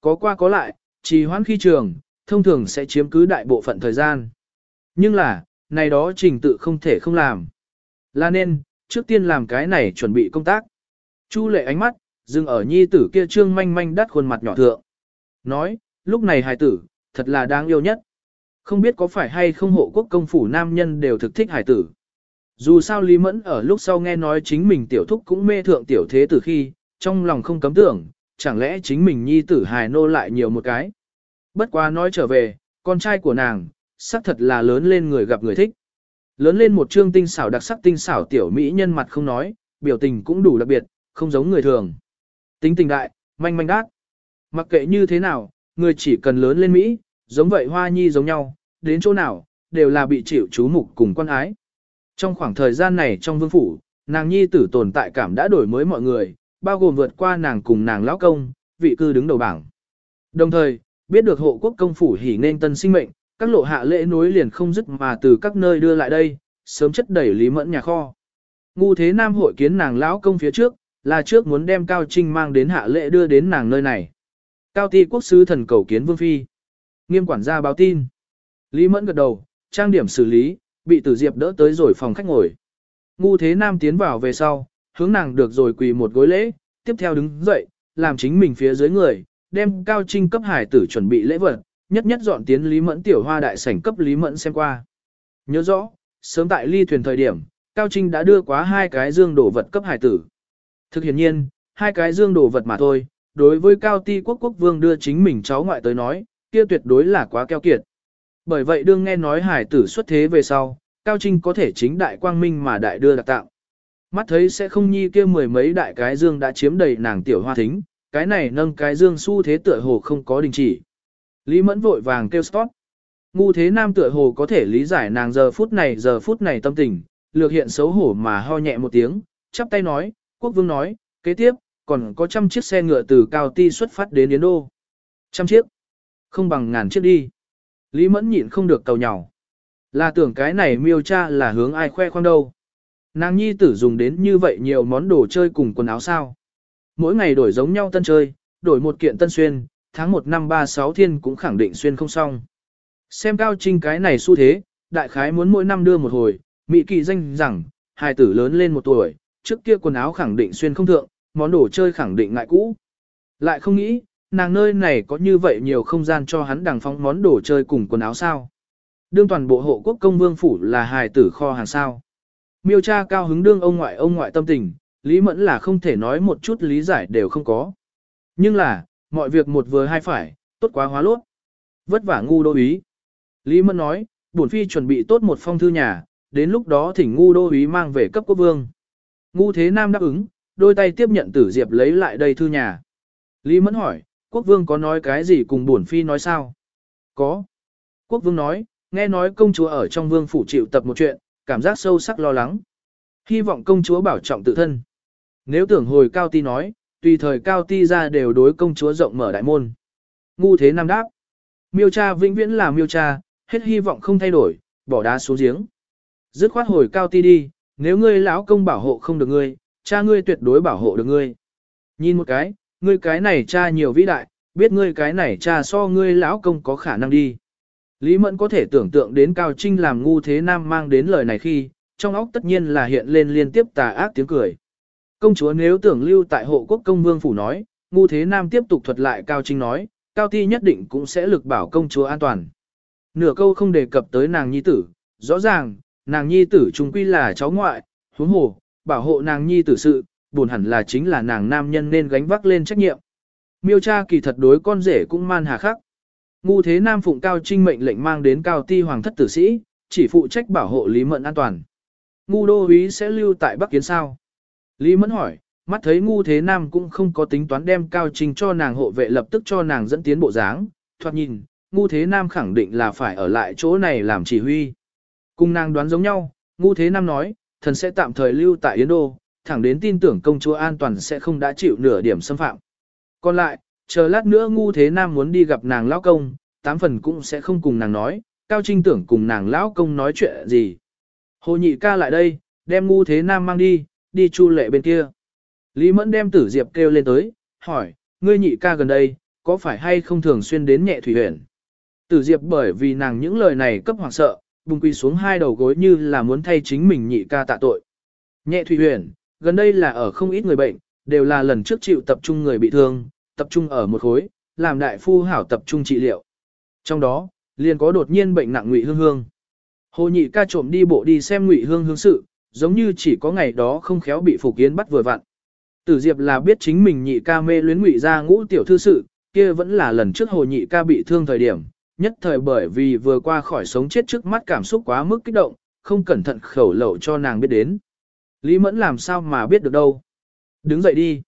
Có qua có lại, trì hoãn khi trường, thông thường sẽ chiếm cứ đại bộ phận thời gian. Nhưng là, này đó trình tự không thể không làm. Là nên, trước tiên làm cái này chuẩn bị công tác. Chu lệ ánh mắt, dừng ở nhi tử kia trương manh manh đắt khuôn mặt nhỏ thượng. Nói, lúc này hài tử, thật là đáng yêu nhất. Không biết có phải hay không hộ quốc công phủ nam nhân đều thực thích hài tử. Dù sao Lý Mẫn ở lúc sau nghe nói chính mình tiểu thúc cũng mê thượng tiểu thế từ khi, trong lòng không cấm tưởng, chẳng lẽ chính mình nhi tử hài nô lại nhiều một cái. Bất quá nói trở về, con trai của nàng, xác thật là lớn lên người gặp người thích. Lớn lên một trương tinh xảo đặc sắc tinh xảo tiểu mỹ nhân mặt không nói, biểu tình cũng đủ đặc biệt, không giống người thường. Tính tình đại, manh manh đát. Mặc kệ như thế nào, người chỉ cần lớn lên Mỹ, giống vậy hoa nhi giống nhau, đến chỗ nào, đều là bị chịu chú mục cùng quan ái. Trong khoảng thời gian này trong vương phủ, nàng nhi tử tồn tại cảm đã đổi mới mọi người, bao gồm vượt qua nàng cùng nàng lão công, vị cư đứng đầu bảng. Đồng thời, biết được hộ quốc công phủ hỉ nên tân sinh mệnh, các lộ hạ lễ nối liền không dứt mà từ các nơi đưa lại đây, sớm chất đẩy lý mẫn nhà kho. Ngu thế nam hội kiến nàng lão công phía trước, là trước muốn đem Cao Trinh mang đến hạ lễ đưa đến nàng nơi này. Cao ti quốc sứ thần cầu kiến vương phi. Nghiêm quản gia báo tin. Lý mẫn gật đầu, trang điểm xử lý, bị tử diệp đỡ tới rồi phòng khách ngồi. Ngu thế nam tiến vào về sau, hướng nàng được rồi quỳ một gối lễ, tiếp theo đứng dậy, làm chính mình phía dưới người, đem Cao Trinh cấp hải tử chuẩn bị lễ vật, nhất nhất dọn tiến Lý Mẫn tiểu hoa đại sảnh cấp Lý Mẫn xem qua. Nhớ rõ, sớm tại ly thuyền thời điểm, Cao Trinh đã đưa quá hai cái dương đổ vật cấp hải tử. Thực hiện nhiên, hai cái dương đổ vật mà thôi, đối với Cao Ti quốc quốc vương đưa chính mình cháu ngoại tới nói, kia tuyệt đối là quá keo kiệt. Bởi vậy đương nghe nói hải tử xuất thế về sau, Cao Trinh có thể chính đại quang minh mà đại đưa đặc tạo. Mắt thấy sẽ không nhi kia mười mấy đại cái dương đã chiếm đầy nàng tiểu hoa thính, cái này nâng cái dương su thế tựa hồ không có đình chỉ. Lý mẫn vội vàng kêu stop. Ngu thế nam tựa hồ có thể lý giải nàng giờ phút này giờ phút này tâm tình, lược hiện xấu hổ mà ho nhẹ một tiếng, chắp tay nói, quốc vương nói, kế tiếp, còn có trăm chiếc xe ngựa từ Cao Ti xuất phát đến Yến Đô. Trăm chiếc, không bằng ngàn chiếc đi. Lý mẫn nhịn không được cầu nhỏ. Là tưởng cái này miêu cha là hướng ai khoe khoang đâu. Nàng nhi tử dùng đến như vậy nhiều món đồ chơi cùng quần áo sao. Mỗi ngày đổi giống nhau tân chơi, đổi một kiện tân xuyên, tháng 1 năm 36 thiên cũng khẳng định xuyên không xong. Xem cao trinh cái này xu thế, đại khái muốn mỗi năm đưa một hồi, Mỹ kỳ danh rằng, hài tử lớn lên một tuổi, trước kia quần áo khẳng định xuyên không thượng, món đồ chơi khẳng định ngại cũ. Lại không nghĩ, nàng nơi này có như vậy nhiều không gian cho hắn đằng phóng món đồ chơi cùng quần áo sao. Đương toàn bộ hộ quốc công vương phủ là hài tử kho hàng sao. Miêu cha cao hứng đương ông ngoại ông ngoại tâm tình, Lý Mẫn là không thể nói một chút lý giải đều không có. Nhưng là, mọi việc một vừa hai phải, tốt quá hóa lốt. Vất vả ngu đô ý. Lý Mẫn nói, bổn phi chuẩn bị tốt một phong thư nhà, đến lúc đó thỉnh ngu đô ý mang về cấp quốc vương. Ngu thế nam đáp ứng, đôi tay tiếp nhận tử diệp lấy lại đây thư nhà. Lý Mẫn hỏi, quốc vương có nói cái gì cùng bổn phi nói sao? Có. Quốc vương nói, nghe nói công chúa ở trong vương phủ chịu tập một chuyện, cảm giác sâu sắc lo lắng. Hy vọng công chúa bảo trọng tự thân. Nếu tưởng hồi cao ti nói, tùy thời cao ti ra đều đối công chúa rộng mở đại môn. Ngu thế nam đáp. Miêu cha vĩnh viễn là miêu cha, hết hy vọng không thay đổi, bỏ đá xuống giếng. Dứt khoát hồi cao ti đi, nếu ngươi lão công bảo hộ không được ngươi, cha ngươi tuyệt đối bảo hộ được ngươi. Nhìn một cái, ngươi cái này cha nhiều vĩ đại, biết ngươi cái này cha so ngươi lão công có khả năng đi. Lý Mẫn có thể tưởng tượng đến Cao Trinh làm ngu thế nam mang đến lời này khi, trong óc tất nhiên là hiện lên liên tiếp tà ác tiếng cười. Công chúa nếu tưởng lưu tại hộ quốc công vương phủ nói, ngu thế nam tiếp tục thuật lại Cao Trinh nói, Cao Ti nhất định cũng sẽ lực bảo công chúa an toàn. Nửa câu không đề cập tới nàng nhi tử, rõ ràng, nàng nhi tử trung quy là cháu ngoại, huống hồ, bảo hộ nàng nhi tử sự, buồn hẳn là chính là nàng nam nhân nên gánh vác lên trách nhiệm. Miêu cha kỳ thật đối con rể cũng man hà khắc. Ngu thế nam phụng cao trinh mệnh lệnh mang đến cao ti hoàng thất tử sĩ, chỉ phụ trách bảo hộ Lý Mẫn an toàn. Ngu đô úy sẽ lưu tại Bắc Kiến sao? Lý Mẫn hỏi, mắt thấy ngu thế nam cũng không có tính toán đem cao trinh cho nàng hộ vệ lập tức cho nàng dẫn tiến bộ dáng, thoạt nhìn, ngu thế nam khẳng định là phải ở lại chỗ này làm chỉ huy. Cùng nàng đoán giống nhau, ngu thế nam nói, thần sẽ tạm thời lưu tại Yến Đô, thẳng đến tin tưởng công chúa an toàn sẽ không đã chịu nửa điểm xâm phạm. Còn lại, chờ lát nữa ngu thế nam muốn đi gặp nàng lão công, tám phần cũng sẽ không cùng nàng nói, cao trinh tưởng cùng nàng lão công nói chuyện gì. Hồ nhị ca lại đây, đem ngu thế nam mang đi, đi chu lệ bên kia. Lý mẫn đem tử diệp kêu lên tới, hỏi, ngươi nhị ca gần đây, có phải hay không thường xuyên đến nhẹ thủy huyền Tử Diệp bởi vì nàng những lời này cấp hoàng sợ, bùng quỳ xuống hai đầu gối như là muốn thay chính mình nhị ca tạ tội. Nhẹ thủy huyền, gần đây là ở không ít người bệnh, đều là lần trước chịu tập trung người bị thương, tập trung ở một khối, làm đại phu hảo tập trung trị liệu. Trong đó, liền có đột nhiên bệnh nặng ngụy hương hương. Hồ nhị ca trộm đi bộ đi xem ngụy hương hương sự, giống như chỉ có ngày đó không khéo bị phục kiến bắt vừa vặn. Tử Diệp là biết chính mình nhị ca mê luyến ngụy gia ngũ tiểu thư sự, kia vẫn là lần trước hồ nhị ca bị thương thời điểm, nhất thời bởi vì vừa qua khỏi sống chết trước mắt cảm xúc quá mức kích động, không cẩn thận khẩu lậu cho nàng biết đến. Lý Mẫn làm sao mà biết được đâu. Đứng dậy đi.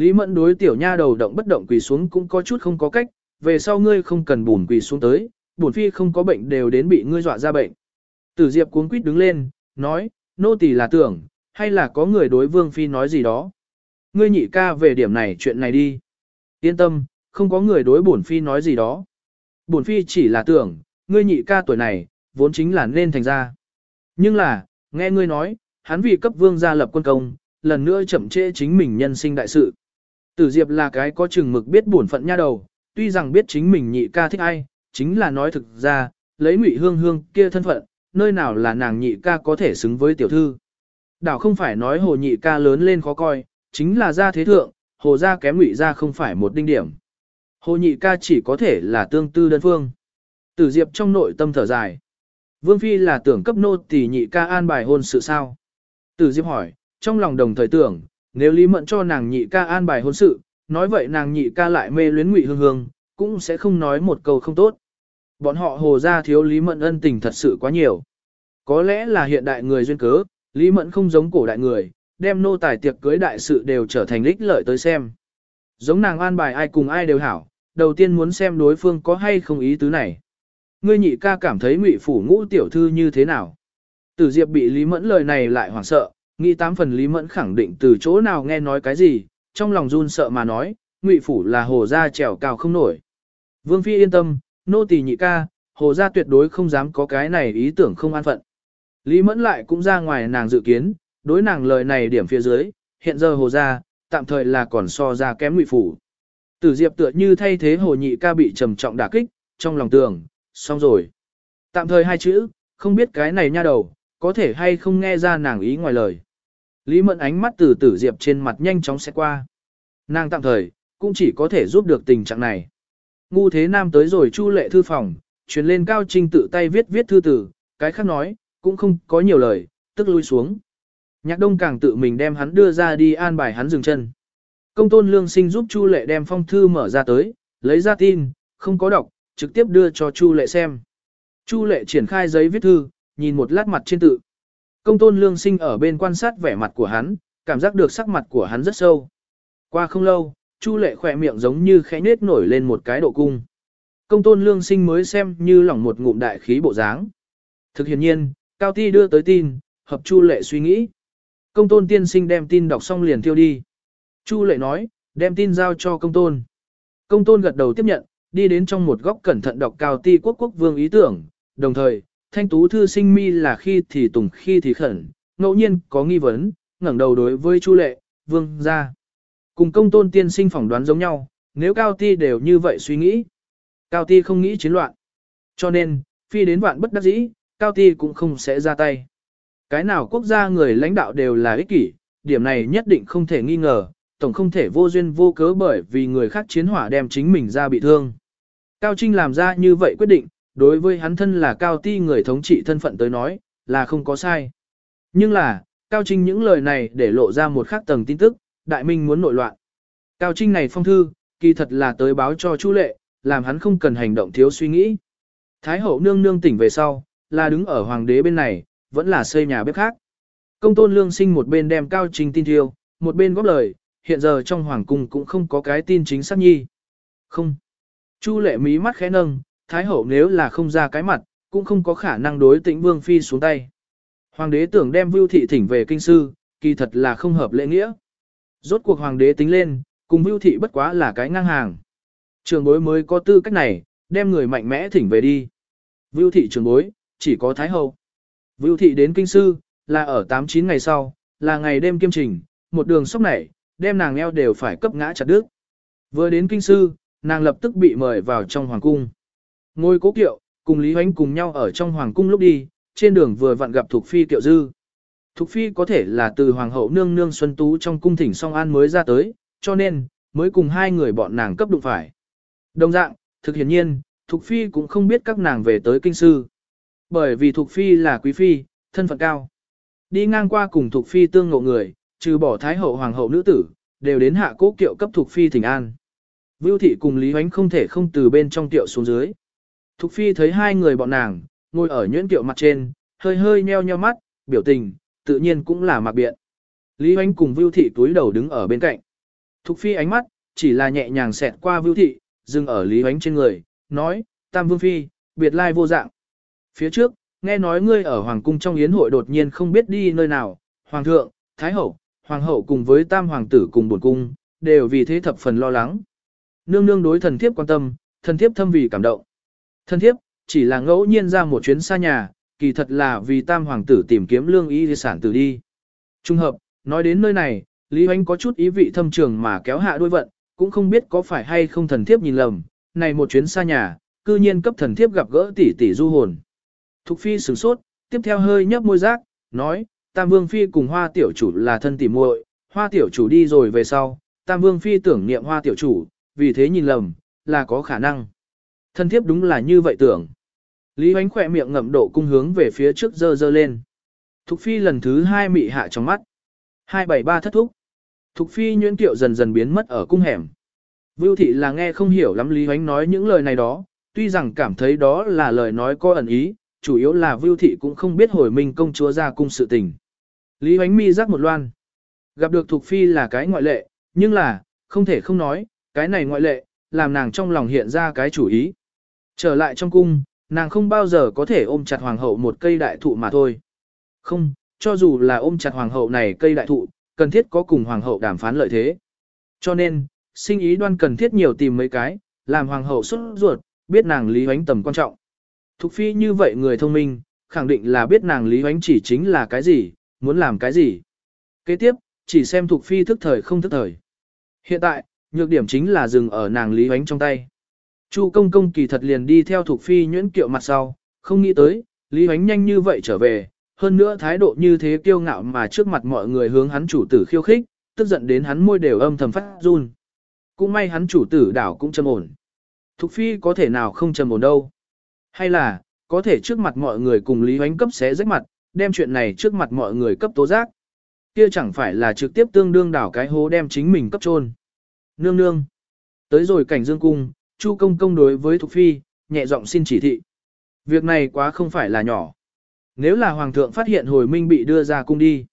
Lý Mẫn đối tiểu nha đầu động bất động quỳ xuống cũng có chút không có cách, về sau ngươi không cần bùn quỳ xuống tới, bùn phi không có bệnh đều đến bị ngươi dọa ra bệnh. Tử Diệp cuống quýt đứng lên, nói, nô tỳ là tưởng, hay là có người đối vương phi nói gì đó. Ngươi nhị ca về điểm này chuyện này đi. Yên tâm, không có người đối bổn phi nói gì đó. Bổn phi chỉ là tưởng, ngươi nhị ca tuổi này, vốn chính là nên thành ra. Nhưng là, nghe ngươi nói, hắn vì cấp vương gia lập quân công, lần nữa chậm trễ chính mình nhân sinh đại sự. Tử Diệp là cái có chừng mực biết bổn phận nha đầu, tuy rằng biết chính mình nhị ca thích ai, chính là nói thực ra, lấy ngụy hương hương kia thân phận, nơi nào là nàng nhị ca có thể xứng với tiểu thư. Đảo không phải nói hồ nhị ca lớn lên khó coi, chính là gia thế thượng, hồ gia kém ngụy gia không phải một đinh điểm. Hồ nhị ca chỉ có thể là tương tư đơn phương. Tử Diệp trong nội tâm thở dài. Vương Phi là tưởng cấp nô tỷ nhị ca an bài hôn sự sao? Tử Diệp hỏi, trong lòng đồng thời tưởng, nếu Lý Mẫn cho nàng nhị ca an bài hôn sự, nói vậy nàng nhị ca lại mê luyến ngụy hương hương, cũng sẽ không nói một câu không tốt. Bọn họ hồ ra thiếu Lý Mẫn ân tình thật sự quá nhiều. Có lẽ là hiện đại người duyên cớ, Lý Mẫn không giống cổ đại người, đem nô tài tiệc cưới đại sự đều trở thành lích lợi tới xem. Giống nàng an bài ai cùng ai đều hảo, đầu tiên muốn xem đối phương có hay không ý tứ này. Ngươi nhị ca cảm thấy ngụy phủ ngũ tiểu thư như thế nào? Tử Diệp bị Lý Mẫn lời này lại hoảng sợ, nghĩ tám phần Lý Mẫn khẳng định từ chỗ nào nghe nói cái gì, trong lòng run sợ mà nói, ngụy phủ là hồ gia trèo cao không nổi. Vương Phi yên tâm, nô tỳ nhị ca, hồ gia tuyệt đối không dám có cái này ý tưởng không an phận. Lý Mẫn lại cũng ra ngoài nàng dự kiến, đối nàng lời này điểm phía dưới, hiện giờ hồ gia, tạm thời là còn so ra kém ngụy phủ. Tử Diệp tựa như thay thế hồ nhị ca bị trầm trọng đả kích, trong lòng tưởng, xong rồi. Tạm thời hai chữ, không biết cái này nha đầu, có thể hay không nghe ra nàng ý ngoài lời. Lý Mẫn ánh mắt từ Tử Diệp trên mặt nhanh chóng sẽ qua. Nàng tạm thời, cũng chỉ có thể giúp được tình trạng này. Ngu Thế Nam tới rồi chu lệ thư phòng, truyền lên Cao Trinh tự tay viết viết thư tử, cái khác nói, cũng không có nhiều lời, tức lui xuống. Nhạc Đông càng tự mình đem hắn đưa ra đi an bài hắn dừng chân. Công tôn lương sinh giúp Chu Lệ đem phong thư mở ra tới, lấy ra tin, không có đọc, trực tiếp đưa cho Chu Lệ xem. Chu Lệ triển khai giấy viết thư, nhìn một lát mặt trên tự. Công tôn lương sinh ở bên quan sát vẻ mặt của hắn, cảm giác được sắc mặt của hắn rất sâu. Qua không lâu, Chu Lệ khỏe miệng giống như khẽ nết nổi lên một cái độ cung. Công tôn lương sinh mới xem như lỏng một ngụm đại khí bộ dáng. Thực hiện nhiên, Cao Ti đưa tới tin, hợp Chu Lệ suy nghĩ. Công tôn tiên sinh đem tin đọc xong liền tiêu đi. Chu lệ nói, đem tin giao cho công tôn. Công tôn gật đầu tiếp nhận, đi đến trong một góc cẩn thận đọc cao ti quốc quốc vương ý tưởng, đồng thời, thanh tú thư sinh mi là khi thì tùng khi thì khẩn, ngẫu nhiên có nghi vấn, ngẩng đầu đối với Chu lệ, vương ra. Cùng công tôn tiên sinh phỏng đoán giống nhau, nếu cao ti đều như vậy suy nghĩ. Cao ti không nghĩ chiến loạn. Cho nên, phi đến vạn bất đắc dĩ, cao ti cũng không sẽ ra tay. Cái nào quốc gia người lãnh đạo đều là ích kỷ, điểm này nhất định không thể nghi ngờ, tổng không thể vô duyên vô cớ bởi vì người khác chiến hỏa đem chính mình ra bị thương. Cao Trinh làm ra như vậy quyết định, đối với hắn thân là cao ti người thống trị thân phận tới nói, là không có sai. Nhưng là, Cao Trinh những lời này để lộ ra một khác tầng tin tức, đại minh muốn nội loạn. Cao Trinh này phong thư, kỳ thật là tới báo cho Chu Lệ, làm hắn không cần hành động thiếu suy nghĩ. Thái hậu nương nương tỉnh về sau, là đứng ở hoàng đế bên này, vẫn là xây nhà bếp khác. Công tôn lương sinh một bên đem Cao Trinh tin thiêu, một bên góp lời, hiện giờ trong hoàng cung cũng không có cái tin chính xác nhi. Không. Chu lệ mí mắt khẽ nâng, thái hậu nếu là không ra cái mặt, cũng không có khả năng đối tĩnh vương phi xuống tay. Hoàng đế tưởng đem Vưu thị thỉnh về kinh sư, kỳ thật là không hợp lễ nghĩa. Rốt cuộc hoàng đế tính lên, cùng Vưu thị bất quá là cái ngang hàng. Trường bối mới có tư cách này, đem người mạnh mẽ thỉnh về đi. Vưu thị trường bối, chỉ có thái hậu. Vưu thị đến kinh sư, là ở 8-9 ngày sau, là ngày đêm kiêm trình, một đường sóc nảy, đem nàng eo đều phải cấp ngã chặt đứt. Vừa đến kinh sư, nàng lập tức bị mời vào trong hoàng cung. Ngôi cố kiệu, cùng Lý Hoánh cùng nhau ở trong hoàng cung lúc đi, trên đường vừa vặn gặp Thục Phi kiệu dư. Thục Phi có thể là từ hoàng hậu nương nương Xuân Tú trong cung thỉnh song an mới ra tới, cho nên, mới cùng hai người bọn nàng cấp đụng phải. Đồng dạng, thực hiển nhiên, Thục Phi cũng không biết các nàng về tới kinh sư. Bởi vì Thục Phi là quý phi, thân phận cao. Đi ngang qua cùng Thục Phi tương ngộ người, trừ bỏ Thái hậu hoàng hậu nữ tử, đều đến hạ cố kiệu cấp Thục Phi thỉnh an. Vưu thị cùng Lý Huánh không thể không từ bên trong tiệu xuống dưới. Thục Phi thấy hai người bọn nàng, ngồi ở nhuyễn kiệu mặt trên, hơi hơi nheo nheo mắt, biểu tình, tự nhiên cũng là mặc biện. Lý Hoánh cùng Vưu thị túi đầu đứng ở bên cạnh. Thục Phi ánh mắt, chỉ là nhẹ nhàng xẹt qua Vưu thị, dừng ở Lý Hoánh trên người, nói, Tam Vương Phi, biệt lai vô dạng. Phía trước, nghe nói ngươi ở Hoàng cung trong yến hội đột nhiên không biết đi nơi nào, Hoàng thượng, Thái hậu, Hoàng hậu cùng với Tam Hoàng tử cùng buồn cung, đều vì thế thập phần lo lắng. Nương nương đối thần thiếp quan tâm, thần thiếp thâm vì cảm động. Thần thiếp, chỉ là ngẫu nhiên ra một chuyến xa nhà, kỳ thật là vì Tam Hoàng tử tìm kiếm lương y di sản tử đi. Trung hợp, nói đến nơi này, Lý Hoánh có chút ý vị thâm trường mà kéo hạ đôi vận, cũng không biết có phải hay không thần thiếp nhìn lầm, này một chuyến xa nhà, cư nhiên cấp thần thiếp gặp gỡ tỷ tỷ du hồn. Thục phi sửng sốt, tiếp theo hơi nhấp môi giác, nói, Tam Vương Phi cùng Hoa Tiểu Chủ là thân tỷ muội, Hoa Tiểu Chủ đi rồi về sau, Tam Vương Phi tưởng niệm Hoa Tiểu Chủ, vì thế nhìn lầm, là có khả năng. Thân thiếp đúng là như vậy tưởng. Lý Hoánh khỏe miệng ngậm độ cung hướng về phía trước dơ dơ lên. Thục Phi lần thứ hai mị hạ trong mắt. 273 thất thúc. Thục Phi nhuyễn tiệu dần dần biến mất ở cung hẻm. Vưu thị là nghe không hiểu lắm Lý Hoánh nói những lời này đó, tuy rằng cảm thấy đó là lời nói có ẩn ý, chủ yếu là Vưu thị cũng không biết hồi minh công chúa ra cung sự tình. Lý Hoánh mi rắc một loan. Gặp được Thục Phi là cái ngoại lệ, nhưng là, không thể không nói, cái này ngoại lệ, làm nàng trong lòng hiện ra cái chủ ý. Trở lại trong cung, nàng không bao giờ có thể ôm chặt hoàng hậu một cây đại thụ mà thôi. Không, cho dù là ôm chặt hoàng hậu này cây đại thụ, cần thiết có cùng hoàng hậu đàm phán lợi thế. Cho nên, sinh ý đoan cần thiết nhiều tìm mấy cái, làm hoàng hậu xuất ruột, biết nàng Lý hoánh tầm quan trọng. Thục phi như vậy người thông minh, khẳng định là biết nàng Lý hoánh chỉ chính là cái gì, muốn làm cái gì. Kế tiếp, chỉ xem Thục phi thức thời không thức thời. Hiện tại, nhược điểm chính là dừng ở nàng Lý hoánh trong tay. Chu công công kỳ thật liền đi theo thuộc phi nhuyễn kiệu mặt sau, không nghĩ tới, Lý Huánh nhanh như vậy trở về, hơn nữa thái độ như thế kiêu ngạo mà trước mặt mọi người hướng hắn chủ tử khiêu khích, tức giận đến hắn môi đều âm thầm phát run. Cũng may hắn chủ tử đảo cũng trầm ổn. Thục phi có thể nào không trầm ổn đâu. Hay là, có thể trước mặt mọi người cùng Lý Hoánh cấp xé rách mặt, đem chuyện này trước mặt mọi người cấp tố giác. Kia chẳng phải là trực tiếp tương đương đảo cái hố đem chính mình cấp trôn. Nương nương. Tới rồi cảnh dương cung, Chu công công đối với Thục phi, nhẹ giọng xin chỉ thị. Việc này quá không phải là nhỏ. Nếu là hoàng thượng phát hiện hồi minh bị đưa ra cung đi.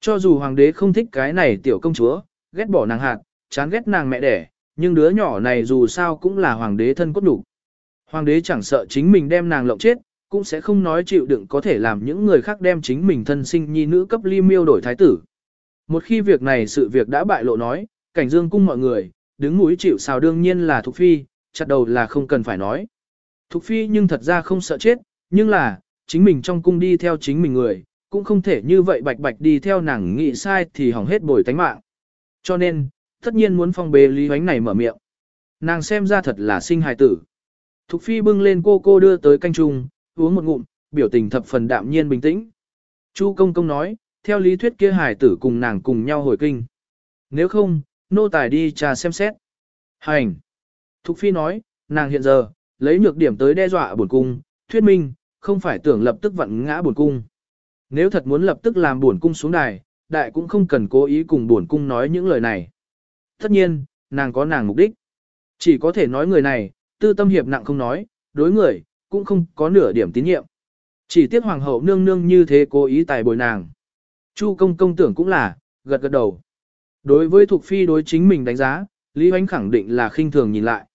Cho dù hoàng đế không thích cái này tiểu công chúa, ghét bỏ nàng hạt, chán ghét nàng mẹ đẻ, nhưng đứa nhỏ này dù sao cũng là hoàng đế thân cốt đủ. Hoàng đế chẳng sợ chính mình đem nàng lộng chết, cũng sẽ không nói chịu đựng có thể làm những người khác đem chính mình thân sinh nhi nữ cấp ly miêu đổi thái tử. Một khi việc này sự việc đã bại lộ nói, cảnh dương cung mọi người, đứng mũi chịu sao đương nhiên là Thục Phi, chặt đầu là không cần phải nói. Thục Phi nhưng thật ra không sợ chết, nhưng là, chính mình trong cung đi theo chính mình người, cũng không thể như vậy bạch bạch đi theo nàng nghĩ sai thì hỏng hết bồi tánh mạng. Cho nên, tất nhiên muốn phong bế Lý hoánh này mở miệng. Nàng xem ra thật là sinh hài tử. Thục phi bưng lên cô cô đưa tới canh trung, uống một ngụm, biểu tình thập phần đạm nhiên bình tĩnh. Chu công công nói, theo lý thuyết kia hài tử cùng nàng cùng nhau hồi kinh. Nếu không, nô tài đi trà xem xét. Hành. Thục phi nói, nàng hiện giờ, lấy nhược điểm tới đe dọa bổn cung, thuyết minh, không phải tưởng lập tức vặn ngã bổn cung. Nếu thật muốn lập tức làm bổn cung xuống đài, đại cũng không cần cố ý cùng bổn cung nói những lời này. Tất nhiên, nàng có nàng mục đích. Chỉ có thể nói người này, tư tâm hiệp nặng không nói, đối người, cũng không có nửa điểm tín nhiệm. Chỉ tiếc hoàng hậu nương nương như thế cố ý tài bồi nàng. Chu công công tưởng cũng là, gật gật đầu. Đối với thuộc phi đối chính mình đánh giá, Lý Hoánh khẳng định là khinh thường nhìn lại.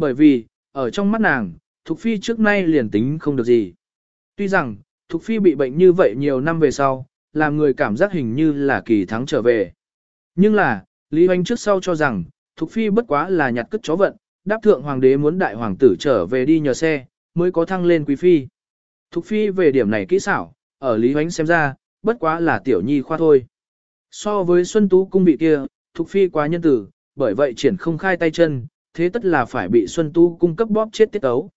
Bởi vì, ở trong mắt nàng, Thục Phi trước nay liền tính không được gì. Tuy rằng, Thục Phi bị bệnh như vậy nhiều năm về sau, làm người cảm giác hình như là kỳ thắng trở về. Nhưng là, Lý Hoành trước sau cho rằng, Thục Phi bất quá là nhặt cất chó vận, đáp thượng hoàng đế muốn đại hoàng tử trở về đi nhờ xe, mới có thăng lên quý phi. Thục Phi về điểm này kỹ xảo, ở Lý Hoành xem ra, bất quá là tiểu nhi khoa thôi. So với Xuân Tú cung bị kia, Thục Phi quá nhân tử, bởi vậy triển không khai tay chân, thế tất là phải bị Xuân Tú cung cấp bóp chết tiết tấu.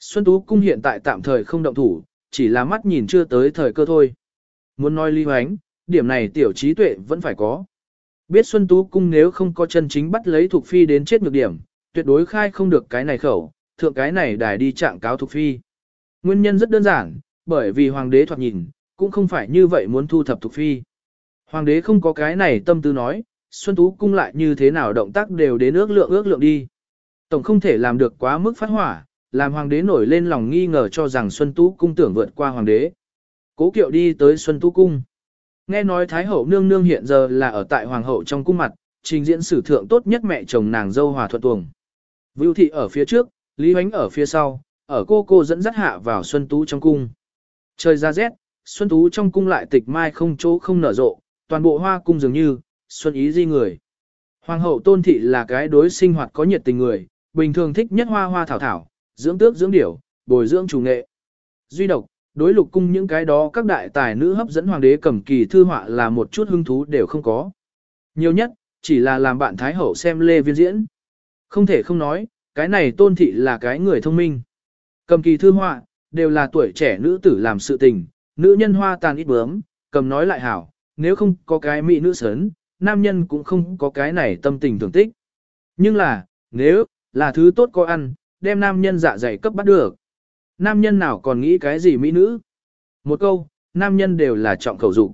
Xuân Tú cung hiện tại tạm thời không động thủ, chỉ là mắt nhìn chưa tới thời cơ thôi. Muốn nói Lý Hoánh, điểm này tiểu trí tuệ vẫn phải có. Biết Xuân Tú cung nếu không có chân chính bắt lấy Thục Phi đến chết ngược điểm, tuyệt đối khai không được cái này khẩu, thượng cái này đài đi trạng cáo Thục Phi. Nguyên nhân rất đơn giản, bởi vì hoàng đế thoạt nhìn, cũng không phải như vậy muốn thu thập Thục Phi. Hoàng đế không có cái này tâm tư nói, Xuân Tú cung lại như thế nào động tác đều đến ước lượng ước lượng đi. Tổng không thể làm được quá mức phát hỏa, làm hoàng đế nổi lên lòng nghi ngờ cho rằng Xuân Tú cung tưởng vượt qua hoàng đế. Cố kiệu đi tới Xuân Tú cung. Nghe nói Thái hậu nương nương hiện giờ là ở tại hoàng hậu trong cung mặt, trình diễn sử thượng tốt nhất mẹ chồng nàng dâu hòa thuận tuồng. Vưu thị ở phía trước, Lý Huánh ở phía sau, ở cô cô dẫn dắt hạ vào Xuân Tú trong cung. Trời ra rét, Xuân Tú trong cung lại tịch mai không chỗ không nở rộ, toàn bộ hoa cung dường như, xuân ý di người. Hoàng hậu tôn thị là cái đối sinh hoạt có nhiệt tình người, bình thường thích nhất hoa hoa thảo thảo, dưỡng tước dưỡng điểu, bồi dưỡng chủ nghệ. Duy độc, đối lục cung những cái đó các đại tài nữ hấp dẫn hoàng đế cầm kỳ thư họa là một chút hứng thú đều không có. Nhiều nhất, chỉ là làm bạn thái hậu xem lê viên diễn. Không thể không nói, cái này tôn thị là cái người thông minh. Cầm kỳ thư họa, đều là tuổi trẻ nữ tử làm sự tình, nữ nhân hoa tàn ít bướm, cầm nói lại hảo, nếu không có cái mỹ nữ sớn, nam nhân cũng không có cái này tâm tình thưởng tích. Nhưng là, nếu, là thứ tốt có ăn, đem nam nhân dạ dày cấp bắt được. Nam nhân nào còn nghĩ cái gì mỹ nữ? Một câu, nam nhân đều là trọng khẩu dục.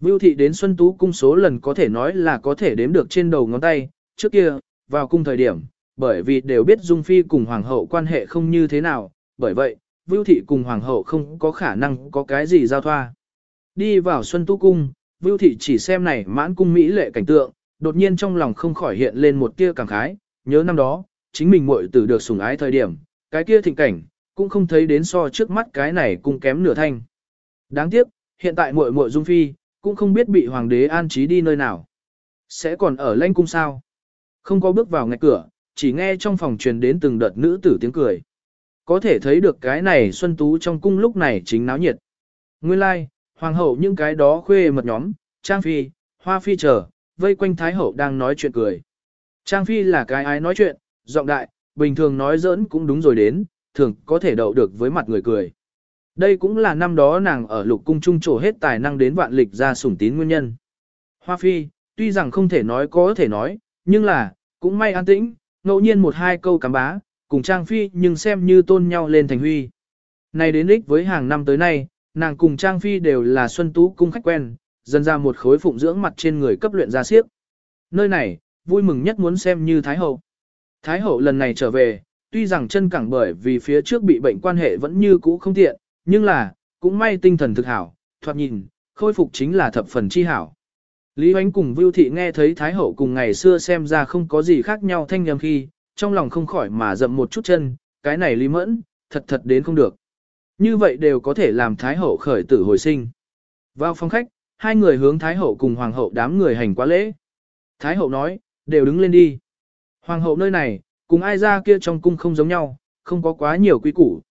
Vưu thị đến Xuân Tú cung số lần có thể nói là có thể đếm được trên đầu ngón tay, trước kia, vào cung thời điểm, bởi vì đều biết Dung Phi cùng Hoàng hậu quan hệ không như thế nào, bởi vậy, Vưu thị cùng Hoàng hậu không có khả năng có cái gì giao thoa. Đi vào Xuân Tú cung, Vưu thị chỉ xem này mãn cung mỹ lệ cảnh tượng, đột nhiên trong lòng không khỏi hiện lên một tia cảm khái, nhớ năm đó, chính mình muội tử được sủng ái thời điểm, cái kia thịnh cảnh, cũng không thấy đến so trước mắt cái này cung kém nửa thanh. Đáng tiếc, hiện tại muội muội Dung Phi, cũng không biết bị hoàng đế an trí đi nơi nào. Sẽ còn ở lãnh cung sao? Không có bước vào ngạch cửa, chỉ nghe trong phòng truyền đến từng đợt nữ tử tiếng cười. Có thể thấy được cái này Xuân Tú trong cung lúc này chính náo nhiệt. Nguyên lai, like, hoàng hậu những cái đó khuê mật nhóm, Trang Phi, Hoa Phi chờ, vây quanh Thái hậu đang nói chuyện cười. Trang Phi là cái ai nói chuyện, giọng đại, bình thường nói giỡn cũng đúng rồi đến, thường có thể đậu được với mặt người cười. Đây cũng là năm đó nàng ở lục cung trung trổ hết tài năng đến vạn lịch ra sủng tín nguyên nhân. Hoa Phi, tuy rằng không thể nói có thể nói, nhưng là, cũng may an tĩnh, ngẫu nhiên một hai câu cắm bá, cùng Trang Phi nhưng xem như tôn nhau lên thành huy. Này đến ích với hàng năm tới nay, nàng cùng Trang Phi đều là Xuân Tú cung khách quen, dần ra một khối phụng dưỡng mặt trên người cấp luyện ra siếp. Nơi này, vui mừng nhất muốn xem như Thái Hậu. Thái Hậu lần này trở về, tuy rằng chân cẳng bởi vì phía trước bị bệnh quan hệ vẫn như cũ không tiện, nhưng là, cũng may tinh thần thực hảo, thoạt nhìn, khôi phục chính là thập phần chi hảo. Lý Hoánh cùng Vưu Thị nghe thấy Thái Hậu cùng ngày xưa xem ra không có gì khác nhau thanh nhầm khi, trong lòng không khỏi mà dậm một chút chân, cái này Lý Mẫn, thật thật đến không được. Như vậy đều có thể làm Thái Hậu khởi tử hồi sinh. Vào phòng khách, hai người hướng Thái Hậu cùng Hoàng Hậu đám người hành quá lễ. Thái Hậu nói, đều đứng lên đi. Hoàng Hậu nơi này, cùng ai ra kia trong cung không giống nhau, không có quá nhiều quy củ.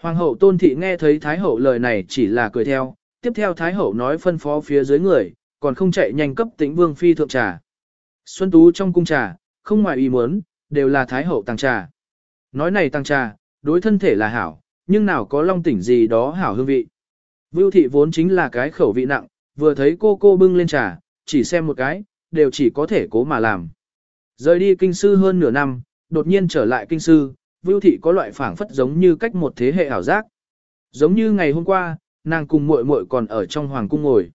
Hoàng hậu tôn thị nghe thấy Thái hậu lời này chỉ là cười theo, tiếp theo Thái hậu nói phân phó phía dưới người, còn không chạy nhanh cấp tĩnh vương phi thượng trà. Xuân Tú trong cung trà, không ngoài ý muốn, đều là Thái hậu tăng trà. Nói này tăng trà, đối thân thể là hảo, nhưng nào có long tỉnh gì đó hảo hương vị. Vưu thị vốn chính là cái khẩu vị nặng, vừa thấy cô cô bưng lên trà, chỉ xem một cái, đều chỉ có thể cố mà làm. Rời đi kinh sư hơn nửa năm, đột nhiên trở lại kinh sư, Vưu thị có loại phảng phất giống như cách một thế hệ ảo giác. Giống như ngày hôm qua, nàng cùng muội muội còn ở trong hoàng cung ngồi.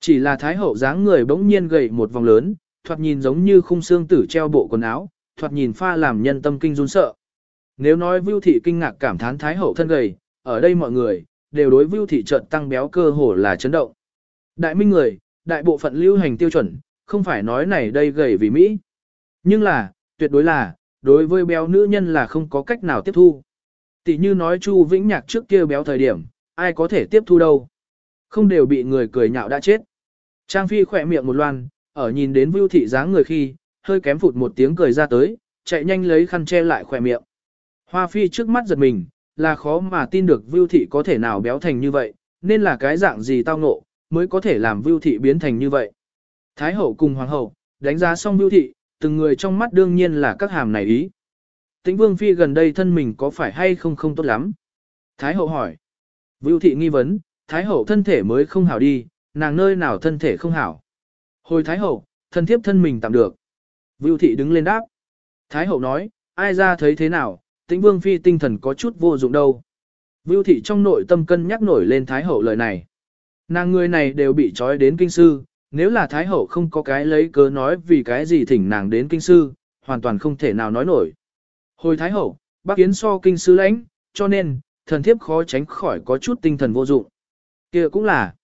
Chỉ là thái hậu dáng người bỗng nhiên gầy một vòng lớn, thoạt nhìn giống như khung xương tử treo bộ quần áo, thoạt nhìn pha làm nhân tâm kinh run sợ. Nếu nói Vưu thị kinh ngạc cảm thán thái hậu thân gầy, ở đây mọi người đều đối Vưu thị chợt tăng béo cơ hồ là chấn động. Đại minh người, đại bộ phận lưu hành tiêu chuẩn, không phải nói này đây gầy vì Mỹ. Nhưng là, tuyệt đối là, đối với béo nữ nhân là không có cách nào tiếp thu. Tỷ như nói Chu Vĩnh Nhạc trước kia béo thời điểm, ai có thể tiếp thu đâu. Không đều bị người cười nhạo đã chết. Trang Phi khỏe miệng một loan, ở nhìn đến Vưu Thị dáng người khi, hơi kém phụt một tiếng cười ra tới, chạy nhanh lấy khăn che lại khỏe miệng. Hoa Phi trước mắt giật mình, là khó mà tin được Vưu Thị có thể nào béo thành như vậy, nên là cái dạng gì tao ngộ, mới có thể làm Vưu Thị biến thành như vậy. Thái hậu cùng Hoàng hậu, đánh giá xong Vưu Thị, từng người trong mắt đương nhiên là các hàm này ý. Tĩnh Vương Phi gần đây thân mình có phải hay không không tốt lắm? Thái hậu hỏi. Vưu thị nghi vấn, Thái hậu thân thể mới không hảo đi, nàng nơi nào thân thể không hảo. Hồi Thái hậu, thân thiếp thân mình tạm được. Vưu thị đứng lên đáp. Thái hậu nói, ai ra thấy thế nào, tĩnh vương phi tinh thần có chút vô dụng đâu. Vưu thị trong nội tâm cân nhắc nổi lên Thái hậu lời này. Nàng người này đều bị trói đến kinh sư, nếu là Thái hậu không có cái lấy cớ nói vì cái gì thỉnh nàng đến kinh sư, hoàn toàn không thể nào nói nổi. Hồi Thái hậu, bác Kiến so kinh sư lãnh, cho nên, thần thiếp khó tránh khỏi có chút tinh thần vô dụng. kia cũng là.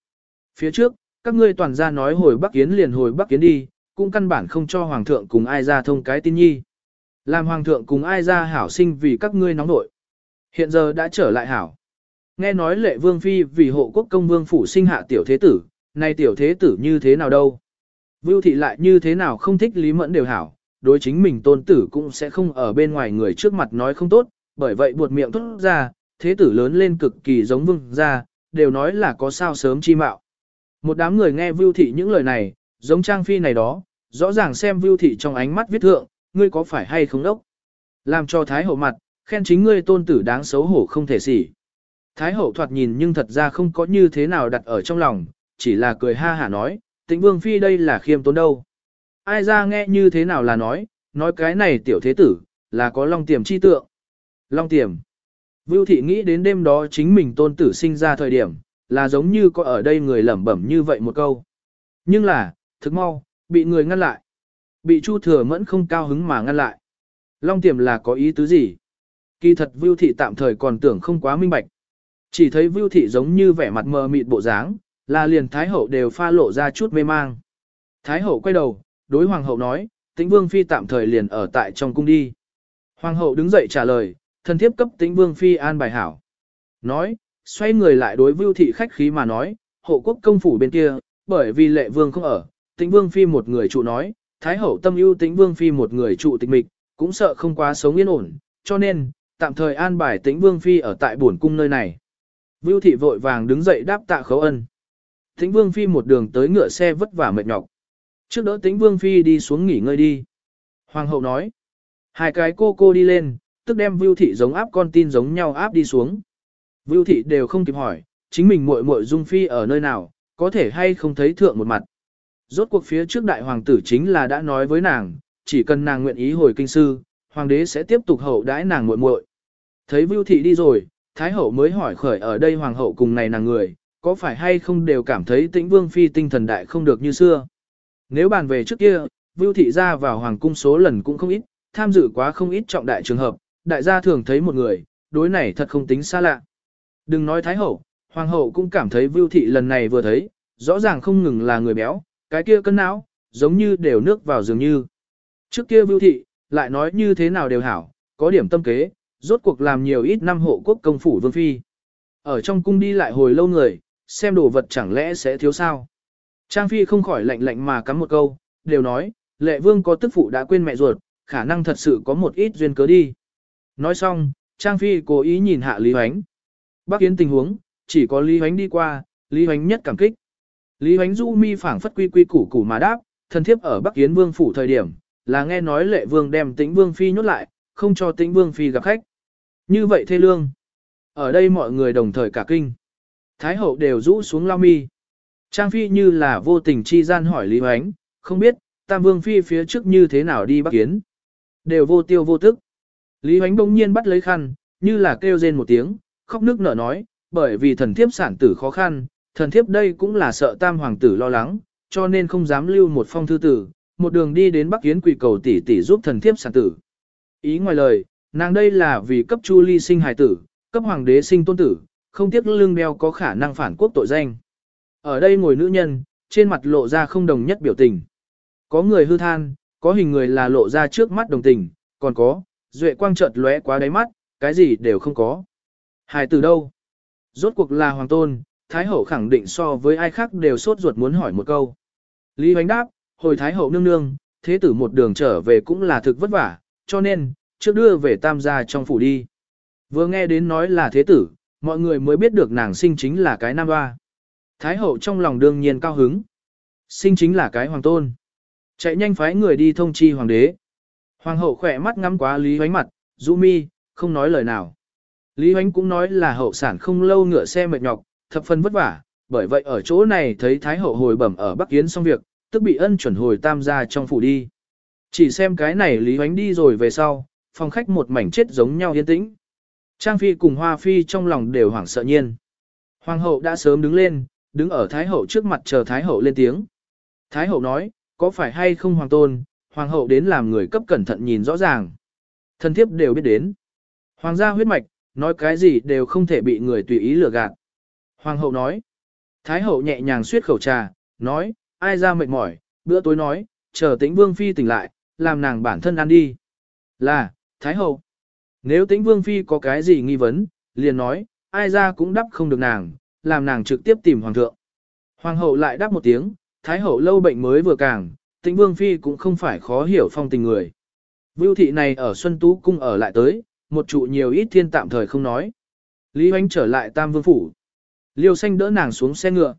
Phía trước, các ngươi toàn ra nói hồi Bắc Yến liền hồi Bắc Yến đi, cũng căn bản không cho Hoàng thượng cùng ai ra thông cái tin nhi. Làm Hoàng thượng cùng ai ra hảo sinh vì các ngươi nóng nội. Hiện giờ đã trở lại hảo. Nghe nói lệ vương phi vì hộ quốc công vương phủ sinh hạ tiểu thế tử, nay tiểu thế tử như thế nào đâu. Vưu thị lại như thế nào không thích Lý Mẫn đều hảo, đối chính mình tôn tử cũng sẽ không ở bên ngoài người trước mặt nói không tốt, bởi vậy buột miệng thốt ra, thế tử lớn lên cực kỳ giống vương gia, đều nói là có sao sớm chi mạo. Một đám người nghe Vưu Thị những lời này, giống Trang Phi này đó, rõ ràng xem Vưu Thị trong ánh mắt viết thượng, ngươi có phải hay không đốc. Làm cho Thái Hậu mặt, khen chính ngươi tôn tử đáng xấu hổ không thể xỉ. Thái Hậu thoạt nhìn nhưng thật ra không có như thế nào đặt ở trong lòng, chỉ là cười ha hả nói, tĩnh Vương Phi đây là khiêm tốn đâu. Ai ra nghe như thế nào là nói, nói cái này tiểu thế tử, là có long tiềm chi tượng. Long tiềm. Vưu thị nghĩ đến đêm đó chính mình tôn tử sinh ra thời điểm, là giống như có ở đây người lẩm bẩm như vậy một câu. Nhưng là, thực mau, bị người ngăn lại. Bị Chu Thừa Mẫn không cao hứng mà ngăn lại. Long tiềm là có ý tứ gì? Kỳ thật Vưu thị tạm thời còn tưởng không quá minh bạch. Chỉ thấy Vưu thị giống như vẻ mặt mờ mịt bộ dáng, là liền Thái hậu đều pha lộ ra chút mê mang. Thái hậu quay đầu, đối hoàng hậu nói, Tĩnh Vương phi tạm thời liền ở tại trong cung đi. Hoàng hậu đứng dậy trả lời, thần thiếp cấp Tĩnh Vương phi an bài hảo. Nói, xoay người lại đối Vưu thị khách khí mà nói, hộ quốc công phủ bên kia, bởi vì lệ vương không ở, tĩnh vương phi một người trụ nói, thái hậu tâm ưu tĩnh vương phi một người trụ tịch mịch, cũng sợ không quá sống yên ổn, cho nên, tạm thời an bài tĩnh vương phi ở tại bổn cung nơi này. Vưu thị vội vàng đứng dậy đáp tạ khấu ân. Tĩnh vương phi một đường tới ngựa xe vất vả mệt nhọc. Trước đỡ tĩnh vương phi đi xuống nghỉ ngơi đi. Hoàng hậu nói, hai cái cô cô đi lên, tức đem Vưu thị giống áp con tin giống nhau áp đi xuống. Vưu thị đều không kịp hỏi, chính mình muội muội Dung Phi ở nơi nào, có thể hay không thấy thượng một mặt. Rốt cuộc phía trước đại hoàng tử chính là đã nói với nàng, chỉ cần nàng nguyện ý hồi kinh sư, hoàng đế sẽ tiếp tục hậu đãi nàng muội muội. Thấy Vưu thị đi rồi, Thái hậu mới hỏi khởi ở đây hoàng hậu cùng này nàng người, có phải hay không đều cảm thấy tĩnh vương phi tinh thần đại không được như xưa. Nếu bàn về trước kia, Vưu thị ra vào hoàng cung số lần cũng không ít, tham dự quá không ít trọng đại trường hợp, đại gia thường thấy một người, đối này thật không tính xa lạ. Đừng nói Thái Hậu, Hoàng Hậu cũng cảm thấy Vưu Thị lần này vừa thấy, rõ ràng không ngừng là người béo, cái kia cân não, giống như đều nước vào dường như. Trước kia Vưu Thị, lại nói như thế nào đều hảo, có điểm tâm kế, rốt cuộc làm nhiều ít năm hộ quốc công phủ Vương Phi. Ở trong cung đi lại hồi lâu người, xem đồ vật chẳng lẽ sẽ thiếu sao. Trang Phi không khỏi lạnh lạnh mà cắm một câu, đều nói, lệ vương có tức phụ đã quên mẹ ruột, khả năng thật sự có một ít duyên cớ đi. Nói xong, Trang Phi cố ý nhìn hạ Lý Hoánh. Bác Yến tình huống, chỉ có Lý Hoánh đi qua, Lý Hoánh nhất cảm kích. Lý Hoánh du mi phảng phất quy quy củ củ mà đáp, thần thiếp ở Bắc Yến Vương phủ thời điểm, là nghe nói lệ vương đem tĩnh vương phi nhốt lại, không cho tĩnh vương phi gặp khách. Như vậy thê lương. Ở đây mọi người đồng thời cả kinh. Thái hậu đều rũ xuống lao mi. Trang phi như là vô tình chi gian hỏi Lý Hoánh, không biết, tam vương phi phía trước như thế nào đi Bắc Yến. Đều vô tiêu vô tức. Lý Hoánh bỗng nhiên bắt lấy khăn, như là kêu rên một tiếng, khóc nước nở nói, bởi vì thần thiếp sản tử khó khăn, thần thiếp đây cũng là sợ tam hoàng tử lo lắng, cho nên không dám lưu một phong thư tử, một đường đi đến Bắc Yến quỳ cầu tỷ tỷ giúp thần thiếp sản tử. Ý ngoài lời, nàng đây là vì cấp Chu Ly sinh hài tử, cấp hoàng đế sinh tôn tử, không tiếc lương đeo có khả năng phản quốc tội danh. Ở đây ngồi nữ nhân, trên mặt lộ ra không đồng nhất biểu tình. Có người hư than, có hình người là lộ ra trước mắt đồng tình, còn có, duệ quang chợt lóe quá đáy mắt, cái gì đều không có. Hài tử đâu? Rốt cuộc là hoàng tôn, Thái hậu khẳng định so với ai khác đều sốt ruột muốn hỏi một câu. Lý Hoánh đáp, hồi Thái hậu nương nương, thế tử một đường trở về cũng là thực vất vả, cho nên, trước đưa về tam gia trong phủ đi. Vừa nghe đến nói là thế tử, mọi người mới biết được nàng sinh chính là cái nam hoa. Thái hậu trong lòng đương nhiên cao hứng. Sinh chính là cái hoàng tôn. Chạy nhanh phái người đi thông chi hoàng đế. Hoàng hậu khỏe mắt ngắm quá Lý Hoánh mặt, rũ mi, không nói lời nào. Lý Hoánh cũng nói là hậu sản không lâu ngựa xe mệt nhọc, thập phần vất vả, bởi vậy ở chỗ này thấy Thái hậu hồi bẩm ở Bắc Yến xong việc, tức bị ân chuẩn hồi tam gia trong phủ đi. Chỉ xem cái này Lý Hoánh đi rồi về sau, phòng khách một mảnh chết giống nhau yên tĩnh. Trang Phi cùng Hoa Phi trong lòng đều hoảng sợ nhiên. Hoàng hậu đã sớm đứng lên, đứng ở Thái hậu trước mặt chờ Thái hậu lên tiếng. Thái hậu nói, có phải hay không hoàng tôn, hoàng hậu đến làm người cấp cẩn thận nhìn rõ ràng. Thân thiếp đều biết đến. Hoàng gia huyết mạch, nói cái gì đều không thể bị người tùy ý lừa gạt. Hoàng hậu nói. Thái hậu nhẹ nhàng suyết khẩu trà, nói, ai ra mệt mỏi, bữa tối nói, chờ tĩnh vương phi tỉnh lại, làm nàng bản thân ăn đi. Là, Thái hậu. Nếu tĩnh vương phi có cái gì nghi vấn, liền nói, ai ra cũng đắp không được nàng, làm nàng trực tiếp tìm hoàng thượng. Hoàng hậu lại đáp một tiếng, Thái hậu lâu bệnh mới vừa càng, tĩnh vương phi cũng không phải khó hiểu phong tình người. Vưu thị này ở Xuân Tú Cung ở lại tới, một trụ nhiều ít thiên tạm thời không nói. Lý Hoánh trở lại Tam Vương Phủ. Liêu xanh đỡ nàng xuống xe ngựa.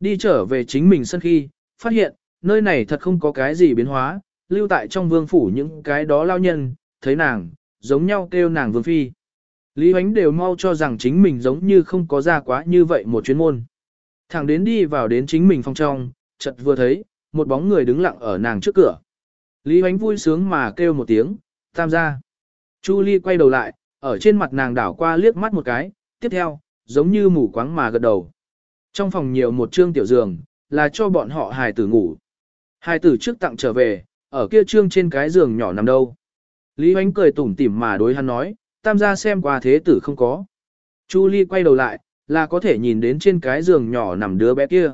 Đi trở về chính mình sân khi, phát hiện, nơi này thật không có cái gì biến hóa, lưu tại trong vương phủ những cái đó lao nhân, thấy nàng, giống nhau kêu nàng vương phi. Lý Huánh đều mau cho rằng chính mình giống như không có ra quá như vậy một chuyến môn. Thẳng đến đi vào đến chính mình phòng trong, chợt vừa thấy, một bóng người đứng lặng ở nàng trước cửa. Lý Huánh vui sướng mà kêu một tiếng, tam gia. Chu Ly quay đầu lại, ở trên mặt nàng đảo qua liếc mắt một cái, tiếp theo, giống như mù quáng mà gật đầu. Trong phòng nhiều một trương tiểu giường, là cho bọn họ hài tử ngủ. Hài tử trước tặng trở về, ở kia trương trên cái giường nhỏ nằm đâu. Lý Hoánh cười tủm tỉm mà đối hắn nói, tam gia xem qua thế tử không có. Chu Ly quay đầu lại, là có thể nhìn đến trên cái giường nhỏ nằm đứa bé kia.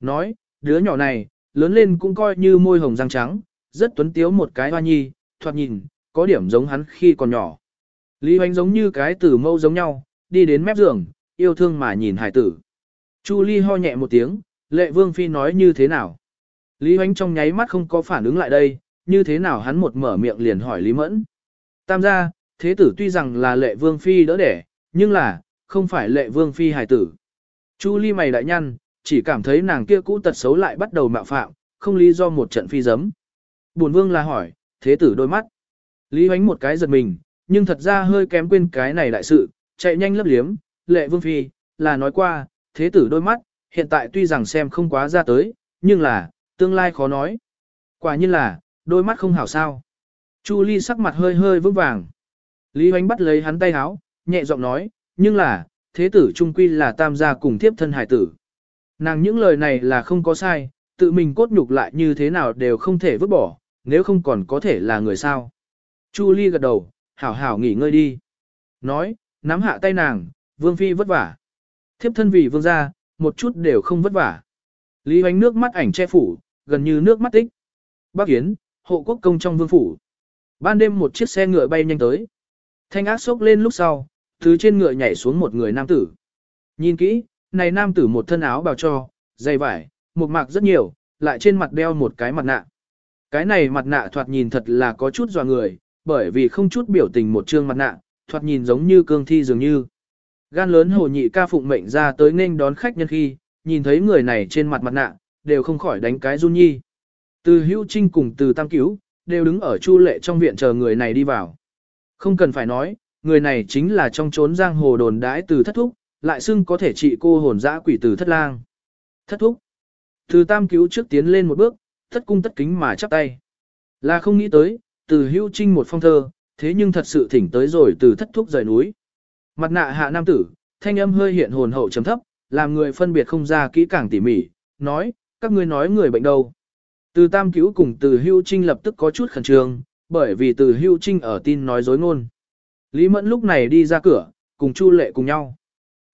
Nói, đứa nhỏ này, lớn lên cũng coi như môi hồng răng trắng, rất tuấn tiếu một cái hoa nhi, thoạt nhìn, có điểm giống hắn khi còn nhỏ. Lý Hoánh giống như cái tử mâu giống nhau, đi đến mép giường, yêu thương mà nhìn hải tử. Chu Ly ho nhẹ một tiếng, lệ vương phi nói như thế nào. Lý Hoánh trong nháy mắt không có phản ứng lại đây, như thế nào hắn một mở miệng liền hỏi Lý Mẫn. Tam gia, thế tử tuy rằng là lệ vương phi đỡ đẻ, nhưng là, không phải lệ vương phi hải tử. Chu Ly mày đại nhăn, chỉ cảm thấy nàng kia cũ tật xấu lại bắt đầu mạo phạm, không lý do một trận phi giấm. Bổn vương là hỏi, thế tử đôi mắt. Lý hoánh một cái giật mình, nhưng thật ra hơi kém quên cái này đại sự, chạy nhanh lấp liếm, lệ vương phi, là nói qua, thế tử đôi mắt, hiện tại tuy rằng xem không quá ra tới, nhưng là, tương lai khó nói. Quả nhiên là, đôi mắt không hảo sao. Chu Ly sắc mặt hơi hơi vững vàng. Lý hoánh bắt lấy hắn tay háo, nhẹ giọng nói, nhưng là, thế tử trung quy là tam gia cùng tiếp thân hải tử. Nàng những lời này là không có sai, tự mình cốt nhục lại như thế nào đều không thể vứt bỏ, nếu không còn có thể là người sao. Chu Ly gật đầu, hảo hảo nghỉ ngơi đi. Nói, nắm hạ tay nàng, vương phi vất vả. Thiếp thân vì vương gia, một chút đều không vất vả. Lý hoánh nước mắt ảnh che phủ, gần như nước mắt tích. Bác Yến, hộ quốc công trong vương phủ. Ban đêm một chiếc xe ngựa bay nhanh tới. Thanh ác sốc lên lúc sau, từ trên ngựa nhảy xuống một người nam tử. Nhìn kỹ, này nam tử một thân áo bào cho, dày vải, một mạc rất nhiều, lại trên mặt đeo một cái mặt nạ. Cái này mặt nạ thoạt nhìn thật là có chút dò người, bởi vì không chút biểu tình một trương mặt nạ, thoạt nhìn giống như cương thi dường như. Gan lớn hồ nhị ca phụng mệnh ra tới nên đón khách nhân khi, nhìn thấy người này trên mặt mặt nạ, đều không khỏi đánh cái run nhi. Từ hữu trinh cùng từ tam cứu, đều đứng ở chu lệ trong viện chờ người này đi vào. Không cần phải nói, người này chính là trong trốn giang hồ đồn đãi từ thất thúc, lại xưng có thể trị cô hồn dã quỷ từ thất lang. Thất thúc. Từ tam cứu trước tiến lên một bước, thất cung tất kính mà chắp tay. Là không nghĩ tới, từ hữu trinh một phong thơ, thế nhưng thật sự thỉnh tới rồi từ thất thúc rời núi. Mặt nạ hạ nam tử, thanh âm hơi hiện hồn hậu chấm thấp, làm người phân biệt không ra kỹ càng tỉ mỉ, nói, các ngươi nói người bệnh đâu. Từ tam cứu cùng từ hưu trinh lập tức có chút khẩn trương, bởi vì từ hưu trinh ở tin nói dối ngôn. Lý Mẫn lúc này đi ra cửa, cùng Chu Lệ cùng nhau.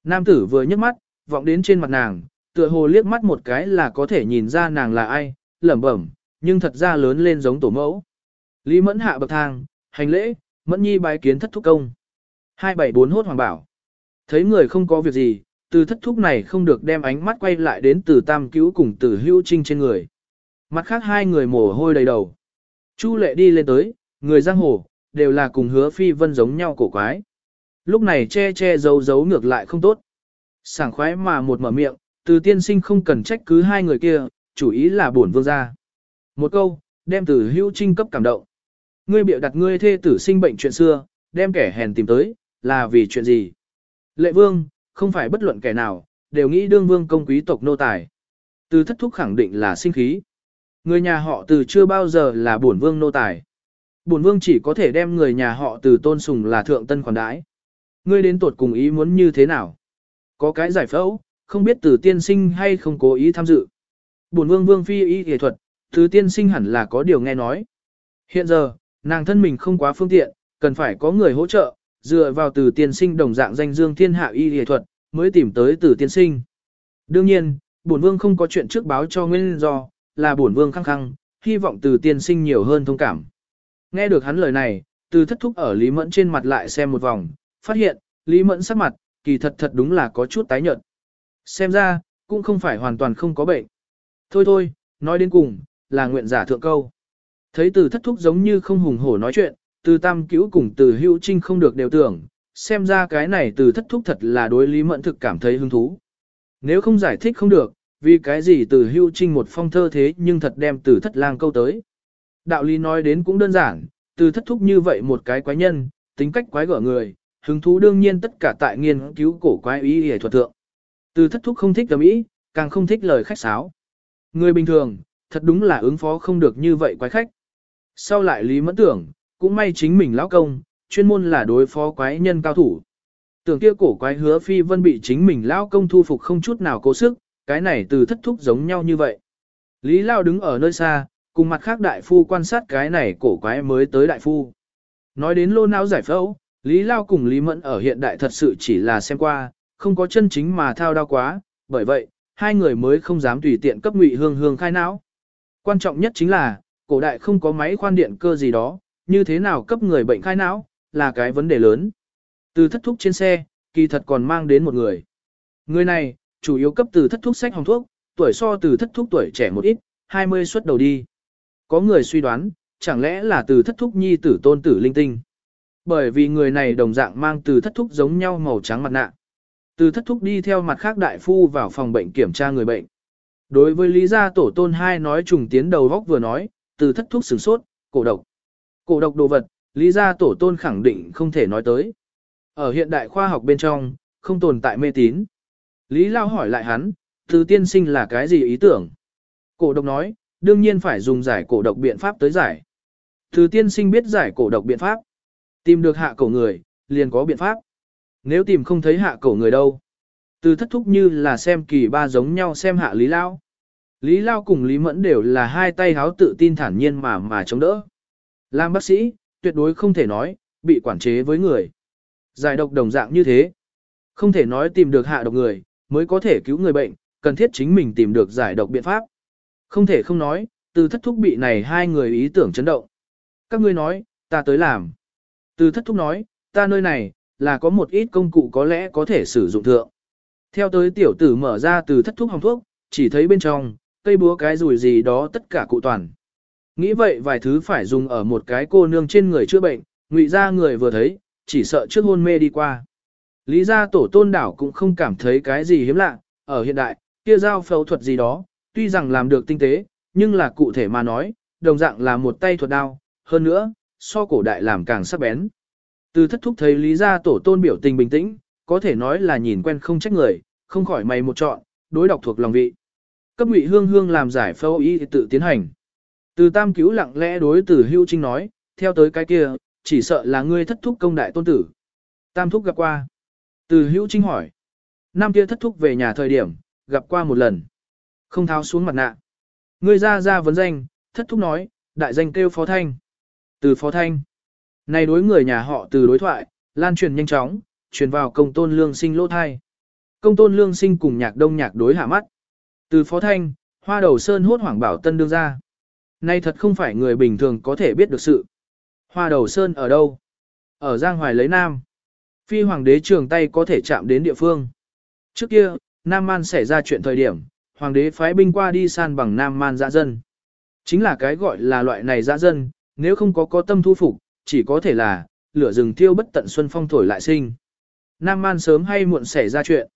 Nam tử vừa nhấc mắt, vọng đến trên mặt nàng, tựa hồ liếc mắt một cái là có thể nhìn ra nàng là ai, lẩm bẩm, nhưng thật ra lớn lên giống tổ mẫu. Lý Mẫn hạ bậc thang, hành lễ, Mẫn Nhi bái kiến thất thúc công. 274 hốt hoàng bảo. Thấy người không có việc gì, từ thất thúc này không được đem ánh mắt quay lại đến từ tam cứu cùng từ hữu trinh trên người. Mặt khác hai người mồ hôi đầy đầu. Chu lệ đi lên tới, người giang hồ, đều là cùng hứa phi vân giống nhau cổ quái. Lúc này che che giấu giấu ngược lại không tốt. Sảng khoái mà một mở miệng, từ tiên sinh không cần trách cứ hai người kia, chủ ý là bổn vương gia. Một câu, đem từ hưu trinh cấp cảm động. Ngươi bịa đặt ngươi thê tử sinh bệnh chuyện xưa, đem kẻ hèn tìm tới, là vì chuyện gì? Lệ vương, không phải bất luận kẻ nào, đều nghĩ đương vương công quý tộc nô tài. Từ thất thúc khẳng định là sinh khí. Người nhà họ từ chưa bao giờ là bổn vương nô tài. Bổn vương chỉ có thể đem người nhà họ từ tôn sùng là thượng tân khoản đãi. Ngươi đến tuột cùng ý muốn như thế nào? Có cái giải phẫu, không biết từ tiên sinh hay không cố ý tham dự. Bổn vương vương phi y y thuật, từ tiên sinh hẳn là có điều nghe nói. Hiện giờ, nàng thân mình không quá phương tiện, cần phải có người hỗ trợ, dựa vào từ tiên sinh đồng dạng danh dương thiên hạ y y thuật, mới tìm tới từ tiên sinh. Đương nhiên, bổn vương không có chuyện trước báo cho nguyên do, là bổn vương khăng khăng, hy vọng từ tiên sinh nhiều hơn thông cảm. Nghe được hắn lời này, từ thất thúc ở Lý Mẫn trên mặt lại xem một vòng, phát hiện, Lý Mẫn sắc mặt, kỳ thật thật đúng là có chút tái nhợt. Xem ra, cũng không phải hoàn toàn không có bệnh. Thôi thôi, nói đến cùng, là nguyện giả thượng câu. Thấy từ thất thúc giống như không hùng hổ nói chuyện, từ tam cứu cùng từ hữu trinh không được đều tưởng, xem ra cái này từ thất thúc thật là đối lý mẫn thực cảm thấy hứng thú. Nếu không giải thích không được, vì cái gì từ hữu trinh một phong thơ thế nhưng thật đem từ thất lang câu tới. Đạo lý nói đến cũng đơn giản, từ thất thúc như vậy một cái quái nhân, tính cách quái gở người, hứng thú đương nhiên tất cả tại nghiên cứu cổ quái ý hề thuật thượng. Từ thất thúc không thích tầm ý, càng không thích lời khách sáo. Người bình thường, thật đúng là ứng phó không được như vậy quái khách. Sau lại Lý Mẫn tưởng, cũng may chính mình lão công, chuyên môn là đối phó quái nhân cao thủ. Tưởng kia cổ quái hứa phi vân bị chính mình lão công thu phục không chút nào cố sức, cái này từ thất thúc giống nhau như vậy. Lý Lao đứng ở nơi xa, cùng mặt khác đại phu quan sát cái này cổ quái mới tới đại phu. Nói đến lô não giải phẫu, Lý Lao cùng Lý Mẫn ở hiện đại thật sự chỉ là xem qua, không có chân chính mà thao đau quá, bởi vậy, hai người mới không dám tùy tiện cấp ngụy hương hương khai não. Quan trọng nhất chính là, cổ đại không có máy khoan điện cơ gì đó, như thế nào cấp người bệnh khai não, là cái vấn đề lớn. Từ thất thúc trên xe, kỳ thật còn mang đến một người. Người này, chủ yếu cấp từ thất thúc sách hồng thuốc, tuổi so từ thất thúc tuổi trẻ một ít, 20 xuất đầu đi. Có người suy đoán, chẳng lẽ là từ thất thúc nhi tử tôn tử linh tinh. Bởi vì người này đồng dạng mang từ thất thúc giống nhau màu trắng mặt nạ. Từ thất thúc đi theo mặt khác đại phu vào phòng bệnh kiểm tra người bệnh. Đối với lý gia tổ tôn hai nói trùng tiến đầu góc vừa nói, từ thất thuốc sửng sốt, cổ độc. Cổ độc đồ vật, lý gia tổ tôn khẳng định không thể nói tới. Ở hiện đại khoa học bên trong, không tồn tại mê tín. Lý Lao hỏi lại hắn, từ tiên sinh là cái gì ý tưởng? Cổ độc nói, đương nhiên phải dùng giải cổ độc biện pháp tới giải. Từ tiên sinh biết giải cổ độc biện pháp. Tìm được hạ cổ người, liền có biện pháp. Nếu tìm không thấy hạ cổ người đâu. Từ thất thúc như là xem kỳ ba giống nhau xem hạ Lý Lao. Lý Lao cùng Lý Mẫn đều là hai tay háo tự tin thản nhiên mà mà chống đỡ. Làm bác sĩ, tuyệt đối không thể nói, bị quản chế với người. Giải độc đồng dạng như thế. Không thể nói tìm được hạ độc người, mới có thể cứu người bệnh, cần thiết chính mình tìm được giải độc biện pháp. Không thể không nói, từ thất thúc bị này hai người ý tưởng chấn động. Các ngươi nói, ta tới làm. Từ thất thúc nói, ta nơi này, là có một ít công cụ có lẽ có thể sử dụng thượng. Theo tới tiểu tử mở ra từ thất thúc hồng thuốc, chỉ thấy bên trong, cây búa cái rùi gì đó tất cả cụ toàn. Nghĩ vậy vài thứ phải dùng ở một cái cô nương trên người chữa bệnh, ngụy ra người vừa thấy, chỉ sợ trước hôn mê đi qua. Lý gia tổ tôn đảo cũng không cảm thấy cái gì hiếm lạ, ở hiện đại, kia giao phẫu thuật gì đó, tuy rằng làm được tinh tế, nhưng là cụ thể mà nói, đồng dạng là một tay thuật đao, hơn nữa, so cổ đại làm càng sắc bén. Từ thất thúc thấy lý gia tổ tôn biểu tình bình tĩnh, có thể nói là nhìn quen không trách người, không khỏi mày một chọn, đối đọc thuộc lòng vị. Cấp ngụy hương hương làm giải phẫu y tự tiến hành. Từ tam cứu lặng lẽ đối từ hưu trinh nói, theo tới cái kia, chỉ sợ là ngươi thất thúc công đại tôn tử. Tam thúc gặp qua. Từ hữu trinh hỏi. Năm kia thất thúc về nhà thời điểm, gặp qua một lần. Không tháo xuống mặt nạ. Ngươi ra ra vấn danh, thất thúc nói, đại danh kêu phó thanh. Từ phó thanh. Này đối người nhà họ từ đối thoại, lan truyền nhanh chóng, truyền vào công tôn lương sinh lỗ thai. Công tôn lương sinh cùng nhạc đông nhạc đối hạ mắt. Từ phó thanh, hoa đầu sơn hốt hoảng bảo tân đương ra. Nay thật không phải người bình thường có thể biết được sự. Hoa đầu sơn ở đâu? Ở Giang Hoài lấy Nam. Phi hoàng đế trường tay có thể chạm đến địa phương. Trước kia, Nam Man xảy ra chuyện thời điểm, hoàng đế phái binh qua đi san bằng Nam Man dã dân. Chính là cái gọi là loại này dã dân, nếu không có có tâm thu phục, chỉ có thể là, lửa rừng thiêu bất tận xuân phong thổi lại sinh. Nam Man sớm hay muộn xảy ra chuyện.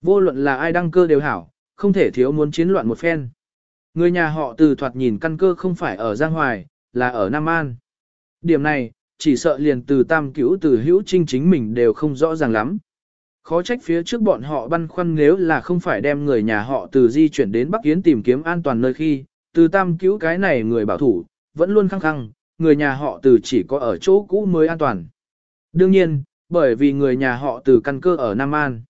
Vô luận là ai đăng cơ đều hảo, không thể thiếu muốn chiến loạn một phen. Người nhà họ từ thoạt nhìn căn cơ không phải ở Giang Hoài, là ở Nam An. Điểm này, chỉ sợ liền từ tam cửu từ hữu trinh chính mình đều không rõ ràng lắm. Khó trách phía trước bọn họ băn khoăn nếu là không phải đem người nhà họ từ di chuyển đến Bắc Yến tìm kiếm an toàn nơi khi, từ tam cứu cái này người bảo thủ, vẫn luôn khăng khăng, người nhà họ từ chỉ có ở chỗ cũ mới an toàn. Đương nhiên, bởi vì người nhà họ từ căn cơ ở Nam An.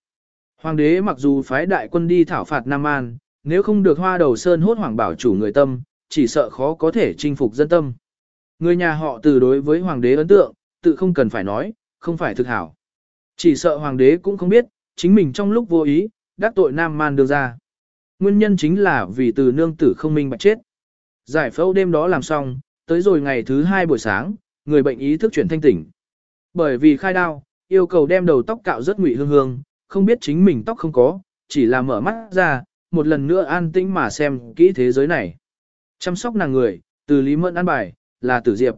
Hoàng đế mặc dù phái đại quân đi thảo phạt Nam An, nếu không được hoa đầu sơn hốt hoàng bảo chủ người tâm, chỉ sợ khó có thể chinh phục dân tâm. Người nhà họ từ đối với hoàng đế ấn tượng, tự không cần phải nói, không phải thực hảo. Chỉ sợ hoàng đế cũng không biết, chính mình trong lúc vô ý, đắc tội Nam Man đưa ra. Nguyên nhân chính là vì từ nương tử không minh bạch chết. Giải phẫu đêm đó làm xong, tới rồi ngày thứ hai buổi sáng, người bệnh ý thức chuyển thanh tỉnh. Bởi vì khai đao, yêu cầu đem đầu tóc cạo rất ngụy hương hương, không biết chính mình tóc không có, chỉ là mở mắt ra, một lần nữa an tĩnh mà xem kỹ thế giới này. Chăm sóc nàng người, từ Lý Mẫn an bài, là Tử Diệp.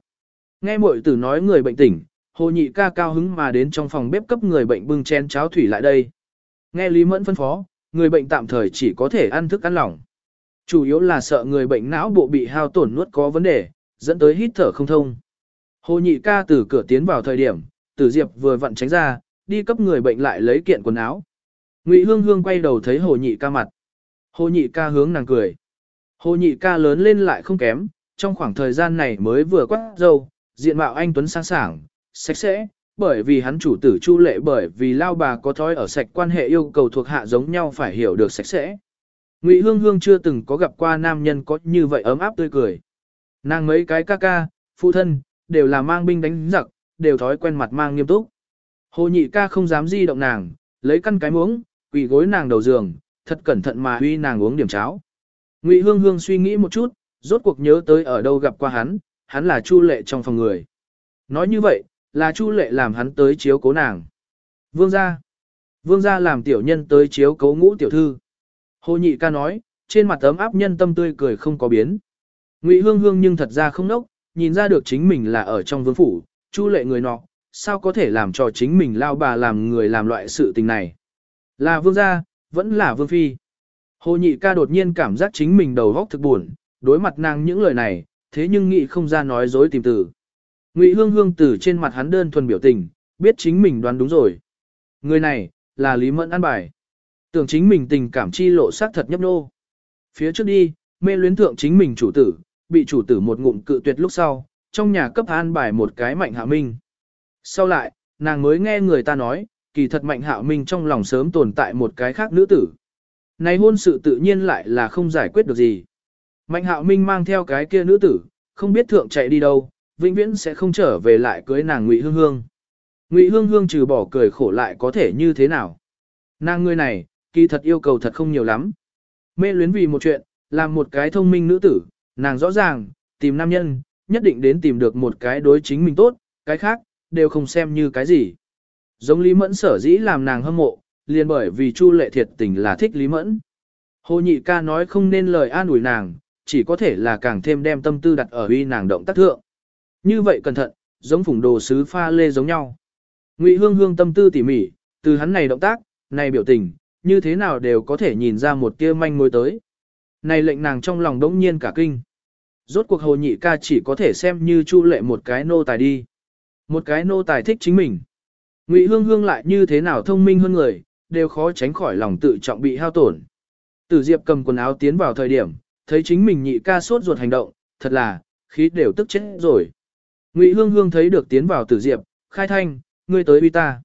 Nghe muội tử nói người bệnh tỉnh, Hồ nhị ca cao hứng mà đến trong phòng bếp cấp người bệnh bưng chén cháo thủy lại đây. Nghe Lý Mẫn phân phó, người bệnh tạm thời chỉ có thể ăn thức ăn lỏng. Chủ yếu là sợ người bệnh não bộ bị hao tổn nuốt có vấn đề, dẫn tới hít thở không thông. Hồ nhị ca từ cửa tiến vào thời điểm, tử diệp vừa vặn tránh ra, đi cấp người bệnh lại lấy kiện quần áo. Ngụy hương hương quay đầu thấy hồ nhị ca mặt. Hồ nhị ca hướng nàng cười. Hồ nhị ca lớn lên lại không kém, trong khoảng thời gian này mới vừa quát dâu, diện mạo anh Tuấn sáng sảng, sạch sẽ, bởi vì hắn chủ tử chu lệ bởi vì lao bà có thói ở sạch quan hệ yêu cầu thuộc hạ giống nhau phải hiểu được sạch sẽ. Ngụy Hương Hương chưa từng có gặp qua nam nhân có như vậy ấm áp tươi cười. Nàng mấy cái ca ca, phụ thân, đều là mang binh đánh giặc, đều thói quen mặt mang nghiêm túc. Hồ nhị ca không dám di động nàng, lấy căn cái muỗng, quỳ gối nàng đầu giường, thật cẩn thận mà uy nàng uống điểm cháo. Ngụy Hương Hương suy nghĩ một chút, rốt cuộc nhớ tới ở đâu gặp qua hắn, hắn là Chu Lệ trong phòng người. Nói như vậy, là Chu Lệ làm hắn tới chiếu cố nàng. Vương gia. Vương gia làm tiểu nhân tới chiếu cố ngũ tiểu thư. Hồ nhị ca nói, trên mặt ấm áp nhân tâm tươi cười không có biến. Ngụy hương hương nhưng thật ra không nốc, nhìn ra được chính mình là ở trong vương phủ, Chu Lệ người nọ, sao có thể làm cho chính mình lao bà làm người làm loại sự tình này. Là vương gia, vẫn là vương phi. Hồ nhị ca đột nhiên cảm giác chính mình đầu góc thực buồn, đối mặt nàng những lời này, thế nhưng nghĩ không ra nói dối tìm từ. Ngụy Hương Hương từ trên mặt hắn đơn thuần biểu tình, biết chính mình đoán đúng rồi. Người này, là Lý Mẫn an bài. Tưởng chính mình tình cảm chi lộ xác thật nhấp nô. Phía trước đi, mê luyến thượng chính mình chủ tử, bị chủ tử một ngụm cự tuyệt lúc sau, trong nhà cấp an bài một cái mạnh hạ minh. Sau lại, nàng mới nghe người ta nói, kỳ thật mạnh hạo minh trong lòng sớm tồn tại một cái khác nữ tử. Này hôn sự tự nhiên lại là không giải quyết được gì. Mạnh hạo minh mang theo cái kia nữ tử, không biết thượng chạy đi đâu, vĩnh viễn sẽ không trở về lại cưới nàng Ngụy Hương Hương. Ngụy Hương Hương trừ bỏ cười khổ lại có thể như thế nào? Nàng người này, kỳ thật yêu cầu thật không nhiều lắm. Mê luyến vì một chuyện, làm một cái thông minh nữ tử, nàng rõ ràng, tìm nam nhân, nhất định đến tìm được một cái đối chính mình tốt, cái khác, đều không xem như cái gì. Giống Lý Mẫn sở dĩ làm nàng hâm mộ, liền bởi vì Chu Lệ thiệt tình là thích Lý Mẫn. Hồ nhị ca nói không nên lời an ủi nàng, chỉ có thể là càng thêm đem tâm tư đặt ở uy nàng động tác thượng. Như vậy cẩn thận, giống phủng đồ sứ pha lê giống nhau. Ngụy Hương Hương tâm tư tỉ mỉ, từ hắn này động tác, này biểu tình, như thế nào đều có thể nhìn ra một tia manh mối tới. Này lệnh nàng trong lòng đống nhiên cả kinh. Rốt cuộc hồ nhị ca chỉ có thể xem như chu lệ một cái nô tài đi. Một cái nô tài thích chính mình. Ngụy Hương Hương lại như thế nào thông minh hơn người, đều khó tránh khỏi lòng tự trọng bị hao tổn. Tử Diệp cầm quần áo tiến vào thời điểm, thấy chính mình nhị ca sốt ruột hành động, thật là, khí đều tức chết rồi. Ngụy Hương Hương thấy được tiến vào Tử Diệp, khai thanh, ngươi tới uy ta.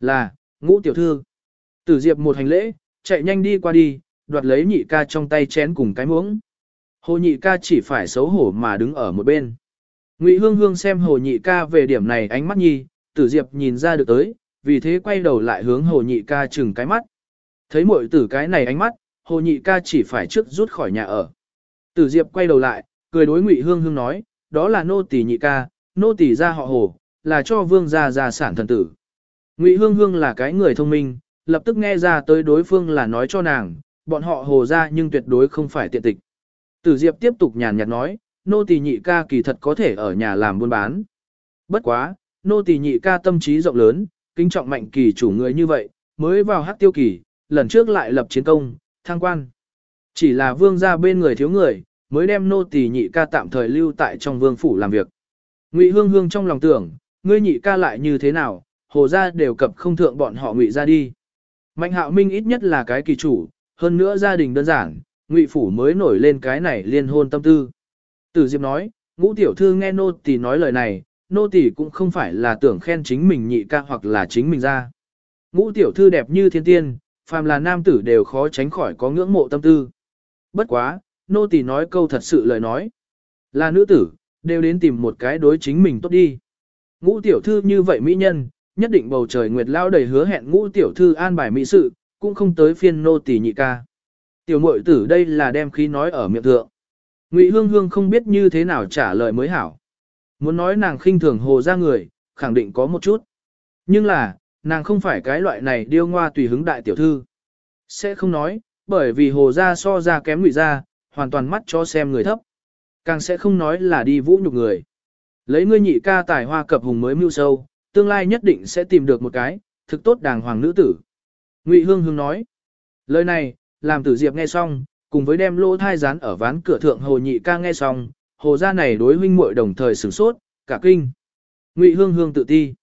Là, ngũ tiểu thư. Tử Diệp một hành lễ, chạy nhanh đi qua đi, đoạt lấy nhị ca trong tay chén cùng cái muỗng. Hồ nhị ca chỉ phải xấu hổ mà đứng ở một bên. Ngụy Hương Hương xem hồ nhị ca về điểm này ánh mắt nhi, Tử Diệp nhìn ra được tới, vì thế quay đầu lại hướng hồ nhị ca chừng cái mắt. Thấy muội tử cái này ánh mắt, hồ nhị ca chỉ phải trước rút khỏi nhà ở. Tử Diệp quay đầu lại, cười đối Ngụy Hương Hương nói, đó là nô tỳ nhị ca, nô tỳ gia họ hồ, là cho vương gia gia sản thần tử. Ngụy Hương Hương là cái người thông minh, lập tức nghe ra tới đối phương là nói cho nàng, bọn họ hồ gia nhưng tuyệt đối không phải tiện tịch. Tử Diệp tiếp tục nhàn nhạt nói, nô tỳ nhị ca kỳ thật có thể ở nhà làm buôn bán. Bất quá, nô tỳ nhị ca tâm trí rộng lớn, kính trọng mạnh kỳ chủ người như vậy, mới vào hát tiêu kỳ, lần trước lại lập chiến công, thăng quan. Chỉ là vương gia bên người thiếu người, mới đem nô tỳ nhị ca tạm thời lưu tại trong vương phủ làm việc. Ngụy Hương Hương trong lòng tưởng, ngươi nhị ca lại như thế nào, hồ gia đều cập không thượng bọn họ ngụy ra đi. Mạnh hạo minh ít nhất là cái kỳ chủ, hơn nữa gia đình đơn giản, ngụy phủ mới nổi lên cái này liên hôn tâm tư. Tử Diệp nói, ngũ tiểu thư nghe nô tỳ nói lời này, nô tỳ cũng không phải là tưởng khen chính mình nhị ca hoặc là chính mình ra. Ngũ tiểu thư đẹp như thiên tiên, phàm là nam tử đều khó tránh khỏi có ngưỡng mộ tâm tư. Bất quá, nô tỳ nói câu thật sự lời nói. Là nữ tử, đều đến tìm một cái đối chính mình tốt đi. Ngũ tiểu thư như vậy mỹ nhân, nhất định bầu trời nguyệt lao đầy hứa hẹn ngũ tiểu thư an bài mỹ sự, cũng không tới phiên nô tỳ nhị ca. Tiểu muội tử đây là đem khí nói ở miệng thượng. Ngụy Hương Hương không biết như thế nào trả lời mới hảo. Muốn nói nàng khinh thường hồ ra người, khẳng định có một chút. Nhưng là, nàng không phải cái loại này điêu ngoa tùy hứng đại tiểu thư. Sẽ không nói, bởi vì hồ ra so ra kém ngụy ra, hoàn toàn mắt cho xem người thấp. Càng sẽ không nói là đi vũ nhục người. Lấy ngươi nhị ca tài hoa cập hùng mới mưu sâu, tương lai nhất định sẽ tìm được một cái, thực tốt đàng hoàng nữ tử. Ngụy Hương Hương nói. Lời này, làm tử diệp nghe xong, cùng với đem lỗ thai rán ở ván cửa thượng hồ nhị ca nghe xong, hồ gia này đối huynh muội đồng thời sửng sốt, cả kinh. Ngụy Hương Hương tự ti.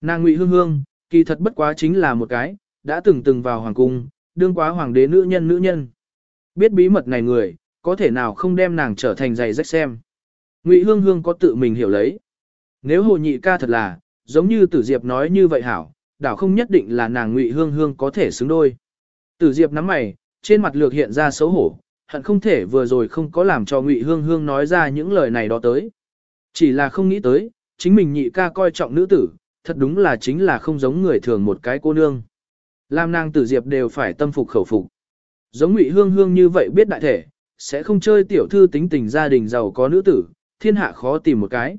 Nàng Ngụy Hương Hương, kỳ thật bất quá chính là một cái, đã từng từng vào hoàng cung, đương quá hoàng đế nữ nhân nữ nhân. Biết bí mật này người, có thể nào không đem nàng trở thành giày rách xem. Ngụy Hương Hương có tự mình hiểu lấy. Nếu hồ nhị ca thật là, giống như Tử Diệp nói như vậy hảo, đảo không nhất định là nàng Ngụy Hương Hương có thể xứng đôi. Tử Diệp nắm mày, trên mặt lược hiện ra xấu hổ, hận không thể vừa rồi không có làm cho Ngụy Hương Hương nói ra những lời này đó tới. Chỉ là không nghĩ tới, chính mình nhị ca coi trọng nữ tử, thật đúng là chính là không giống người thường một cái cô nương. Làm nàng tử diệp đều phải tâm phục khẩu phục. Giống Ngụy Hương Hương như vậy biết đại thể, sẽ không chơi tiểu thư tính tình gia đình giàu có nữ tử, thiên hạ khó tìm một cái.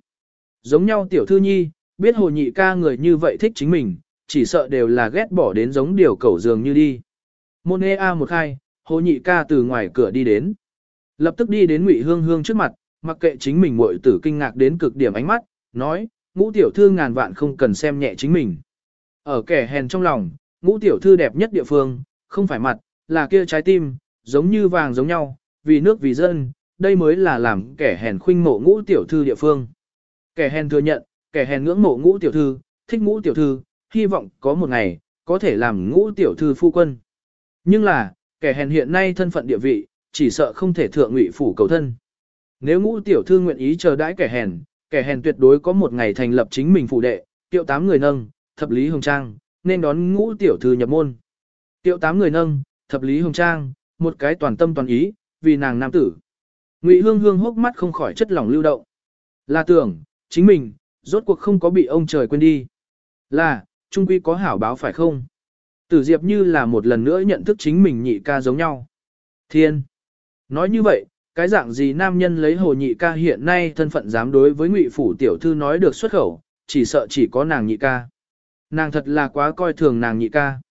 Giống nhau tiểu thư nhi, biết hồ nhị ca người như vậy thích chính mình, chỉ sợ đều là ghét bỏ đến giống điều cẩu giường như đi. Môn e a một khai, hồ nhị ca từ ngoài cửa đi đến. Lập tức đi đến Ngụy Hương Hương trước mặt, mặc kệ chính mình muội tử kinh ngạc đến cực điểm ánh mắt, nói, ngũ tiểu thư ngàn vạn không cần xem nhẹ chính mình. Ở kẻ hèn trong lòng, ngũ tiểu thư đẹp nhất địa phương, không phải mặt, là kia trái tim, giống như vàng giống nhau, vì nước vì dân, đây mới là làm kẻ hèn khuynh mộ ngũ tiểu thư địa phương. Kẻ hèn thừa nhận, kẻ hèn ngưỡng mộ ngũ tiểu thư, thích ngũ tiểu thư, hy vọng có một ngày, có thể làm ngũ tiểu thư phu quân. Nhưng là, kẻ hèn hiện nay thân phận địa vị, chỉ sợ không thể thượng ngụy phủ cầu thân. Nếu ngũ tiểu thư nguyện ý chờ đãi kẻ hèn, kẻ hèn tuyệt đối có một ngày thành lập chính mình phụ đệ, tiệu tám người nâng, thập lý hồng trang, nên đón ngũ tiểu thư nhập môn. Tiệu tám người nâng, thập lý hồng trang, một cái toàn tâm toàn ý, vì nàng nam tử. Ngụy Hương Hương hốc mắt không khỏi chất lỏng lưu động. Là tưởng, chính mình, rốt cuộc không có bị ông trời quên đi. Là, trung quy có hảo báo phải không? Tử Diệp như là một lần nữa nhận thức chính mình nhị ca giống nhau. Thiên. Nói như vậy, cái dạng gì nam nhân lấy hồ nhị ca hiện nay thân phận dám đối với ngụy phủ tiểu thư nói được xuất khẩu, chỉ sợ chỉ có nàng nhị ca. Nàng thật là quá coi thường nàng nhị ca.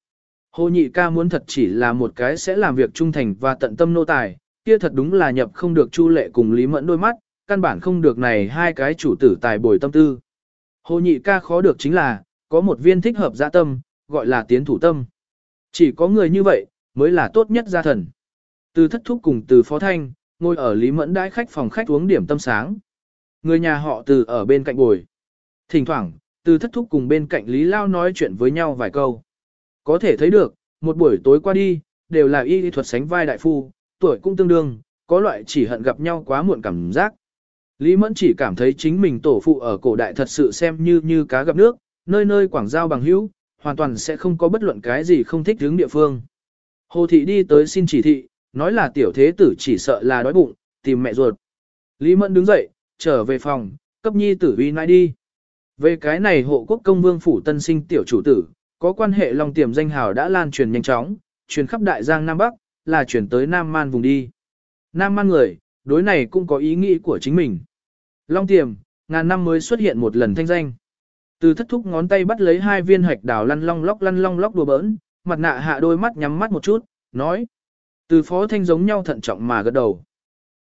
Hồ nhị ca muốn thật chỉ là một cái sẽ làm việc trung thành và tận tâm nô tài, kia thật đúng là nhập không được chu lệ cùng Lý Mẫn đôi mắt, căn bản không được này hai cái chủ tử tài bồi tâm tư. Hồ nhị ca khó được chính là, có một viên thích hợp dạ tâm, gọi là tiến thủ tâm. Chỉ có người như vậy, mới là tốt nhất gia thần. Từ thất thúc cùng từ phó thanh, ngồi ở Lý Mẫn đãi khách phòng khách uống điểm tâm sáng. Người nhà họ từ ở bên cạnh bồi. Thỉnh thoảng, từ thất thúc cùng bên cạnh Lý Lao nói chuyện với nhau vài câu. Có thể thấy được, một buổi tối qua đi, đều là y thuật sánh vai đại phu, tuổi cũng tương đương, có loại chỉ hận gặp nhau quá muộn cảm giác. Lý Mẫn chỉ cảm thấy chính mình tổ phụ ở cổ đại thật sự xem như như cá gặp nước, nơi nơi quảng giao bằng hữu, hoàn toàn sẽ không có bất luận cái gì không thích hướng địa phương. Hồ thị đi tới xin chỉ thị, nói là tiểu thế tử chỉ sợ là đói bụng, tìm mẹ ruột. Lý Mẫn đứng dậy, trở về phòng, cấp nhi tử uy nãi đi. Về cái này hộ quốc công vương phủ tân sinh tiểu chủ tử, có quan hệ long tiềm danh hào đã lan truyền nhanh chóng, truyền khắp đại giang Nam Bắc, là chuyển tới Nam Man vùng đi. Nam Man người, đối này cũng có ý nghĩ của chính mình. Long tiềm, ngàn năm mới xuất hiện một lần thanh danh. Từ thất thúc ngón tay bắt lấy hai viên hạch đào lăn long lóc lăn long lóc đùa bỡn, mặt nạ hạ đôi mắt nhắm mắt một chút, nói. Từ phó thanh giống nhau thận trọng mà gật đầu.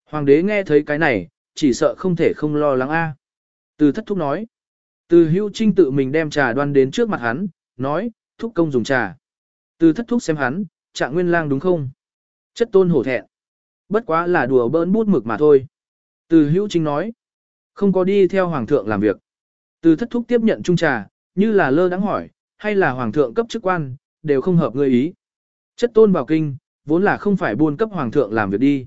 Hoàng đế nghe thấy cái này, chỉ sợ không thể không lo lắng a. À. Từ thất thúc nói. Từ hữu trinh tự mình đem trà đoan đến trước mặt hắn, nói, thúc công dùng trà. Từ thất thúc xem hắn, trạng nguyên lang đúng không? Chất tôn hổ thẹn. Bất quá là đùa bỡn bút mực mà thôi. Từ hữu chính nói. Không có đi theo hoàng thượng làm việc. Từ thất thúc tiếp nhận trung trà, như là lơ đáng hỏi, hay là hoàng thượng cấp chức quan, đều không hợp người ý. Chất tôn bảo kinh, vốn là không phải buôn cấp hoàng thượng làm việc đi.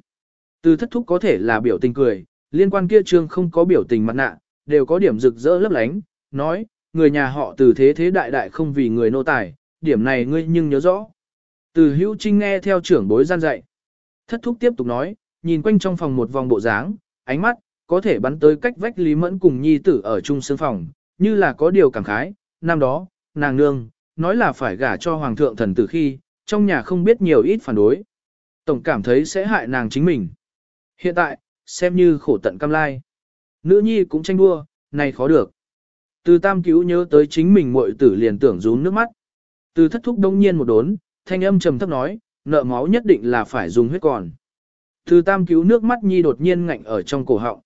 Từ thất thúc có thể là biểu tình cười, liên quan kia trương không có biểu tình mặt nạ, đều có điểm rực rỡ lấp lánh, nói, người nhà họ từ thế thế đại đại không vì người nô tài, điểm này ngươi nhưng nhớ rõ. Từ hữu trinh nghe theo trưởng bối gian dạy. Thất thúc tiếp tục nói, nhìn quanh trong phòng một vòng bộ dáng, ánh mắt, có thể bắn tới cách vách Lý Mẫn cùng nhi tử ở chung sương phòng, như là có điều cảm khái, năm đó, nàng nương, nói là phải gả cho hoàng thượng thần tử khi, trong nhà không biết nhiều ít phản đối. Tổng cảm thấy sẽ hại nàng chính mình. Hiện tại, xem như khổ tận cam lai. Nữ nhi cũng tranh đua, này khó được. Từ tam cứu nhớ tới chính mình muội tử liền tưởng rún nước mắt. Từ thất thúc đông nhiên một đốn, thanh âm trầm thấp nói, nợ máu nhất định là phải dùng huyết còn. Từ tam cứu nước mắt nhi đột nhiên ngạnh ở trong cổ họng.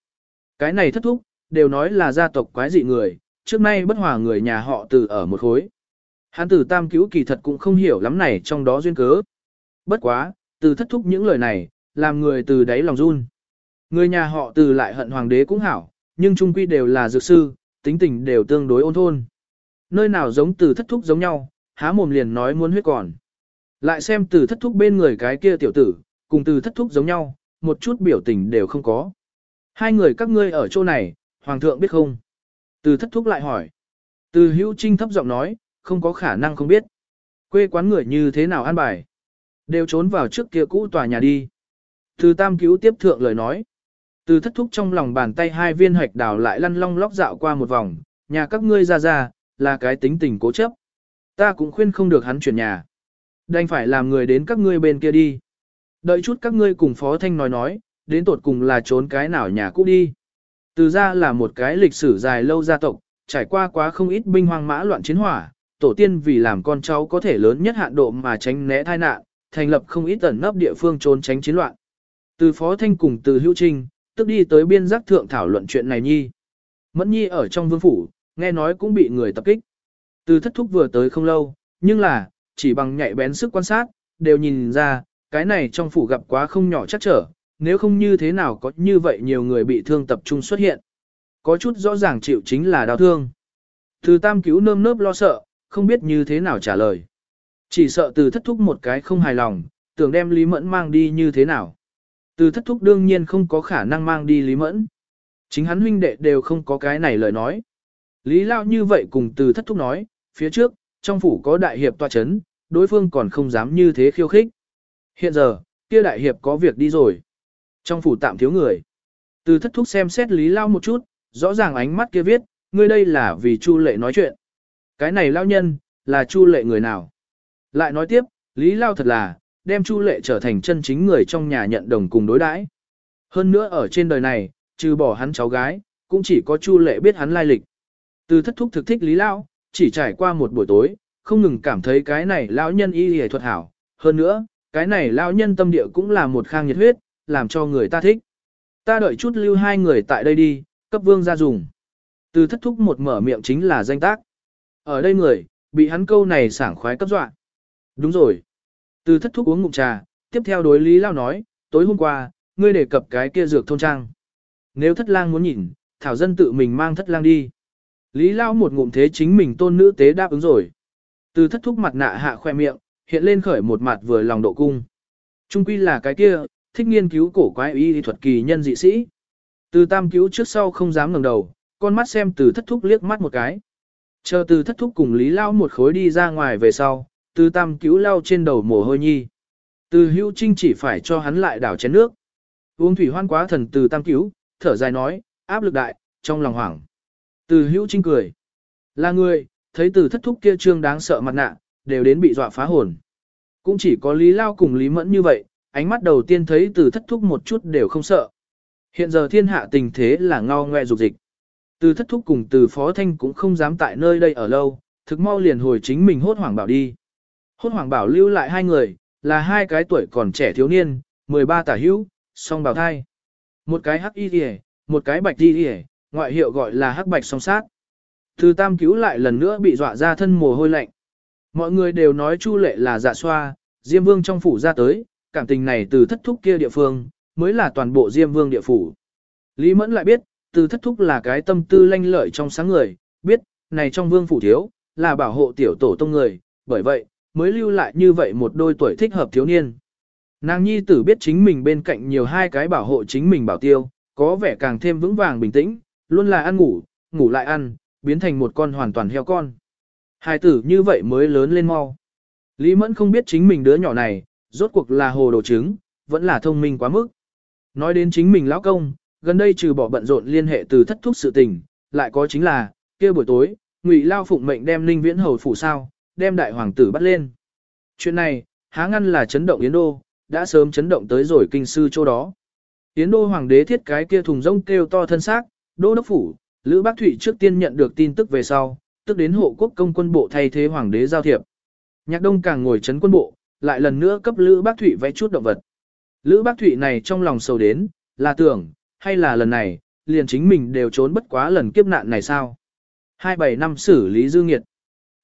Cái này thất thúc, đều nói là gia tộc quái dị người, trước nay bất hòa người nhà họ từ ở một khối. Hắn từ tam cứu kỳ thật cũng không hiểu lắm này trong đó duyên cớ. Bất quá, từ thất thúc những lời này, làm người từ đáy lòng run. Người nhà họ từ lại hận hoàng đế cũng hảo, nhưng trung quy đều là dược sư, tính tình đều tương đối ôn thôn. Nơi nào giống từ thất thúc giống nhau, há mồm liền nói muốn huyết còn. Lại xem từ thất thúc bên người cái kia tiểu tử, cùng từ thất thúc giống nhau, một chút biểu tình đều không có. Hai người các ngươi ở chỗ này, hoàng thượng biết không? Từ thất thúc lại hỏi. Từ hữu trinh thấp giọng nói, không có khả năng không biết. Quê quán người như thế nào an bài? Đều trốn vào trước kia cũ tòa nhà đi. Từ tam cứu tiếp thượng lời nói. Từ thất thúc trong lòng bàn tay hai viên hạch đào lại lăn long lóc dạo qua một vòng, nhà các ngươi ra ra, là cái tính tình cố chấp. Ta cũng khuyên không được hắn chuyển nhà. Đành phải làm người đến các ngươi bên kia đi. Đợi chút các ngươi cùng Phó Thanh nói nói, đến tột cùng là trốn cái nào nhà cũ đi. Từ ra là một cái lịch sử dài lâu gia tộc, trải qua quá không ít binh hoang mã loạn chiến hỏa, tổ tiên vì làm con cháu có thể lớn nhất hạn độ mà tránh né tai nạn, thành lập không ít ẩn nấp địa phương trốn tránh chiến loạn. Từ Phó Thanh cùng từ Hữu Trinh, tức đi tới biên giác thượng thảo luận chuyện này nhi. Mẫn nhi ở trong vương phủ, nghe nói cũng bị người tập kích. Từ thất thúc vừa tới không lâu, nhưng là, chỉ bằng nhạy bén sức quan sát, đều nhìn ra, cái này trong phủ gặp quá không nhỏ chắc trở, nếu không như thế nào có như vậy nhiều người bị thương tập trung xuất hiện. Có chút rõ ràng chịu chính là đau thương. Từ tam cứu nơm nớp lo sợ, không biết như thế nào trả lời. Chỉ sợ từ thất thúc một cái không hài lòng, tưởng đem Lý Mẫn mang đi như thế nào. Từ thất thúc đương nhiên không có khả năng mang đi Lý Mẫn. Chính hắn huynh đệ đều không có cái này lời nói. Lý Lao như vậy cùng từ thất thúc nói, phía trước, trong phủ có đại hiệp tòa chấn, đối phương còn không dám như thế khiêu khích. Hiện giờ, kia đại hiệp có việc đi rồi. Trong phủ tạm thiếu người. Từ thất thúc xem xét Lý Lao một chút, rõ ràng ánh mắt kia viết, ngươi đây là vì Chu Lệ nói chuyện. Cái này Lao nhân, là Chu Lệ người nào? Lại nói tiếp, Lý Lao thật là, đem Chu Lệ trở thành chân chính người trong nhà nhận đồng cùng đối đãi. Hơn nữa ở trên đời này, trừ bỏ hắn cháu gái, cũng chỉ có Chu Lệ biết hắn lai lịch. Từ thất thúc thực thích Lý Lao, chỉ trải qua một buổi tối, không ngừng cảm thấy cái này lão nhân y hề thuật hảo. Hơn nữa, cái này lão nhân tâm địa cũng là một khang nhiệt huyết, làm cho người ta thích. Ta đợi chút lưu hai người tại đây đi, cấp vương ra dùng. Từ thất thúc một mở miệng chính là danh tác. Ở đây người, bị hắn câu này sảng khoái cấp dọa. Đúng rồi. Từ thất thúc uống ngụm trà, tiếp theo đối Lý Lao nói, tối hôm qua, ngươi đề cập cái kia dược thôn trang. Nếu thất lang muốn nhìn, thảo dân tự mình mang thất lang đi. Lý Lao một ngụm thế chính mình tôn nữ tế đáp ứng rồi. Từ thất thúc mặt nạ hạ khoe miệng, hiện lên khởi một mặt vừa lòng độ cung. Trung quy là cái kia, thích nghiên cứu cổ quái y thuật kỳ nhân dị sĩ. Từ tam cứu trước sau không dám ngẩng đầu, con mắt xem từ thất thúc liếc mắt một cái. Chờ từ thất thúc cùng Lý Lao một khối đi ra ngoài về sau, từ tam cứu lao trên đầu mồ hôi nhi. Từ hữu trinh chỉ phải cho hắn lại đảo chén nước. Uống thủy hoan quá thần từ tam cứu, thở dài nói, áp lực đại, trong lòng hoảng. Từ hữu trinh cười. Là người, thấy từ thất thúc kia trương đáng sợ mặt nạ, đều đến bị dọa phá hồn. Cũng chỉ có Lý Lao cùng Lý Mẫn như vậy, ánh mắt đầu tiên thấy từ thất thúc một chút đều không sợ. Hiện giờ thiên hạ tình thế là ngao ngoe dục dịch. Từ thất thúc cùng từ phó thanh cũng không dám tại nơi đây ở lâu, thực mau liền hồi chính mình hốt hoảng bảo đi. Hốt hoảng bảo lưu lại hai người, là hai cái tuổi còn trẻ thiếu niên, 13 tả hữu, song bào thai. Một cái hắc y kìa, một cái bạch y kìa, ngoại hiệu gọi là hắc bạch song sát. Từ tam cứu lại lần nữa bị dọa ra thân mồ hôi lạnh. Mọi người đều nói Chu Lệ là dạ xoa, Diêm Vương trong phủ ra tới, cảm tình này từ thất thúc kia địa phương, mới là toàn bộ Diêm Vương địa phủ. Lý Mẫn lại biết, từ thất thúc là cái tâm tư lanh lợi trong sáng người, biết, này trong vương phủ thiếu, là bảo hộ tiểu tổ tông người, bởi vậy, mới lưu lại như vậy một đôi tuổi thích hợp thiếu niên. Nàng nhi tử biết chính mình bên cạnh nhiều hai cái bảo hộ chính mình bảo tiêu, có vẻ càng thêm vững vàng bình tĩnh, luôn là ăn ngủ, ngủ lại ăn, biến thành một con hoàn toàn heo con. Hai tử như vậy mới lớn lên mau. Lý Mẫn không biết chính mình đứa nhỏ này, rốt cuộc là hồ đồ trứng, vẫn là thông minh quá mức. Nói đến chính mình lão công, gần đây trừ bỏ bận rộn liên hệ từ thất thúc sự tình, lại có chính là, kia buổi tối, Ngụy Lao phụng mệnh đem Linh Viễn Hầu phủ sao, đem đại hoàng tử bắt lên. Chuyện này, há ngăn là chấn động Yến Đô, đã sớm chấn động tới rồi kinh sư chỗ đó. Yến Đô hoàng đế thiết cái kia thùng rông kêu to thân xác, Đô đốc phủ, Lữ Bác Thụy trước tiên nhận được tin tức về sau, tức đến hộ quốc công quân bộ thay thế hoàng đế giao thiệp. Nhạc Đông càng ngồi chấn quân bộ, lại lần nữa cấp Lữ Bác Thụy vẽ chút động vật. Lữ Bác Thụy này trong lòng sầu đến, là tưởng, hay là lần này, liền chính mình đều trốn bất quá lần kiếp nạn này sao? 27 năm xử lý dư nghiệt.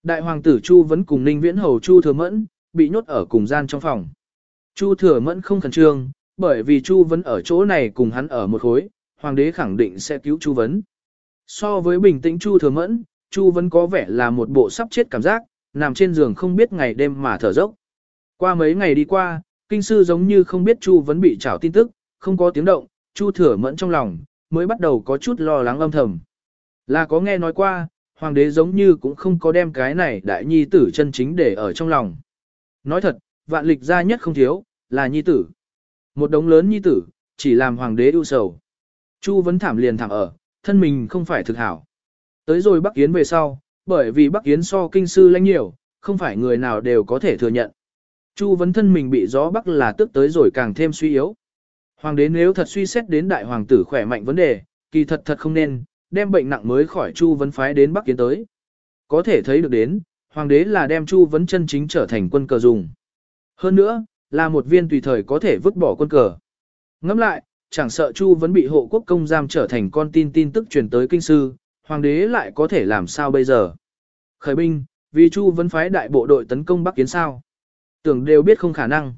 Đại hoàng tử Chu vẫn cùng Ninh Viễn Hầu Chu Thừa Mẫn, bị nhốt ở cùng gian trong phòng. Chu Thừa Mẫn không khẩn trương, bởi vì Chu vẫn ở chỗ này cùng hắn ở một khối, hoàng đế khẳng định sẽ cứu Chu vấn. So với bình tĩnh Chu Thừa Mẫn, Chu vẫn có vẻ là một bộ sắp chết cảm giác, nằm trên giường không biết ngày đêm mà thở dốc. Qua mấy ngày đi qua, kinh sư giống như không biết Chu vẫn bị trảo tin tức, không có tiếng động, Chu Thừa Mẫn trong lòng, mới bắt đầu có chút lo lắng âm thầm. Là có nghe nói qua, hoàng đế giống như cũng không có đem cái này đại nhi tử chân chính để ở trong lòng. Nói thật, vạn lịch gia nhất không thiếu, là nhi tử. Một đống lớn nhi tử, chỉ làm hoàng đế ưu sầu. Chu vấn thảm liền thảm ở, thân mình không phải thực hảo. Tới rồi Bắc Yến về sau, bởi vì Bắc Yến so kinh sư lãnh nhiều, không phải người nào đều có thể thừa nhận. Chu vấn thân mình bị gió Bắc là tức tới rồi càng thêm suy yếu. Hoàng đế nếu thật suy xét đến đại hoàng tử khỏe mạnh vấn đề, kỳ thật thật không nên, đem bệnh nặng mới khỏi Chu vấn phái đến Bắc Kiến tới. Có thể thấy được đến, hoàng đế là đem Chu vấn chân chính trở thành quân cờ dùng. Hơn nữa, là một viên tùy thời có thể vứt bỏ quân cờ. Ngẫm lại, chẳng sợ Chu vấn bị hộ quốc công giam trở thành con tin tin tức truyền tới kinh sư, hoàng đế lại có thể làm sao bây giờ? Khởi binh, vì Chu vấn phái đại bộ đội tấn công Bắc Kiến sao? Tưởng đều biết không khả năng.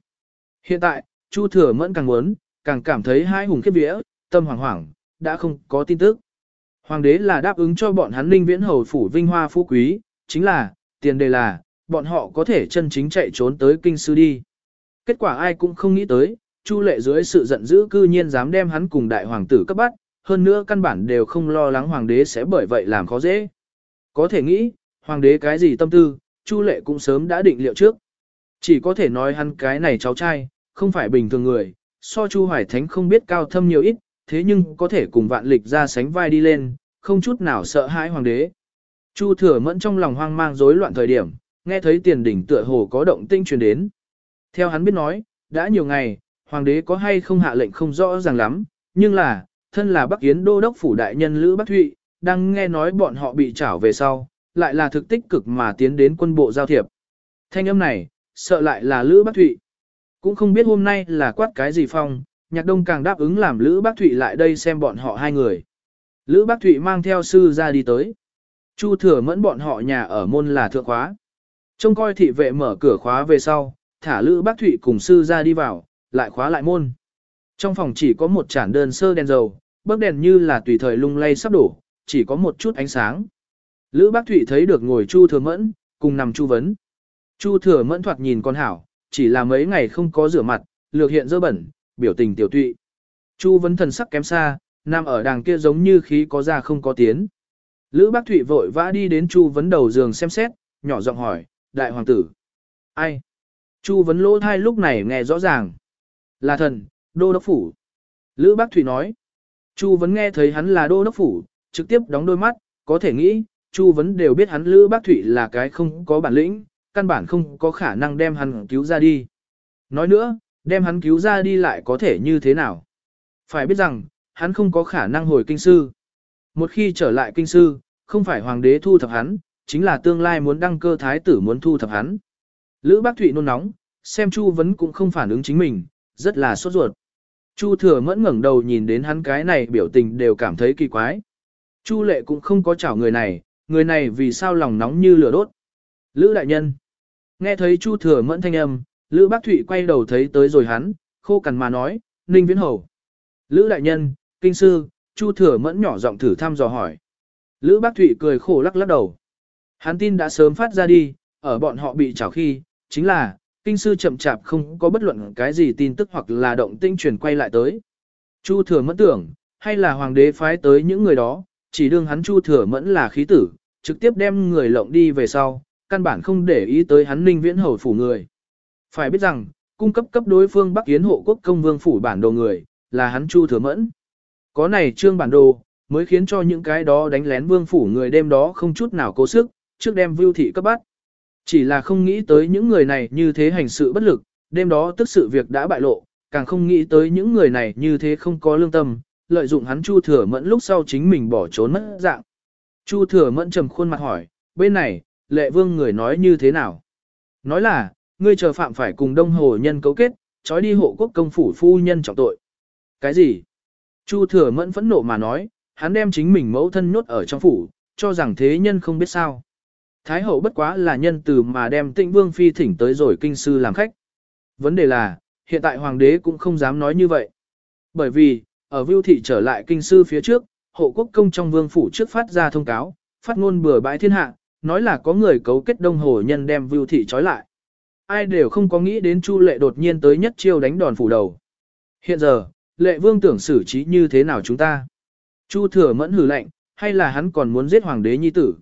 Hiện tại, Chu thừa mẫn càng muốn, càng cảm thấy hai hùng khiếp vía, tâm hoảng hoảng, đã không có tin tức. Hoàng đế là đáp ứng cho bọn hắn linh viễn hầu phủ vinh hoa phú quý, chính là, tiền đề là, bọn họ có thể chân chính chạy trốn tới kinh sư đi. Kết quả ai cũng không nghĩ tới, Chu lệ dưới sự giận dữ cư nhiên dám đem hắn cùng đại hoàng tử cấp bắt, hơn nữa căn bản đều không lo lắng hoàng đế sẽ bởi vậy làm khó dễ. Có thể nghĩ, hoàng đế cái gì tâm tư, Chu lệ cũng sớm đã định liệu trước. Chỉ có thể nói hắn cái này cháu trai, không phải bình thường người, so Chu Hoài Thánh không biết cao thâm nhiều ít, thế nhưng có thể cùng vạn lịch ra sánh vai đi lên, không chút nào sợ hãi hoàng đế. Chu thừa mẫn trong lòng hoang mang rối loạn thời điểm, nghe thấy tiền đỉnh tựa hồ có động tinh truyền đến. Theo hắn biết nói, đã nhiều ngày, hoàng đế có hay không hạ lệnh không rõ ràng lắm, nhưng là, thân là Bắc Yến Đô Đốc Phủ Đại Nhân Lữ Bắc Thụy, đang nghe nói bọn họ bị trảo về sau, lại là thực tích cực mà tiến đến quân bộ giao thiệp. Thanh âm này, sợ lại là Lữ Bác Thụy. Cũng không biết hôm nay là quát cái gì phong, nhạc đông càng đáp ứng làm Lữ Bác Thụy lại đây xem bọn họ hai người. Lữ Bác Thụy mang theo sư ra đi tới. Chu thừa mẫn bọn họ nhà ở môn là thượng khóa. Trông coi thị vệ mở cửa khóa về sau, thả Lữ Bác Thụy cùng sư ra đi vào, lại khóa lại môn. Trong phòng chỉ có một chản đơn sơ đèn dầu, bấc đèn như là tùy thời lung lay sắp đổ, chỉ có một chút ánh sáng. Lữ Bác Thụy thấy được ngồi Chu Thừa Mẫn, cùng nằm Chu Vấn. Chu Thừa Mẫn thoạt nhìn con hảo, chỉ là mấy ngày không có rửa mặt, lược hiện dơ bẩn, biểu tình tiểu tụy. Chu Vấn thần sắc kém xa, nằm ở đàng kia giống như khí có ra không có tiến. Lữ Bác Thụy vội vã đi đến Chu Vấn đầu giường xem xét, nhỏ giọng hỏi, đại hoàng tử. Ai? Chu Vấn lỗ thai lúc này nghe rõ ràng. Là thần, đô đốc phủ. Lữ Bác Thụy nói. Chu Vấn nghe thấy hắn là đô đốc phủ, trực tiếp đóng đôi mắt, có thể nghĩ, Chu Vấn đều biết hắn Lữ Bác Thụy là cái không có bản lĩnh, căn bản không có khả năng đem hắn cứu ra đi. Nói nữa, đem hắn cứu ra đi lại có thể như thế nào? Phải biết rằng, hắn không có khả năng hồi kinh sư. Một khi trở lại kinh sư, không phải hoàng đế thu thập hắn, chính là tương lai muốn đăng cơ thái tử muốn thu thập hắn. Lữ Bác Thụy nôn nóng, xem Chu Vấn cũng không phản ứng chính mình, rất là sốt ruột. Chu thừa mẫn ngẩng đầu nhìn đến hắn cái này biểu tình đều cảm thấy kỳ quái. Chu lệ cũng không có chảo người này, người này vì sao lòng nóng như lửa đốt. Lữ đại nhân. Nghe thấy Chu thừa mẫn thanh âm, Lữ bác thụy quay đầu thấy tới rồi hắn, khô cằn mà nói, Ninh Viễn Hầu. Lữ đại nhân, kinh sư, Chu Thừa Mẫn nhỏ giọng thử thăm dò hỏi. Lữ Bác Thụy cười khổ lắc lắc đầu. Hắn tin đã sớm phát ra đi, ở bọn họ bị trảo khi, chính là, kinh sư chậm chạp không có bất luận cái gì tin tức hoặc là động tinh truyền quay lại tới. Chu Thừa Mẫn tưởng, hay là hoàng đế phái tới những người đó, chỉ đương hắn Chu Thừa Mẫn là khí tử, trực tiếp đem người lộng đi về sau, căn bản không để ý tới hắn Ninh Viễn Hầu phủ người. Phải biết rằng, cung cấp cấp đối phương Bắc Yến hộ quốc công vương phủ bản đồ người, là hắn Chu Thừa Mẫn. Có này trương bản đồ, mới khiến cho những cái đó đánh lén vương phủ người đêm đó không chút nào cố sức, trước đem vưu thị cấp bắt. Chỉ là không nghĩ tới những người này như thế hành sự bất lực, đêm đó tức sự việc đã bại lộ, càng không nghĩ tới những người này như thế không có lương tâm, lợi dụng hắn Chu Thừa Mẫn lúc sau chính mình bỏ trốn mất dạng. Chu Thừa Mẫn trầm khuôn mặt hỏi, bên này, lệ vương người nói như thế nào? Nói là, ngươi chờ phạm phải cùng đông hồ nhân cấu kết, trói đi hộ quốc công phủ phu nhân trọng tội. Cái gì? Chu Thừa Mẫn phẫn nộ mà nói, hắn đem chính mình mẫu thân nhốt ở trong phủ, cho rằng thế nhân không biết sao. Thái hậu bất quá là nhân từ mà đem tịnh vương phi thỉnh tới rồi kinh sư làm khách. Vấn đề là, hiện tại hoàng đế cũng không dám nói như vậy. Bởi vì, ở Vưu Thị trở lại kinh sư phía trước, hộ quốc công trong vương phủ trước phát ra thông cáo, phát ngôn bừa bãi thiên hạ, nói là có người cấu kết đông hồ nhân đem Vưu Thị trói lại. Ai đều không có nghĩ đến Chu Lệ đột nhiên tới nhất chiêu đánh đòn phủ đầu. Hiện giờ, Lệ Vương tưởng xử trí như thế nào chúng ta? Chu Thừa mẫn hử lạnh, hay là hắn còn muốn giết hoàng đế nhi tử?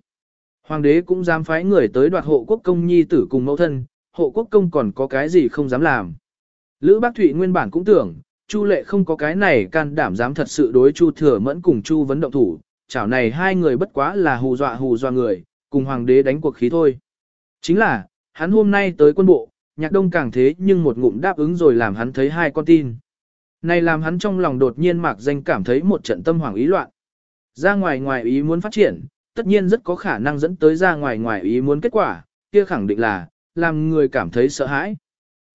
Hoàng đế cũng dám phái người tới đoạt hộ quốc công nhi tử cùng mẫu thân, hộ quốc công còn có cái gì không dám làm. Lữ Bác Thụy nguyên bản cũng tưởng, Chu lệ không có cái này can đảm dám thật sự đối Chu thừa mẫn cùng Chu vấn động thủ, chảo này hai người bất quá là hù dọa hù dọa người, cùng hoàng đế đánh cuộc khí thôi. Chính là, hắn hôm nay tới quân bộ, nhạc đông càng thế nhưng một ngụm đáp ứng rồi làm hắn thấy hai con tin. Này làm hắn trong lòng đột nhiên mạc danh cảm thấy một trận tâm hoảng ý loạn. Ra ngoài ngoài ý muốn phát triển, tất nhiên rất có khả năng dẫn tới ra ngoài ngoài ý muốn kết quả, kia khẳng định là, làm người cảm thấy sợ hãi.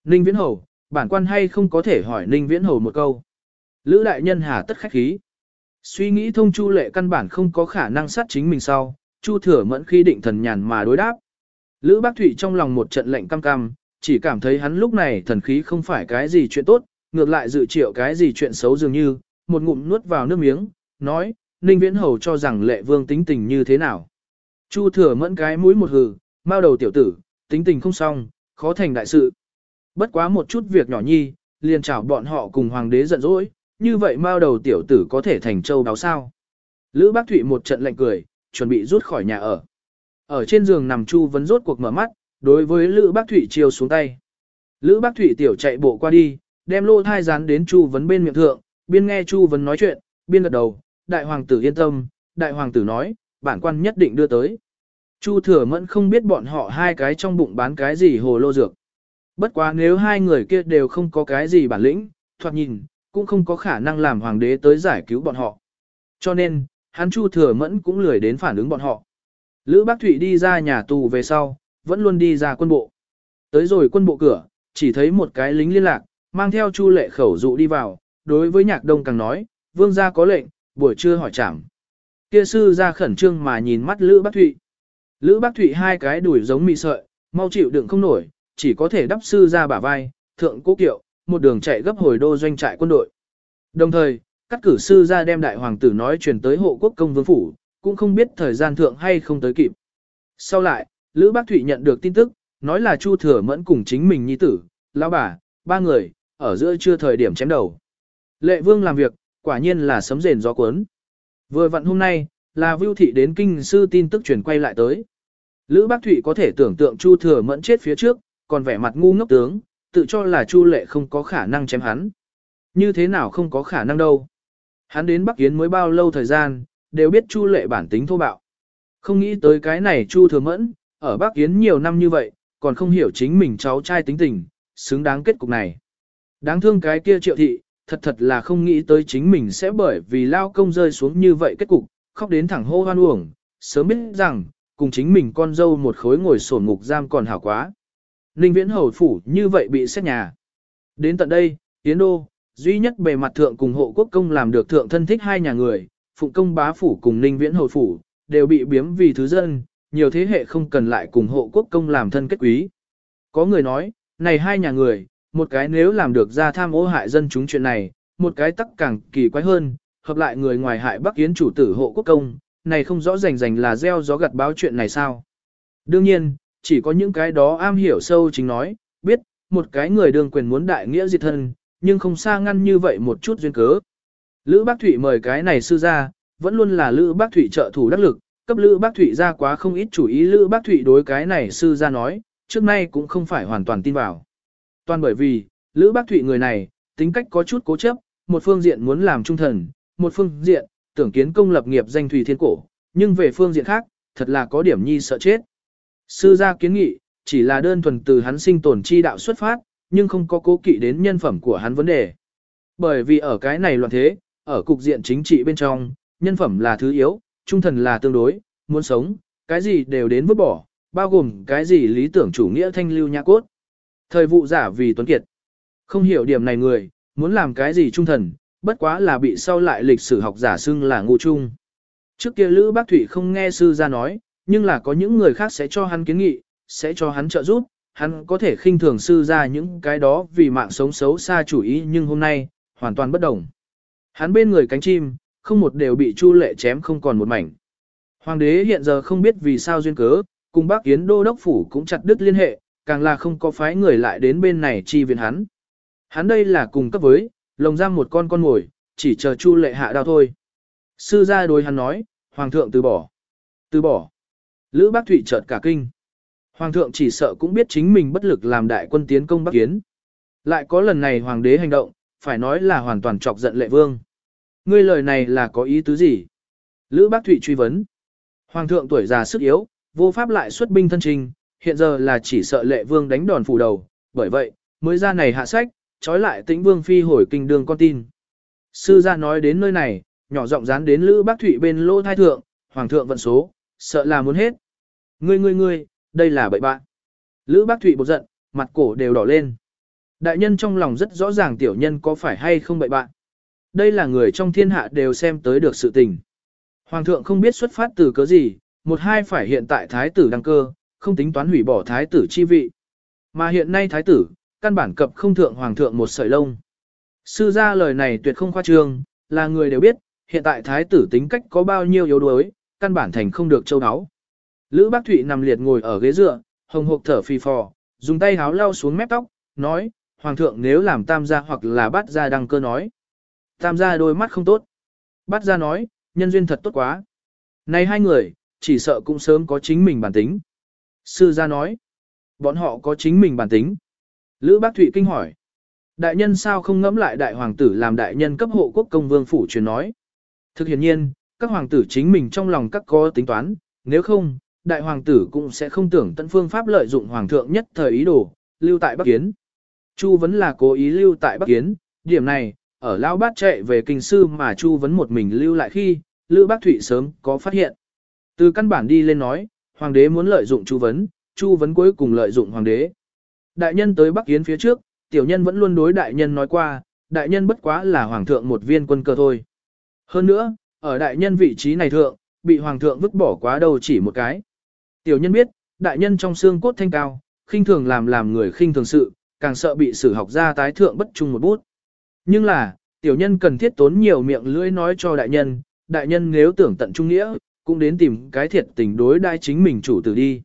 Ninh Viễn Hầu, bản quan hay không có thể hỏi Ninh Viễn Hầu một câu. Lữ đại nhân hà tất khách khí. Suy nghĩ thông Chu lệ căn bản không có khả năng sát chính mình sau, Chu thừa mẫn khi định thần nhàn mà đối đáp. Lữ Bác Thụy trong lòng một trận lệnh cam cam, chỉ cảm thấy hắn lúc này thần khí không phải cái gì chuyện tốt, ngược lại dự triệu cái gì chuyện xấu dường như, một ngụm nuốt vào nước miếng, nói, Ninh Viễn Hầu cho rằng lệ vương tính tình như thế nào. Chu thừa mẫn cái mũi một hừ, mau đầu tiểu tử, tính tình không xong, khó thành đại sự. Bất quá một chút việc nhỏ nhi, liền chào bọn họ cùng hoàng đế giận dỗi, như vậy mau đầu tiểu tử có thể thành châu đáo sao. Lữ Bác Thụy một trận lạnh cười, chuẩn bị rút khỏi nhà ở. Ở trên giường nằm Chu vấn rốt cuộc mở mắt, đối với Lữ Bác Thụy chiều xuống tay. Lữ Bác Thụy tiểu chạy bộ qua đi, đem lô thai dán đến Chu vấn bên miệng thượng, biên nghe Chu vấn nói chuyện, biên gật đầu, đại hoàng tử yên tâm, đại hoàng tử nói, bản quan nhất định đưa tới. Chu thừa mẫn không biết bọn họ hai cái trong bụng bán cái gì hồ lô dược. Bất quá nếu hai người kia đều không có cái gì bản lĩnh, thoạt nhìn, cũng không có khả năng làm hoàng đế tới giải cứu bọn họ. Cho nên, hắn Chu thừa mẫn cũng lười đến phản ứng bọn họ. Lữ Bác Thụy đi ra nhà tù về sau, vẫn luôn đi ra quân bộ. Tới rồi quân bộ cửa, chỉ thấy một cái lính liên lạc, mang theo Chu lệ khẩu dụ đi vào, đối với nhạc đông càng nói, vương gia có lệnh, buổi trưa hỏi chảm. Kia sư ra khẩn trương mà nhìn mắt Lữ Bác Thụy. Lữ Bác Thụy hai cái đuổi giống mì sợi, mau chịu đựng không nổi, chỉ có thể đắp sư ra bả vai, thượng cố kiệu, một đường chạy gấp hồi đô doanh trại quân đội. Đồng thời, các cử sư ra đem đại hoàng tử nói truyền tới hộ quốc công vương phủ, cũng không biết thời gian thượng hay không tới kịp. Sau lại, Lữ Bác Thụy nhận được tin tức, nói là Chu Thừa Mẫn cùng chính mình nhi tử, lão bà, ba người, ở giữa chưa thời điểm chém đầu. Lệ Vương làm việc, quả nhiên là sấm rền gió cuốn. Vừa vặn hôm nay, là Vưu Thị đến kinh sư tin tức truyền quay lại tới. Lữ Bác Thụy có thể tưởng tượng Chu Thừa Mẫn chết phía trước, còn vẻ mặt ngu ngốc tướng, tự cho là Chu Lệ không có khả năng chém hắn. Như thế nào không có khả năng đâu. Hắn đến Bắc Yến mới bao lâu thời gian, đều biết Chu Lệ bản tính thô bạo. Không nghĩ tới cái này Chu Thừa Mẫn, ở Bắc Yến nhiều năm như vậy, còn không hiểu chính mình cháu trai tính tình, xứng đáng kết cục này. Đáng thương cái kia triệu thị, thật thật là không nghĩ tới chính mình sẽ bởi vì lao công rơi xuống như vậy kết cục, khóc đến thẳng hô hoan uổng, sớm biết rằng, cùng chính mình con dâu một khối ngồi sổn ngục giam còn hảo quá. Ninh viễn hầu phủ như vậy bị xét nhà. Đến tận đây, yến Đô, duy nhất bề mặt thượng cùng hộ quốc công làm được thượng thân thích hai nhà người, phụng công bá phủ cùng Ninh viễn hồi phủ, đều bị biếm vì thứ dân, nhiều thế hệ không cần lại cùng hộ quốc công làm thân kết quý. Có người nói, này hai nhà người, một cái nếu làm được ra tham ô hại dân chúng chuyện này, một cái tắc càng kỳ quái hơn, hợp lại người ngoài hại Bắc kiến chủ tử hộ quốc công, này không rõ rành rành là gieo gió gặt báo chuyện này sao. Đương nhiên, chỉ có những cái đó am hiểu sâu chính nói, biết, một cái người đương quyền muốn đại nghĩa diệt thân, nhưng không xa ngăn như vậy một chút duyên cớ. Lữ Bác Thụy mời cái này sư ra, vẫn luôn là Lữ Bác Thụy trợ thủ đắc lực, cấp Lữ Bác Thụy ra quá không ít chủ ý Lữ Bác Thụy đối cái này sư ra nói, trước nay cũng không phải hoàn toàn tin vào. Toàn bởi vì, Lữ Bác Thụy người này, tính cách có chút cố chấp, một phương diện muốn làm trung thần, một phương diện, tưởng kiến công lập nghiệp danh thủy thiên cổ, nhưng về phương diện khác, thật là có điểm nhi sợ chết. Sư gia kiến nghị, chỉ là đơn thuần từ hắn sinh tồn chi đạo xuất phát, nhưng không có cố kỵ đến nhân phẩm của hắn vấn đề. Bởi vì ở cái này loạn thế, ở cục diện chính trị bên trong, nhân phẩm là thứ yếu, trung thần là tương đối, muốn sống, cái gì đều đến vứt bỏ, bao gồm cái gì lý tưởng chủ nghĩa thanh lưu nhã cốt. Thời vụ giả vì tuấn kiệt. Không hiểu điểm này người, muốn làm cái gì trung thần, bất quá là bị sau lại lịch sử học giả xưng là ngu trung. Trước kia Lữ Bác Thụy không nghe sư ra nói, nhưng là có những người khác sẽ cho hắn kiến nghị, sẽ cho hắn trợ giúp, hắn có thể khinh thường sư ra những cái đó vì mạng sống xấu xa chủ ý nhưng hôm nay, hoàn toàn bất đồng. Hắn bên người cánh chim, không một đều bị Chu Lệ chém không còn một mảnh. Hoàng đế hiện giờ không biết vì sao duyên cớ, cùng bác Yến Đô Đốc Phủ cũng chặt đứt liên hệ, càng là không có phái người lại đến bên này chi viện hắn. Hắn đây là cùng cấp với, lồng giam một con con ngồi, chỉ chờ Chu Lệ hạ đao thôi. Sư gia đối hắn nói, Hoàng thượng từ bỏ. Từ bỏ. Lữ Bác Thụy chợt cả kinh. Hoàng thượng chỉ sợ cũng biết chính mình bất lực làm đại quân tiến công Bắc Kiến. Lại có lần này hoàng đế hành động, phải nói là hoàn toàn chọc giận lệ vương. Ngươi lời này là có ý tứ gì? Lữ Bác Thụy truy vấn. Hoàng thượng tuổi già sức yếu, vô pháp lại xuất binh thân trình, hiện giờ là chỉ sợ lệ vương đánh đòn phủ đầu, bởi vậy, mới ra này hạ sách, trói lại tĩnh vương phi hồi kinh đường con tin. Sư gia nói đến nơi này, nhỏ giọng dán đến Lữ Bác Thụy bên lô thai thượng, hoàng thượng vận số, sợ là muốn hết. Ngươi ngươi ngươi, đây là bậy bạn. Lữ Bác Thụy bột giận, mặt cổ đều đỏ lên. Đại nhân trong lòng rất rõ ràng tiểu nhân có phải hay không bậy bạn. Đây là người trong thiên hạ đều xem tới được sự tình. Hoàng thượng không biết xuất phát từ cớ gì, một hai phải hiện tại thái tử đăng cơ, không tính toán hủy bỏ thái tử chi vị. Mà hiện nay thái tử, căn bản cập không thượng hoàng thượng một sợi lông. Sư gia lời này tuyệt không khoa trương, là người đều biết, hiện tại thái tử tính cách có bao nhiêu yếu đuối, căn bản thành không được châu áo. Lữ Bác Thụy nằm liệt ngồi ở ghế dựa, hồng hộc thở phì phò, dùng tay háo lau xuống mép tóc, nói, Hoàng thượng nếu làm tam gia hoặc là bắt gia đăng cơ nói. Tam gia đôi mắt không tốt. Bắt gia nói, nhân duyên thật tốt quá. Này hai người, chỉ sợ cũng sớm có chính mình bản tính. Sư gia nói, bọn họ có chính mình bản tính. Lữ Bác Thụy kinh hỏi, đại nhân sao không ngẫm lại đại hoàng tử làm đại nhân cấp hộ quốc công vương phủ truyền nói. Thực hiện nhiên, các hoàng tử chính mình trong lòng các có tính toán, nếu không, đại hoàng tử cũng sẽ không tưởng tận phương pháp lợi dụng hoàng thượng nhất thời ý đồ, lưu tại Bắc Kiến. Chu vẫn là cố ý lưu tại Bắc Kiến, điểm này, ở Lao Bát chạy về kinh sư mà Chu vấn một mình lưu lại khi, Lữ Bác Thụy sớm có phát hiện. Từ căn bản đi lên nói, hoàng đế muốn lợi dụng Chu vấn, Chu vấn cuối cùng lợi dụng hoàng đế. Đại nhân tới Bắc Kiến phía trước, tiểu nhân vẫn luôn đối đại nhân nói qua, đại nhân bất quá là hoàng thượng một viên quân cơ thôi. Hơn nữa, ở đại nhân vị trí này thượng, bị hoàng thượng vứt bỏ quá đầu chỉ một cái. Tiểu nhân biết, đại nhân trong xương cốt thanh cao, khinh thường làm làm người khinh thường sự, càng sợ bị sử học gia tái thượng bất trung một bút. Nhưng là, tiểu nhân cần thiết tốn nhiều miệng lưỡi nói cho đại nhân, đại nhân nếu tưởng tận trung nghĩa, cũng đến tìm cái thiệt tình đối đai chính mình chủ tử đi.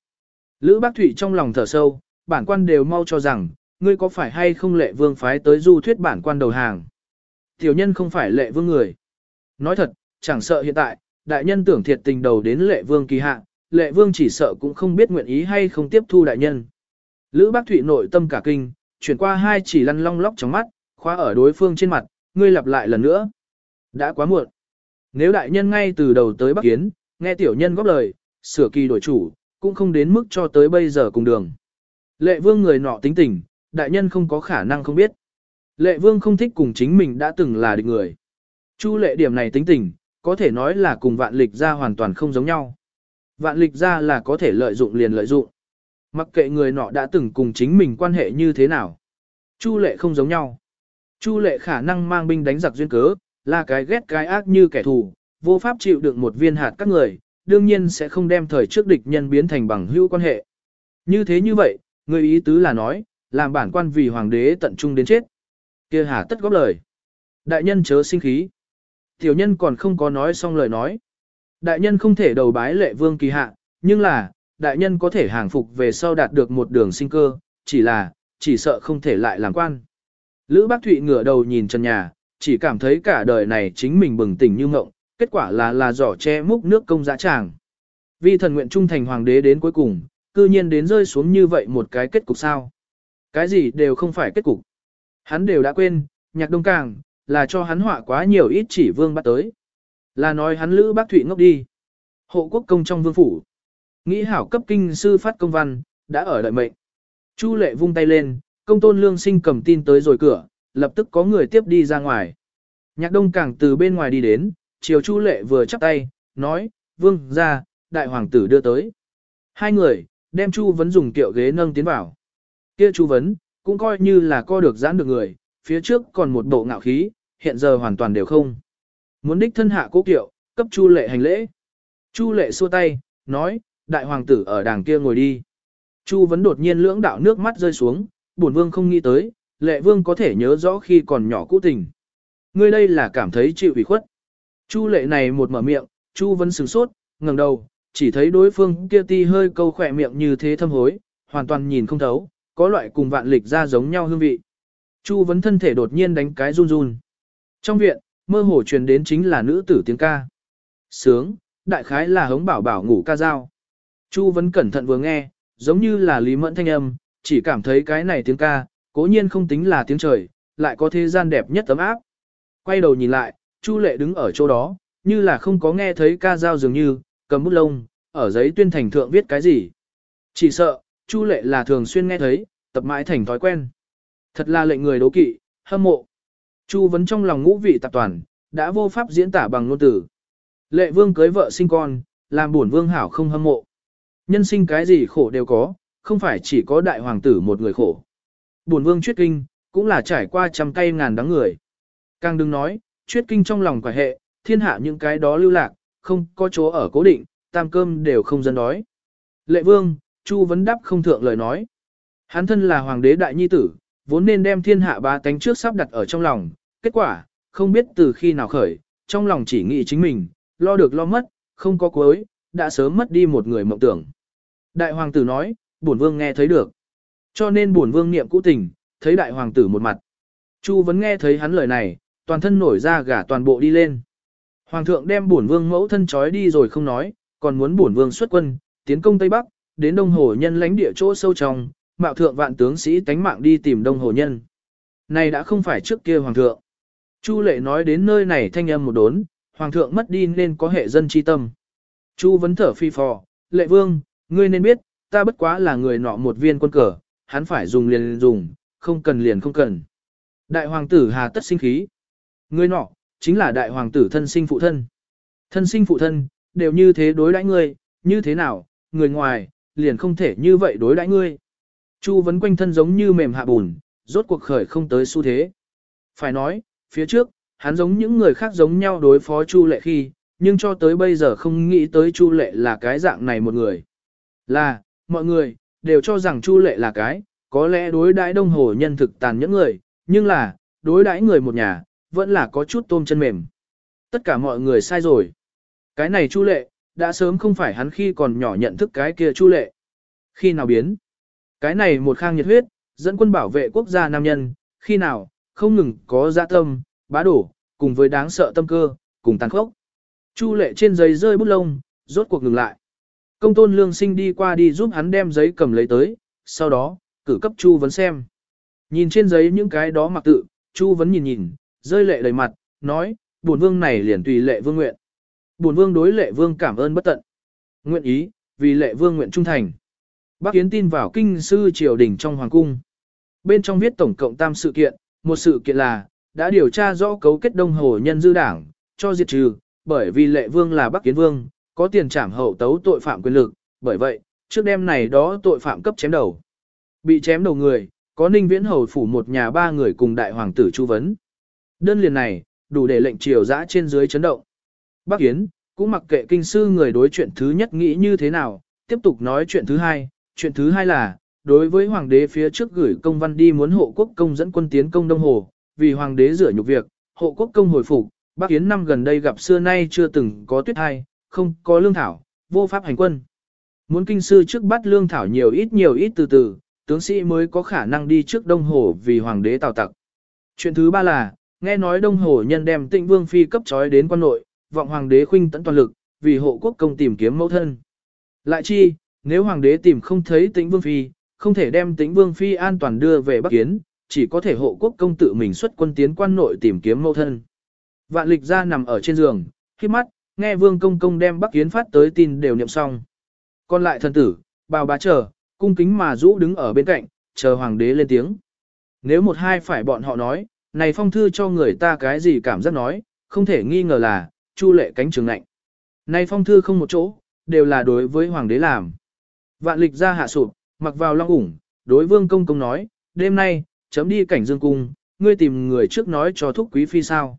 Lữ Bác Thụy trong lòng thở sâu, bản quan đều mau cho rằng, ngươi có phải hay không lệ vương phái tới du thuyết bản quan đầu hàng. Tiểu nhân không phải lệ vương người. Nói thật, chẳng sợ hiện tại, đại nhân tưởng thiệt tình đầu đến lệ vương kỳ hạ, lệ vương chỉ sợ cũng không biết nguyện ý hay không tiếp thu đại nhân. Lữ bác thụy nội tâm cả kinh, chuyển qua hai chỉ lăn long lóc trong mắt, khóa ở đối phương trên mặt, ngươi lặp lại lần nữa. Đã quá muộn. Nếu đại nhân ngay từ đầu tới Bắc Kiến, nghe tiểu nhân góp lời, sửa kỳ đổi chủ, cũng không đến mức cho tới bây giờ cùng đường. Lệ vương người nọ tính tình, đại nhân không có khả năng không biết. Lệ vương không thích cùng chính mình đã từng là địch người. Chu lệ điểm này tính tình, có thể nói là cùng vạn lịch ra hoàn toàn không giống nhau. Vạn lịch ra là có thể lợi dụng liền lợi dụng. Mặc kệ người nọ đã từng cùng chính mình quan hệ như thế nào. Chu lệ không giống nhau. Chu lệ khả năng mang binh đánh giặc duyên cớ, là cái ghét cái ác như kẻ thù, vô pháp chịu được một viên hạt các người, đương nhiên sẽ không đem thời trước địch nhân biến thành bằng hữu quan hệ. Như thế như vậy, người ý tứ là nói, làm bản quan vì hoàng đế tận trung đến chết. kia hà tất góp lời. Đại nhân chớ sinh khí. Tiểu nhân còn không có nói xong lời nói. Đại nhân không thể đầu bái lệ vương kỳ hạ, nhưng là, đại nhân có thể hàng phục về sau đạt được một đường sinh cơ, chỉ là, chỉ sợ không thể lại làm quan. Lữ Bác Thụy ngửa đầu nhìn trần nhà, chỉ cảm thấy cả đời này chính mình bừng tỉnh như ngộng, kết quả là là giỏ che múc nước công dã tràng. Vì thần nguyện trung thành hoàng đế đến cuối cùng, cư nhiên đến rơi xuống như vậy một cái kết cục sao. Cái gì đều không phải kết cục. Hắn đều đã quên, nhạc đông càng, là cho hắn họa quá nhiều ít chỉ vương bắt tới. Là nói hắn lữ bác thụy ngốc đi. Hộ quốc công trong vương phủ. Nghĩ hảo cấp kinh sư phát công văn, đã ở đợi mệnh. Chu lệ vung tay lên, công tôn lương sinh cầm tin tới rồi cửa, lập tức có người tiếp đi ra ngoài. Nhạc đông càng từ bên ngoài đi đến, chiều chu lệ vừa chắp tay, nói, vương ra, đại hoàng tử đưa tới. Hai người, đem chu vấn dùng kiệu ghế nâng tiến vào. Kia chu vấn, cũng coi như là co được giãn được người, phía trước còn một bộ ngạo khí, hiện giờ hoàn toàn đều không. Muốn đích thân hạ cố kiệu, cấp chu lệ hành lễ. Chu lệ xua tay, nói, đại hoàng tử ở đàng kia ngồi đi. Chu vấn đột nhiên lưỡng đạo nước mắt rơi xuống, bổn vương không nghĩ tới, lệ vương có thể nhớ rõ khi còn nhỏ cũ tình. Ngươi đây là cảm thấy chịu ủy khuất. Chu lệ này một mở miệng, Chu vấn sửng sốt, ngẩng đầu, chỉ thấy đối phương kia ti hơi câu khỏe miệng như thế thâm hối, hoàn toàn nhìn không thấu, có loại cùng vạn lịch ra giống nhau hương vị. Chu vấn thân thể đột nhiên đánh cái run run. Trong viện, mơ hồ truyền đến chính là nữ tử tiếng ca. Sướng, đại khái là hống bảo bảo ngủ ca dao. Chu vẫn cẩn thận vừa nghe, giống như là lý mẫn thanh âm, chỉ cảm thấy cái này tiếng ca, cố nhiên không tính là tiếng trời, lại có thế gian đẹp nhất tấm áp. Quay đầu nhìn lại, Chu lệ đứng ở chỗ đó, như là không có nghe thấy ca dao dường như, cầm bút lông, ở giấy tuyên thành thượng viết cái gì. Chỉ sợ, Chu lệ là thường xuyên nghe thấy, tập mãi thành thói quen. Thật là lệnh người đố kỵ, hâm mộ. Chu vấn trong lòng ngũ vị tạp toàn, đã vô pháp diễn tả bằng ngôn tử. Lệ vương cưới vợ sinh con, làm buồn vương hảo không hâm mộ. Nhân sinh cái gì khổ đều có, không phải chỉ có đại hoàng tử một người khổ. Buồn vương chuyết kinh, cũng là trải qua trăm cây ngàn đắng người. Càng đừng nói, chuyết kinh trong lòng quả hệ, thiên hạ những cái đó lưu lạc, không có chỗ ở cố định, tam cơm đều không dân đói. Lệ vương, Chu vấn đáp không thượng lời nói. Hắn thân là hoàng đế đại nhi tử, vốn nên đem thiên hạ ba tánh trước sắp đặt ở trong lòng, kết quả, không biết từ khi nào khởi, trong lòng chỉ nghĩ chính mình, lo được lo mất, không có cuối, đã sớm mất đi một người mộng tưởng. Đại hoàng tử nói, bổn vương nghe thấy được. Cho nên bổn vương niệm cũ tình, thấy đại hoàng tử một mặt. Chu vẫn nghe thấy hắn lời này, toàn thân nổi ra gả toàn bộ đi lên. Hoàng thượng đem bổn vương mẫu thân trói đi rồi không nói, còn muốn bổn vương xuất quân, tiến công Tây Bắc, đến Đông Hồ nhân lãnh địa chỗ sâu trong, mạo thượng vạn tướng sĩ tánh mạng đi tìm Đông Hồ nhân. Này đã không phải trước kia hoàng thượng. Chu lệ nói đến nơi này thanh âm một đốn, hoàng thượng mất đi nên có hệ dân chi tâm. Chu vấn thở phi phò, lệ vương, ngươi nên biết, ta bất quá là người nọ một viên quân cờ, hắn phải dùng liền, liền dùng, không cần liền không cần. Đại hoàng tử hà tất sinh khí. Ngươi nọ, chính là đại hoàng tử thân sinh phụ thân. Thân sinh phụ thân, đều như thế đối đãi ngươi, như thế nào, người ngoài, liền không thể như vậy đối đãi ngươi. Chu vấn quanh thân giống như mềm hạ bùn, rốt cuộc khởi không tới xu thế. Phải nói, phía trước, hắn giống những người khác giống nhau đối phó Chu lệ khi, nhưng cho tới bây giờ không nghĩ tới Chu lệ là cái dạng này một người. Là, mọi người, đều cho rằng Chu lệ là cái, có lẽ đối đãi đông hồ nhân thực tàn những người, nhưng là, đối đãi người một nhà, vẫn là có chút tôm chân mềm. Tất cả mọi người sai rồi. Cái này Chu lệ, đã sớm không phải hắn khi còn nhỏ nhận thức cái kia Chu lệ. Khi nào biến? Cái này một khang nhiệt huyết, dẫn quân bảo vệ quốc gia nam nhân, khi nào, không ngừng có dạ tâm, bá đổ, cùng với đáng sợ tâm cơ, cùng tàn khốc. Chu lệ trên giấy rơi bút lông, rốt cuộc ngừng lại. Công tôn lương sinh đi qua đi giúp hắn đem giấy cầm lấy tới, sau đó, cử cấp Chu vấn xem. Nhìn trên giấy những cái đó mặc tự, Chu vấn nhìn nhìn, rơi lệ đầy mặt, nói, bổn vương này liền tùy lệ vương nguyện. Bổn vương đối lệ vương cảm ơn bất tận. Nguyện ý, vì lệ vương nguyện trung thành. Bác Kiến tin vào kinh sư triều đình trong hoàng cung. Bên trong viết tổng cộng tam sự kiện, một sự kiện là, đã điều tra rõ cấu kết đông hồ nhân dư đảng, cho diệt trừ, bởi vì lệ vương là Bắc Kiến Vương, có tiền trảm hậu tấu tội phạm quyền lực, bởi vậy, trước đêm này đó tội phạm cấp chém đầu. Bị chém đầu người, có ninh viễn hầu phủ một nhà ba người cùng đại hoàng tử chu vấn. Đơn liền này, đủ để lệnh triều dã trên dưới chấn động. Bắc Kiến, cũng mặc kệ kinh sư người đối chuyện thứ nhất nghĩ như thế nào, tiếp tục nói chuyện thứ hai, chuyện thứ hai là, đối với hoàng đế phía trước gửi công văn đi muốn hộ quốc công dẫn quân tiến công Đông Hồ, vì hoàng đế rửa nhục việc, hộ quốc công hồi phục, Bắc Yến năm gần đây gặp xưa nay chưa từng có tuyết hay, không có lương thảo, vô pháp hành quân. Muốn kinh sư trước bắt lương thảo nhiều ít nhiều ít từ từ, tướng sĩ mới có khả năng đi trước Đông Hồ vì hoàng đế tào tặc. Chuyện thứ ba là, nghe nói Đông Hồ nhân đem tịnh vương phi cấp trói đến quan nội, vọng hoàng đế khuynh tận toàn lực, vì hộ quốc công tìm kiếm mẫu thân. Lại chi, nếu hoàng đế tìm không thấy tĩnh vương phi, không thể đem tĩnh vương phi an toàn đưa về Bắc Kiến, chỉ có thể hộ quốc công tự mình xuất quân tiến quan nội tìm kiếm mẫu thân. Vạn lịch ra nằm ở trên giường, khi mắt, nghe vương công công đem Bắc Kiến phát tới tin đều niệm xong. Còn lại thần tử, bào bá chờ, cung kính mà rũ đứng ở bên cạnh, chờ hoàng đế lên tiếng. Nếu một hai phải bọn họ nói, này phong thư cho người ta cái gì cảm giác nói, không thể nghi ngờ là, chu lệ cánh trường lạnh. Này phong thư không một chỗ, đều là đối với hoàng đế làm. Vạn lịch ra hạ sụp, mặc vào long ủng, đối vương công công nói, đêm nay, chấm đi cảnh dương cung, ngươi tìm người trước nói cho thúc quý phi sao.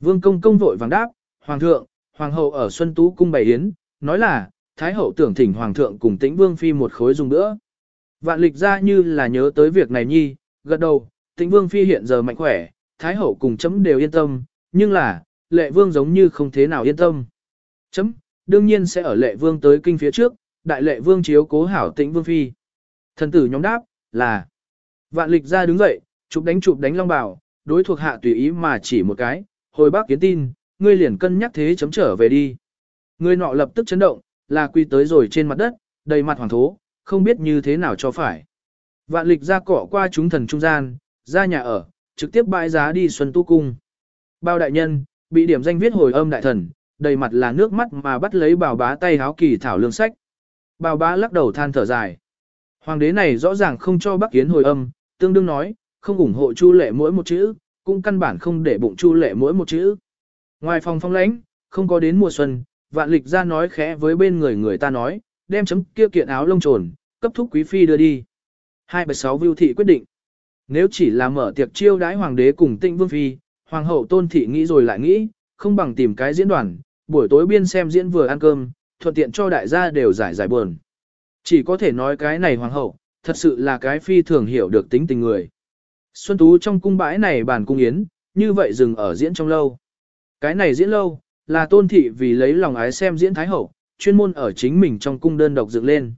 Vương công công vội vàng đáp, hoàng thượng, hoàng hậu ở Xuân Tú cung bày yến, nói là, thái hậu tưởng thỉnh hoàng thượng cùng tĩnh vương phi một khối dùng nữa. Vạn lịch ra như là nhớ tới việc này nhi, gật đầu, tĩnh vương phi hiện giờ mạnh khỏe, thái hậu cùng chấm đều yên tâm, nhưng là, lệ vương giống như không thế nào yên tâm. Chấm, đương nhiên sẽ ở lệ vương tới kinh phía trước, đại lệ vương chiếu cố hảo tĩnh vương phi. Thần tử nhóm đáp, là. Vạn lịch ra đứng dậy, chụp đánh chụp đánh long bảo, đối thuộc hạ tùy ý mà chỉ một cái, hồi bác kiến tin, ngươi liền cân nhắc thế chấm trở về đi. Người nọ lập tức chấn động, là quy tới rồi trên mặt đất, đầy mặt hoàng thố, không biết như thế nào cho phải. Vạn lịch ra cỏ qua chúng thần trung gian, ra nhà ở, trực tiếp bãi giá đi xuân tu cung. Bao đại nhân, bị điểm danh viết hồi âm đại thần, đầy mặt là nước mắt mà bắt lấy bảo bá tay háo kỳ thảo lương sách. Bào bá lắc đầu than thở dài. Hoàng đế này rõ ràng không cho Bắc Kiến hồi âm, tương đương nói, không ủng hộ Chu Lệ mỗi một chữ, cũng căn bản không để bụng Chu Lệ mỗi một chữ. Ngoài phòng phong lãnh, không có đến mùa xuân, vạn lịch ra nói khẽ với bên người người ta nói, đem chấm kia kiện áo lông trồn, cấp thúc quý phi đưa đi. Hai bạch sáu vưu thị quyết định. Nếu chỉ là mở tiệc chiêu đái hoàng đế cùng tịnh vương phi, hoàng hậu tôn thị nghĩ rồi lại nghĩ, không bằng tìm cái diễn đoàn, buổi tối biên xem diễn vừa ăn cơm, thuận tiện cho đại gia đều giải giải buồn. Chỉ có thể nói cái này hoàng hậu, thật sự là cái phi thường hiểu được tính tình người. Xuân Tú trong cung bãi này bàn cung yến, như vậy dừng ở diễn trong lâu. Cái này diễn lâu, là tôn thị vì lấy lòng ái xem diễn thái hậu, chuyên môn ở chính mình trong cung đơn độc dựng lên.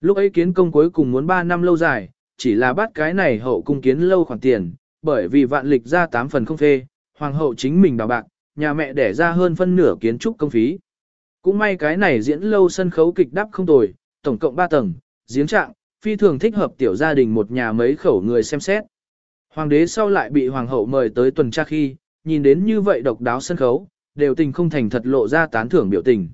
Lúc ấy kiến công cuối cùng muốn 3 năm lâu dài, chỉ là bắt cái này hậu cung kiến lâu khoản tiền, bởi vì vạn lịch ra 8 phần không phê, hoàng hậu chính mình đào bạc, nhà mẹ đẻ ra hơn phân nửa kiến trúc công phí. Cũng may cái này diễn lâu sân khấu kịch đắp không tồi, tổng cộng 3 tầng, giếng trạng, phi thường thích hợp tiểu gia đình một nhà mấy khẩu người xem xét. Hoàng đế sau lại bị hoàng hậu mời tới tuần tra khi, nhìn đến như vậy độc đáo sân khấu, đều tình không thành thật lộ ra tán thưởng biểu tình.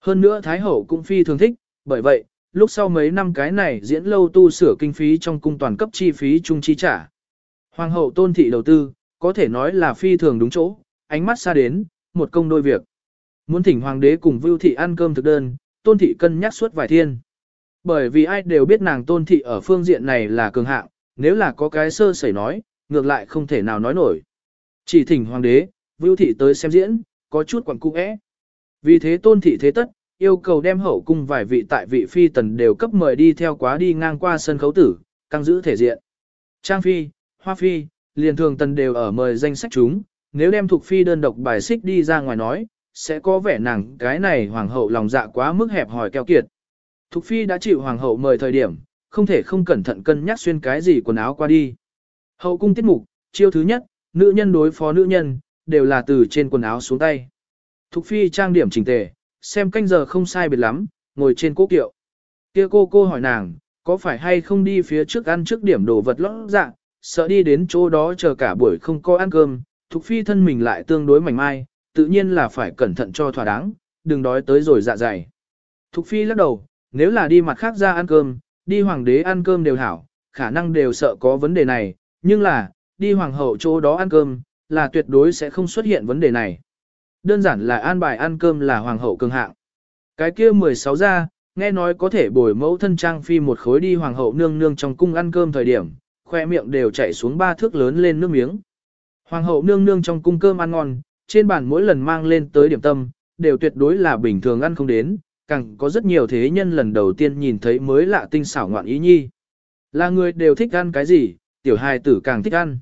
Hơn nữa Thái hậu cũng phi thường thích, bởi vậy, lúc sau mấy năm cái này diễn lâu tu sửa kinh phí trong cung toàn cấp chi phí chung chi trả. Hoàng hậu tôn thị đầu tư, có thể nói là phi thường đúng chỗ, ánh mắt xa đến, một công đôi việc. Muốn thỉnh hoàng đế cùng Vưu thị ăn cơm thực đơn, tôn thị cân nhắc suốt vài thiên. Bởi vì ai đều biết nàng tôn thị ở phương diện này là cường hạng, nếu là có cái sơ sẩy nói, ngược lại không thể nào nói nổi. Chỉ thỉnh hoàng đế, Vưu thị tới xem diễn, có chút quẩn cung é. Vì thế tôn thị thế tất, yêu cầu đem hậu cung vài vị tại vị phi tần đều cấp mời đi theo quá đi ngang qua sân khấu tử, căng giữ thể diện. Trang phi, hoa phi, liền thường tần đều ở mời danh sách chúng, nếu đem thuộc phi đơn độc bài xích đi ra ngoài nói, sẽ có vẻ nàng cái này hoàng hậu lòng dạ quá mức hẹp hòi keo kiệt. Thục phi đã chịu hoàng hậu mời thời điểm, không thể không cẩn thận cân nhắc xuyên cái gì quần áo qua đi. Hậu cung tiết mục, chiêu thứ nhất, nữ nhân đối phó nữ nhân, đều là từ trên quần áo xuống tay. Thục phi trang điểm chỉnh tề, xem canh giờ không sai biệt lắm, ngồi trên cố kiệu. Kia cô cô hỏi nàng, có phải hay không đi phía trước ăn trước điểm đồ vật lót dạ, sợ đi đến chỗ đó chờ cả buổi không có ăn cơm, Thục phi thân mình lại tương đối mảnh mai, tự nhiên là phải cẩn thận cho thỏa đáng, đừng đói tới rồi dạ dày. Thục phi lắc đầu, nếu là đi mặt khác ra ăn cơm, đi hoàng đế ăn cơm đều hảo, khả năng đều sợ có vấn đề này, nhưng là, đi hoàng hậu chỗ đó ăn cơm, là tuyệt đối sẽ không xuất hiện vấn đề này. Đơn giản là an bài ăn cơm là hoàng hậu cường hạng. Cái kia 16 ra, nghe nói có thể bồi mẫu thân trang phi một khối đi hoàng hậu nương nương trong cung ăn cơm thời điểm, khoe miệng đều chảy xuống ba thước lớn lên nước miếng. Hoàng hậu nương nương trong cung cơm ăn ngon, trên bàn mỗi lần mang lên tới điểm tâm, đều tuyệt đối là bình thường ăn không đến, càng có rất nhiều thế nhân lần đầu tiên nhìn thấy mới lạ tinh xảo ngoạn ý nhi. Là người đều thích ăn cái gì, tiểu hài tử càng thích ăn.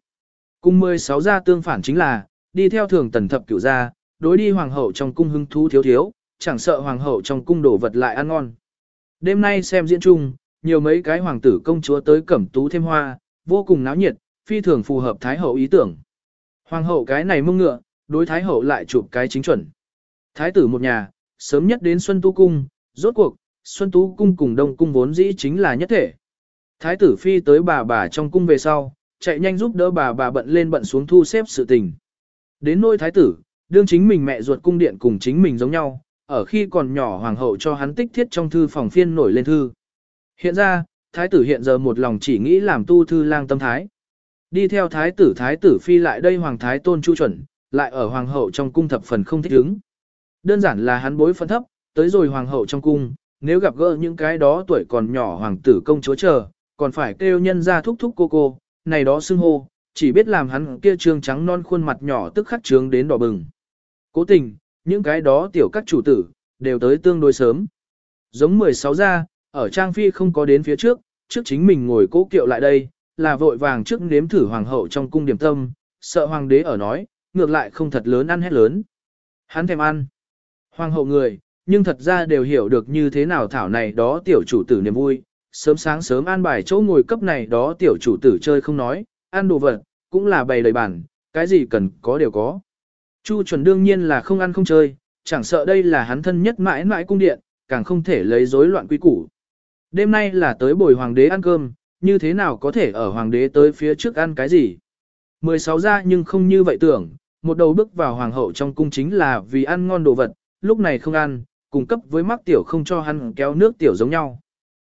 Cùng 16 gia tương phản chính là, đi theo thường tần thập cửu gia đối đi hoàng hậu trong cung hứng thú thiếu thiếu, chẳng sợ hoàng hậu trong cung đổ vật lại ăn ngon. Đêm nay xem diễn chung, nhiều mấy cái hoàng tử công chúa tới cẩm tú thêm hoa, vô cùng náo nhiệt, phi thường phù hợp thái hậu ý tưởng. Hoàng hậu cái này mông ngựa, đối thái hậu lại chụp cái chính chuẩn. Thái tử một nhà, sớm nhất đến Xuân Tu Cung, rốt cuộc, Xuân tu Cung cùng Đông Cung vốn dĩ chính là nhất thể. Thái tử phi tới bà bà trong cung về sau, chạy nhanh giúp đỡ bà bà bận lên bận xuống thu xếp sự tình. Đến nôi thái tử, đương chính mình mẹ ruột cung điện cùng chính mình giống nhau, ở khi còn nhỏ hoàng hậu cho hắn tích thiết trong thư phòng phiên nổi lên thư. Hiện ra, thái tử hiện giờ một lòng chỉ nghĩ làm tu thư lang tâm thái. Đi theo thái tử thái tử phi lại đây hoàng thái tôn chu chuẩn, lại ở hoàng hậu trong cung thập phần không thích ứng. Đơn giản là hắn bối phận thấp, tới rồi hoàng hậu trong cung, nếu gặp gỡ những cái đó tuổi còn nhỏ hoàng tử công chúa chờ, còn phải kêu nhân ra thúc thúc cô cô, này đó xưng hô, chỉ biết làm hắn kia trương trắng non khuôn mặt nhỏ tức khắc trướng đến đỏ bừng. Cố tình, những cái đó tiểu các chủ tử, đều tới tương đối sớm. Giống 16 ra, ở Trang Phi không có đến phía trước, trước chính mình ngồi cố kiệu lại đây, là vội vàng trước nếm thử hoàng hậu trong cung điểm tâm, sợ hoàng đế ở nói, ngược lại không thật lớn ăn hết lớn. Hắn thèm ăn. Hoàng hậu người, nhưng thật ra đều hiểu được như thế nào thảo này đó tiểu chủ tử niềm vui. Sớm sáng sớm an bài chỗ ngồi cấp này đó tiểu chủ tử chơi không nói, ăn đồ vật, cũng là bày đầy bản, cái gì cần có đều có. Chu chuẩn đương nhiên là không ăn không chơi, chẳng sợ đây là hắn thân nhất mãi mãi cung điện, càng không thể lấy rối loạn quy củ. Đêm nay là tới bồi hoàng đế ăn cơm, như thế nào có thể ở hoàng đế tới phía trước ăn cái gì. 16 ra nhưng không như vậy tưởng, một đầu bước vào hoàng hậu trong cung chính là vì ăn ngon đồ vật, lúc này không ăn, cung cấp với mắc tiểu không cho hắn kéo nước tiểu giống nhau.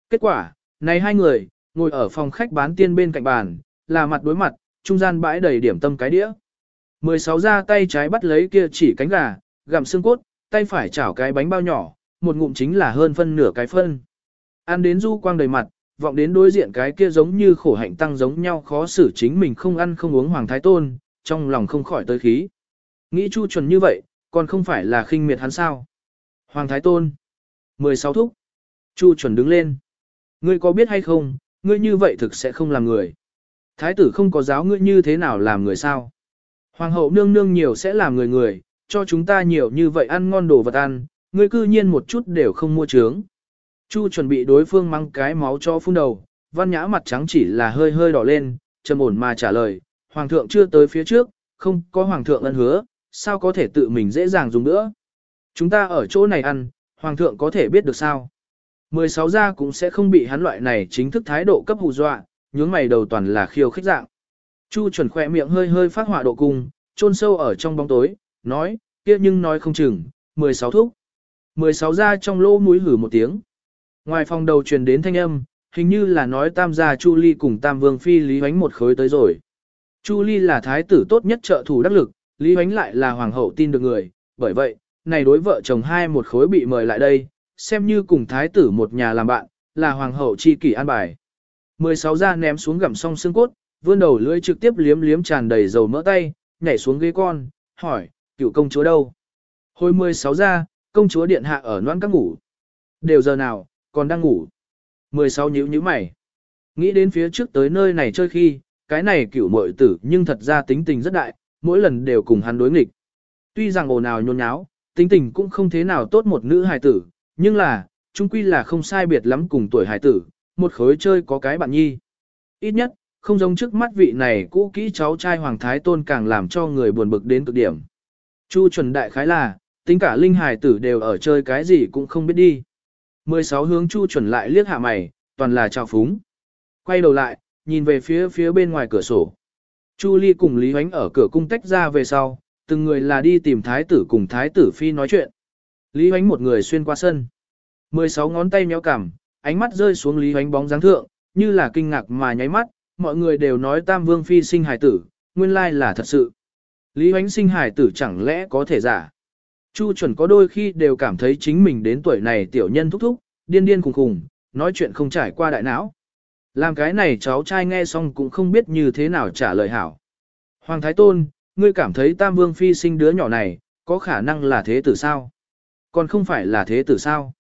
Kết quả, này hai người, ngồi ở phòng khách bán tiên bên cạnh bàn, là mặt đối mặt, trung gian bãi đầy điểm tâm cái đĩa. 16 ra tay trái bắt lấy kia chỉ cánh gà, gặm xương cốt, tay phải chảo cái bánh bao nhỏ, một ngụm chính là hơn phân nửa cái phân. Ăn đến du quang đầy mặt, vọng đến đối diện cái kia giống như khổ hạnh tăng giống nhau khó xử chính mình không ăn không uống hoàng thái tôn, trong lòng không khỏi tới khí. Nghĩ chu chuẩn như vậy, còn không phải là khinh miệt hắn sao. Hoàng thái tôn. 16 thúc. Chu chuẩn đứng lên. Ngươi có biết hay không, ngươi như vậy thực sẽ không làm người. Thái tử không có giáo ngươi như thế nào làm người sao. Hoàng hậu nương nương nhiều sẽ làm người người, cho chúng ta nhiều như vậy ăn ngon đồ vật ăn, ngươi cư nhiên một chút đều không mua trướng. Chu chuẩn bị đối phương mang cái máu cho phun đầu, văn nhã mặt trắng chỉ là hơi hơi đỏ lên, trầm ổn mà trả lời, hoàng thượng chưa tới phía trước, không có hoàng thượng ân hứa, sao có thể tự mình dễ dàng dùng nữa. Chúng ta ở chỗ này ăn, hoàng thượng có thể biết được sao. 16 gia cũng sẽ không bị hắn loại này chính thức thái độ cấp hù dọa, nhướng mày đầu toàn là khiêu khích dạng. Chu chuẩn khỏe miệng hơi hơi phát hỏa độ cung, chôn sâu ở trong bóng tối, nói, kia nhưng nói không chừng, 16 thúc. 16 gia trong lỗ mũi hử một tiếng. Ngoài phòng đầu truyền đến thanh âm, hình như là nói tam gia Chu Ly cùng tam vương phi Lý Huánh một khối tới rồi. Chu Ly là thái tử tốt nhất trợ thủ đắc lực, Lý Huánh lại là hoàng hậu tin được người, bởi vậy, này đối vợ chồng hai một khối bị mời lại đây, xem như cùng thái tử một nhà làm bạn, là hoàng hậu chi kỷ an bài. 16 gia ném xuống gặm xong xương cốt, vươn đầu lưỡi trực tiếp liếm liếm tràn đầy dầu mỡ tay, nhảy xuống ghế con, hỏi, cựu công chúa đâu? Hồi 16 gia, công chúa điện hạ ở noan các ngủ. Đều giờ nào, còn đang ngủ. 16 nhíu nhíu mày. Nghĩ đến phía trước tới nơi này chơi khi, cái này cựu muội tử nhưng thật ra tính tình rất đại, mỗi lần đều cùng hắn đối nghịch. Tuy rằng ồn ào nhôn nháo, tính tình cũng không thế nào tốt một nữ hài tử, nhưng là, chung quy là không sai biệt lắm cùng tuổi hài tử, một khối chơi có cái bạn nhi. Ít nhất, không giống trước mắt vị này cũ kỹ cháu trai Hoàng Thái Tôn càng làm cho người buồn bực đến cực điểm. Chu chuẩn đại khái là, tính cả linh hài tử đều ở chơi cái gì cũng không biết đi. 16 hướng chu chuẩn lại liếc hạ mày, toàn là trào phúng. Quay đầu lại, nhìn về phía phía bên ngoài cửa sổ. Chu Ly cùng Lý Huánh ở cửa cung tách ra về sau, từng người là đi tìm thái tử cùng thái tử phi nói chuyện. Lý Huánh một người xuyên qua sân. 16 ngón tay méo cằm, ánh mắt rơi xuống Lý Huánh bóng dáng thượng, như là kinh ngạc mà nháy mắt, mọi người đều nói Tam Vương Phi sinh hài tử, nguyên lai là thật sự. Lý Huánh sinh hài tử chẳng lẽ có thể giả. Chu chuẩn có đôi khi đều cảm thấy chính mình đến tuổi này tiểu nhân thúc thúc, điên điên khùng khùng, nói chuyện không trải qua đại não. Làm cái này cháu trai nghe xong cũng không biết như thế nào trả lời hảo. Hoàng Thái Tôn, ngươi cảm thấy Tam Vương Phi sinh đứa nhỏ này, có khả năng là thế tử sao? Còn không phải là thế tử sao?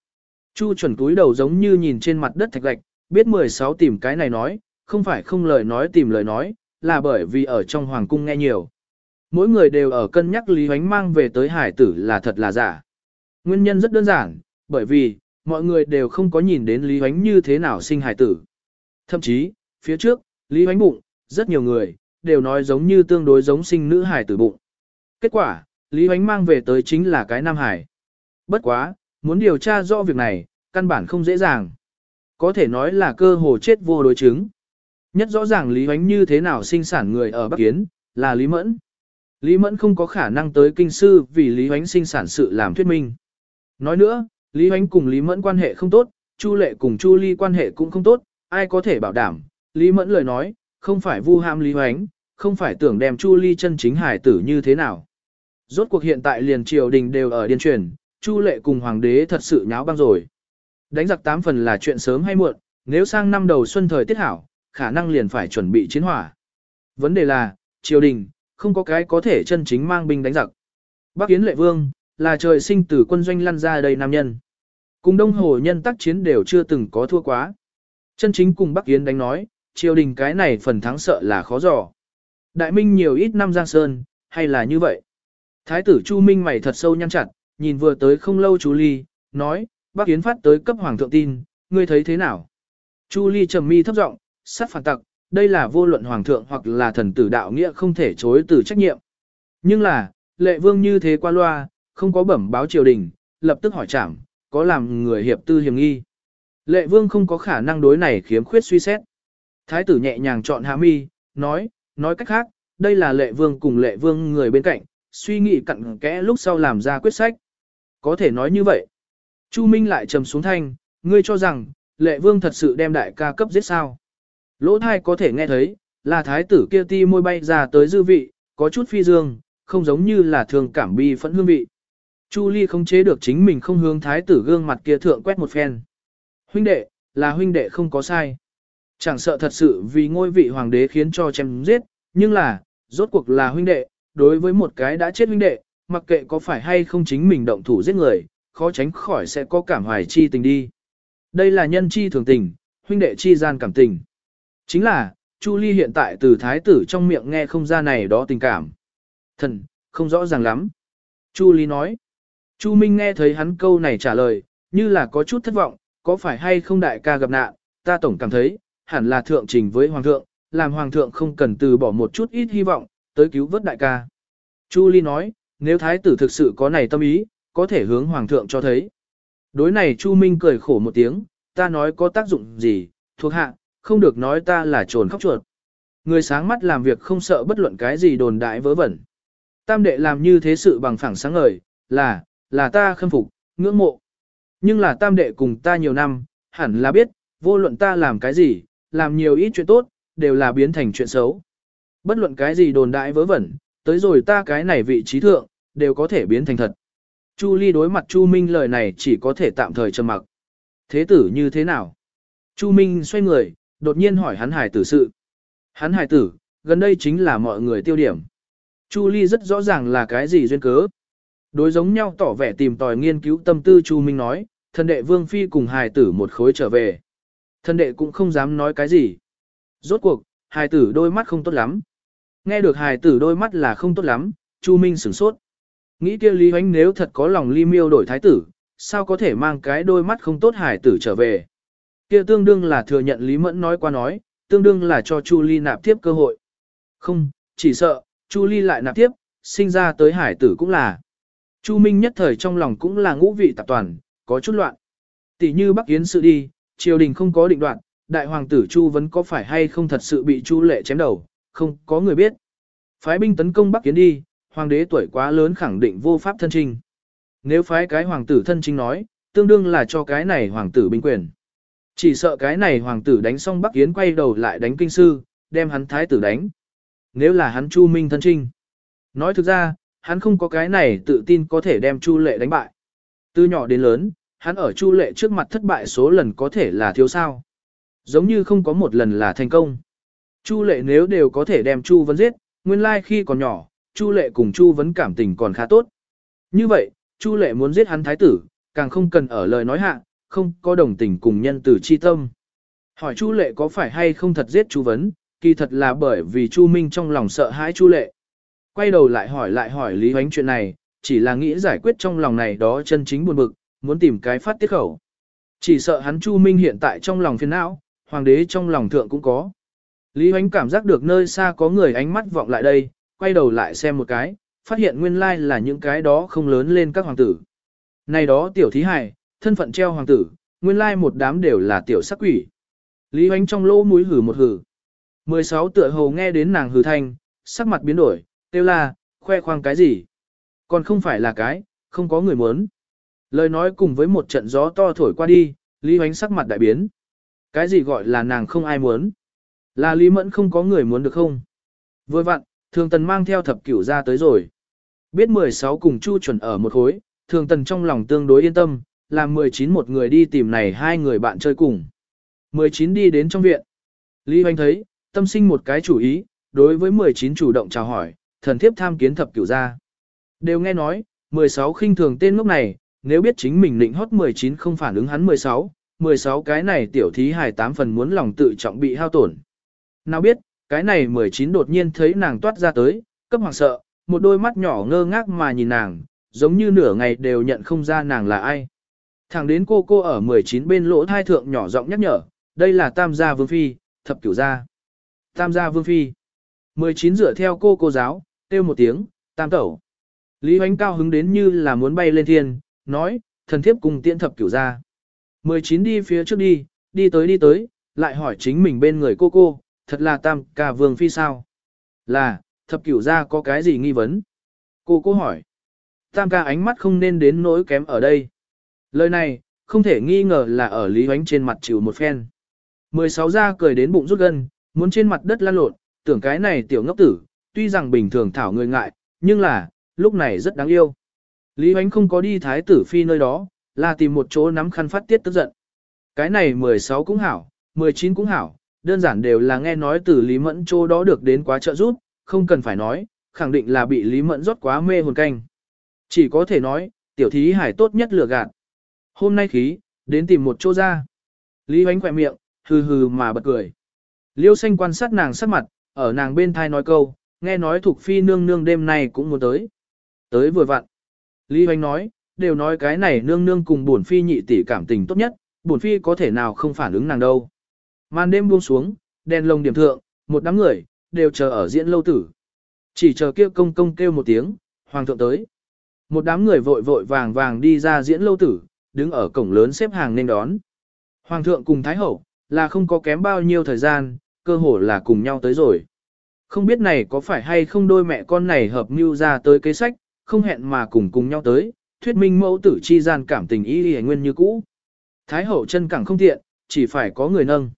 Chu chuẩn túi đầu giống như nhìn trên mặt đất thạch gạch, biết 16 tìm cái này nói, không phải không lời nói tìm lời nói, là bởi vì ở trong hoàng cung nghe nhiều. Mỗi người đều ở cân nhắc Lý Huánh mang về tới hải tử là thật là giả. Nguyên nhân rất đơn giản, bởi vì, mọi người đều không có nhìn đến Lý Huánh như thế nào sinh hải tử. Thậm chí, phía trước, Lý Hoánh bụng, rất nhiều người, đều nói giống như tương đối giống sinh nữ hải tử bụng. Kết quả, Lý Hoánh mang về tới chính là cái nam hải. Bất quá, muốn điều tra rõ việc này, căn bản không dễ dàng. Có thể nói là cơ hồ chết vô đối chứng. Nhất rõ ràng Lý Hoánh như thế nào sinh sản người ở Bắc Kiến, là Lý Mẫn. Lý Mẫn không có khả năng tới kinh sư vì Lý Hoánh sinh sản sự làm thuyết minh. Nói nữa, Lý Hoánh cùng Lý Mẫn quan hệ không tốt, Chu Lệ cùng Chu Ly quan hệ cũng không tốt, ai có thể bảo đảm. Lý Mẫn lời nói, không phải vu ham Lý Hoánh, không phải tưởng đem Chu Ly chân chính hải tử như thế nào. Rốt cuộc hiện tại liền triều đình đều ở điên truyền, Chu Lệ cùng Hoàng đế thật sự nháo băng rồi. Đánh giặc tám phần là chuyện sớm hay muộn, nếu sang năm đầu xuân thời tiết hảo, khả năng liền phải chuẩn bị chiến hỏa. Vấn đề là, triều đình, không có cái có thể chân chính mang binh đánh giặc. Bắc Yến Lệ Vương, là trời sinh từ quân doanh lăn ra đây nam nhân. Cùng đông hồ nhân tác chiến đều chưa từng có thua quá. Chân chính cùng Bắc Yến đánh nói, triều đình cái này phần thắng sợ là khó dò. Đại Minh nhiều ít năm Giang Sơn, hay là như vậy? Thái tử Chu Minh mày thật sâu nhăn chặt, nhìn vừa tới không lâu chú Ly, nói, Bắc Yến phát tới cấp hoàng thượng tin, ngươi thấy thế nào? Chu Ly trầm mi thấp giọng, sát phản tặc, đây là vô luận hoàng thượng hoặc là thần tử đạo nghĩa không thể chối từ trách nhiệm. Nhưng là, lệ vương như thế qua loa, không có bẩm báo triều đình, lập tức hỏi trảm, có làm người hiệp tư hiểm nghi. Lệ vương không có khả năng đối này khiếm khuyết suy xét. Thái tử nhẹ nhàng chọn hạ mi, nói, nói cách khác, đây là lệ vương cùng lệ vương người bên cạnh, suy nghĩ cặn kẽ lúc sau làm ra quyết sách. Có thể nói như vậy. Chu Minh lại trầm xuống thanh, ngươi cho rằng, lệ vương thật sự đem đại ca cấp giết sao. Lỗ thai có thể nghe thấy, là thái tử kia ti môi bay ra tới dư vị, có chút phi dương, không giống như là thường cảm bi phẫn hương vị. Chu Ly không chế được chính mình không hướng thái tử gương mặt kia thượng quét một phen. Huynh đệ, là huynh đệ không có sai. Chẳng sợ thật sự vì ngôi vị hoàng đế khiến cho chém giết, nhưng là, rốt cuộc là huynh đệ, đối với một cái đã chết huynh đệ, mặc kệ có phải hay không chính mình động thủ giết người, khó tránh khỏi sẽ có cảm hoài chi tình đi. Đây là nhân chi thường tình, huynh đệ chi gian cảm tình. Chính là, Chu Ly hiện tại từ thái tử trong miệng nghe không ra này đó tình cảm. Thần, không rõ ràng lắm. Chu Ly nói. Chu Minh nghe thấy hắn câu này trả lời, như là có chút thất vọng, có phải hay không đại ca gặp nạn, ta tổng cảm thấy, hẳn là thượng trình với hoàng thượng, làm hoàng thượng không cần từ bỏ một chút ít hy vọng, tới cứu vớt đại ca. Chu Ly nói, nếu thái tử thực sự có này tâm ý, có thể hướng hoàng thượng cho thấy. Đối này Chu Minh cười khổ một tiếng, ta nói có tác dụng gì, thuộc hạ, không được nói ta là trồn khóc chuột. Người sáng mắt làm việc không sợ bất luận cái gì đồn đại vớ vẩn. Tam đệ làm như thế sự bằng phẳng sáng ngời, là, là ta khâm phục, ngưỡng mộ. Nhưng là tam đệ cùng ta nhiều năm, hẳn là biết, vô luận ta làm cái gì, làm nhiều ít chuyện tốt, đều là biến thành chuyện xấu. Bất luận cái gì đồn đại vớ vẩn, tới rồi ta cái này vị trí thượng, đều có thể biến thành thật. Chu Ly đối mặt Chu Minh lời này chỉ có thể tạm thời trầm mặc. Thế tử như thế nào? Chu Minh xoay người, đột nhiên hỏi hắn hải tử sự. Hắn hải tử, gần đây chính là mọi người tiêu điểm. Chu Ly rất rõ ràng là cái gì duyên cớ. Đối giống nhau tỏ vẻ tìm tòi nghiên cứu tâm tư Chu Minh nói, thần đệ Vương Phi cùng hải tử một khối trở về. Thần đệ cũng không dám nói cái gì. Rốt cuộc, hải tử đôi mắt không tốt lắm. Nghe được hải tử đôi mắt là không tốt lắm, Chu Minh sửng sốt. Nghĩ kia Lý Hoánh nếu thật có lòng ly miêu đổi thái tử, sao có thể mang cái đôi mắt không tốt hải tử trở về. Kia tương đương là thừa nhận Lý Mẫn nói qua nói, tương đương là cho Chu Ly nạp tiếp cơ hội. Không, chỉ sợ, Chu Ly lại nạp tiếp, sinh ra tới hải tử cũng là. Chu Minh nhất thời trong lòng cũng là ngũ vị tạp toàn, có chút loạn. Tỷ như Bắc Yến sự đi, triều đình không có định đoạn, đại hoàng tử Chu vẫn có phải hay không thật sự bị Chu lệ chém đầu, không có người biết. Phái binh tấn công Bắc Yến đi, hoàng đế tuổi quá lớn khẳng định vô pháp thân trinh. Nếu phái cái hoàng tử thân trinh nói, tương đương là cho cái này hoàng tử binh quyền. Chỉ sợ cái này hoàng tử đánh xong Bắc Yến quay đầu lại đánh kinh sư, đem hắn thái tử đánh. Nếu là hắn Chu Minh thân trinh. Nói thực ra, hắn không có cái này tự tin có thể đem Chu Lệ đánh bại. Từ nhỏ đến lớn, hắn ở Chu Lệ trước mặt thất bại số lần có thể là thiếu sao. Giống như không có một lần là thành công. Chu Lệ nếu đều có thể đem Chu Vấn giết, nguyên lai khi còn nhỏ, Chu Lệ cùng Chu Vấn cảm tình còn khá tốt. Như vậy, Chu Lệ muốn giết hắn thái tử, càng không cần ở lời nói hạ, không có đồng tình cùng nhân từ chi tâm. Hỏi Chu Lệ có phải hay không thật giết Chu Vấn, kỳ thật là bởi vì Chu Minh trong lòng sợ hãi Chu Lệ. Quay đầu lại hỏi lại hỏi Lý Huánh chuyện này, chỉ là nghĩ giải quyết trong lòng này đó chân chính buồn bực, muốn tìm cái phát tiết khẩu. Chỉ sợ hắn Chu Minh hiện tại trong lòng phiền não, hoàng đế trong lòng thượng cũng có. Lý Hoánh cảm giác được nơi xa có người ánh mắt vọng lại đây, quay đầu lại xem một cái, phát hiện nguyên lai là những cái đó không lớn lên các hoàng tử. Này đó tiểu thí hài, thân phận treo hoàng tử, nguyên lai một đám đều là tiểu sắc quỷ. Lý Hoánh trong lỗ mũi hử một hử. 16 tựa hồ nghe đến nàng hử thanh, sắc mặt biến đổi, kêu la, khoe khoang cái gì. Còn không phải là cái, không có người muốn. Lời nói cùng với một trận gió to thổi qua đi, Lý Hoánh sắc mặt đại biến. Cái gì gọi là nàng không ai muốn? Là Lý Mẫn không có người muốn được không? Vừa vặn, thường tần mang theo thập cửu ra tới rồi. Biết 16 cùng Chu chuẩn ở một khối, thường tần trong lòng tương đối yên tâm, làm 19 một người đi tìm này hai người bạn chơi cùng. 19 đi đến trong viện. Lý Hoành thấy, tâm sinh một cái chủ ý, đối với 19 chủ động chào hỏi, thần thiếp tham kiến thập cửu gia. Đều nghe nói, 16 khinh thường tên lúc này, nếu biết chính mình định hót 19 không phản ứng hắn 16, 16 cái này tiểu thí hài tám phần muốn lòng tự trọng bị hao tổn. Nào biết, cái này 19 đột nhiên thấy nàng toát ra tới, cấp hoàng sợ, một đôi mắt nhỏ ngơ ngác mà nhìn nàng, giống như nửa ngày đều nhận không ra nàng là ai. Thẳng đến cô cô ở 19 bên lỗ thai thượng nhỏ giọng nhắc nhở, đây là tam gia vương phi, thập cửu gia. Tam gia vương phi. 19 dựa theo cô cô giáo, kêu một tiếng, tam tẩu. Lý Hoánh cao hứng đến như là muốn bay lên thiên, nói, thần thiếp cùng tiễn thập cửu gia. 19 đi phía trước đi, đi tới đi tới, lại hỏi chính mình bên người cô cô, thật là tam ca vương phi sao? Là, thập cửu gia có cái gì nghi vấn? Cô cô hỏi. Tam ca ánh mắt không nên đến nỗi kém ở đây. Lời này, không thể nghi ngờ là ở Lý Hoánh trên mặt chịu một phen. 16 gia cười đến bụng rút gân, muốn trên mặt đất lăn lộn, tưởng cái này tiểu ngốc tử, tuy rằng bình thường thảo người ngại, nhưng là, lúc này rất đáng yêu. Lý Hoánh không có đi thái tử phi nơi đó, là tìm một chỗ nắm khăn phát tiết tức giận. Cái này 16 cũng hảo, 19 cũng hảo, đơn giản đều là nghe nói từ Lý Mẫn chỗ đó được đến quá trợ giúp, không cần phải nói, khẳng định là bị Lý Mẫn rót quá mê hồn canh. Chỉ có thể nói, tiểu thí hải tốt nhất lừa gạt. Hôm nay khí, đến tìm một chỗ ra. Lý Hoánh khỏe miệng, hừ hừ mà bật cười. Liêu xanh quan sát nàng sắc mặt, ở nàng bên thai nói câu, nghe nói thuộc phi nương nương đêm nay cũng muốn tới. Tới vừa vặn. Lý Hoành nói, đều nói cái này nương nương cùng bổn phi nhị tỷ cảm tình tốt nhất, bổn phi có thể nào không phản ứng nàng đâu. Màn đêm buông xuống, đèn lồng điểm thượng, một đám người, đều chờ ở diễn lâu tử. Chỉ chờ kia công công kêu một tiếng, hoàng thượng tới. Một đám người vội vội vàng vàng đi ra diễn lâu tử, đứng ở cổng lớn xếp hàng nên đón. Hoàng thượng cùng Thái Hậu, là không có kém bao nhiêu thời gian, cơ hồ là cùng nhau tới rồi. Không biết này có phải hay không đôi mẹ con này hợp mưu ra tới kế sách, không hẹn mà cùng cùng nhau tới, thuyết minh mẫu tử chi gian cảm tình ý y nguyên như cũ. Thái hậu chân cẳng không tiện, chỉ phải có người nâng.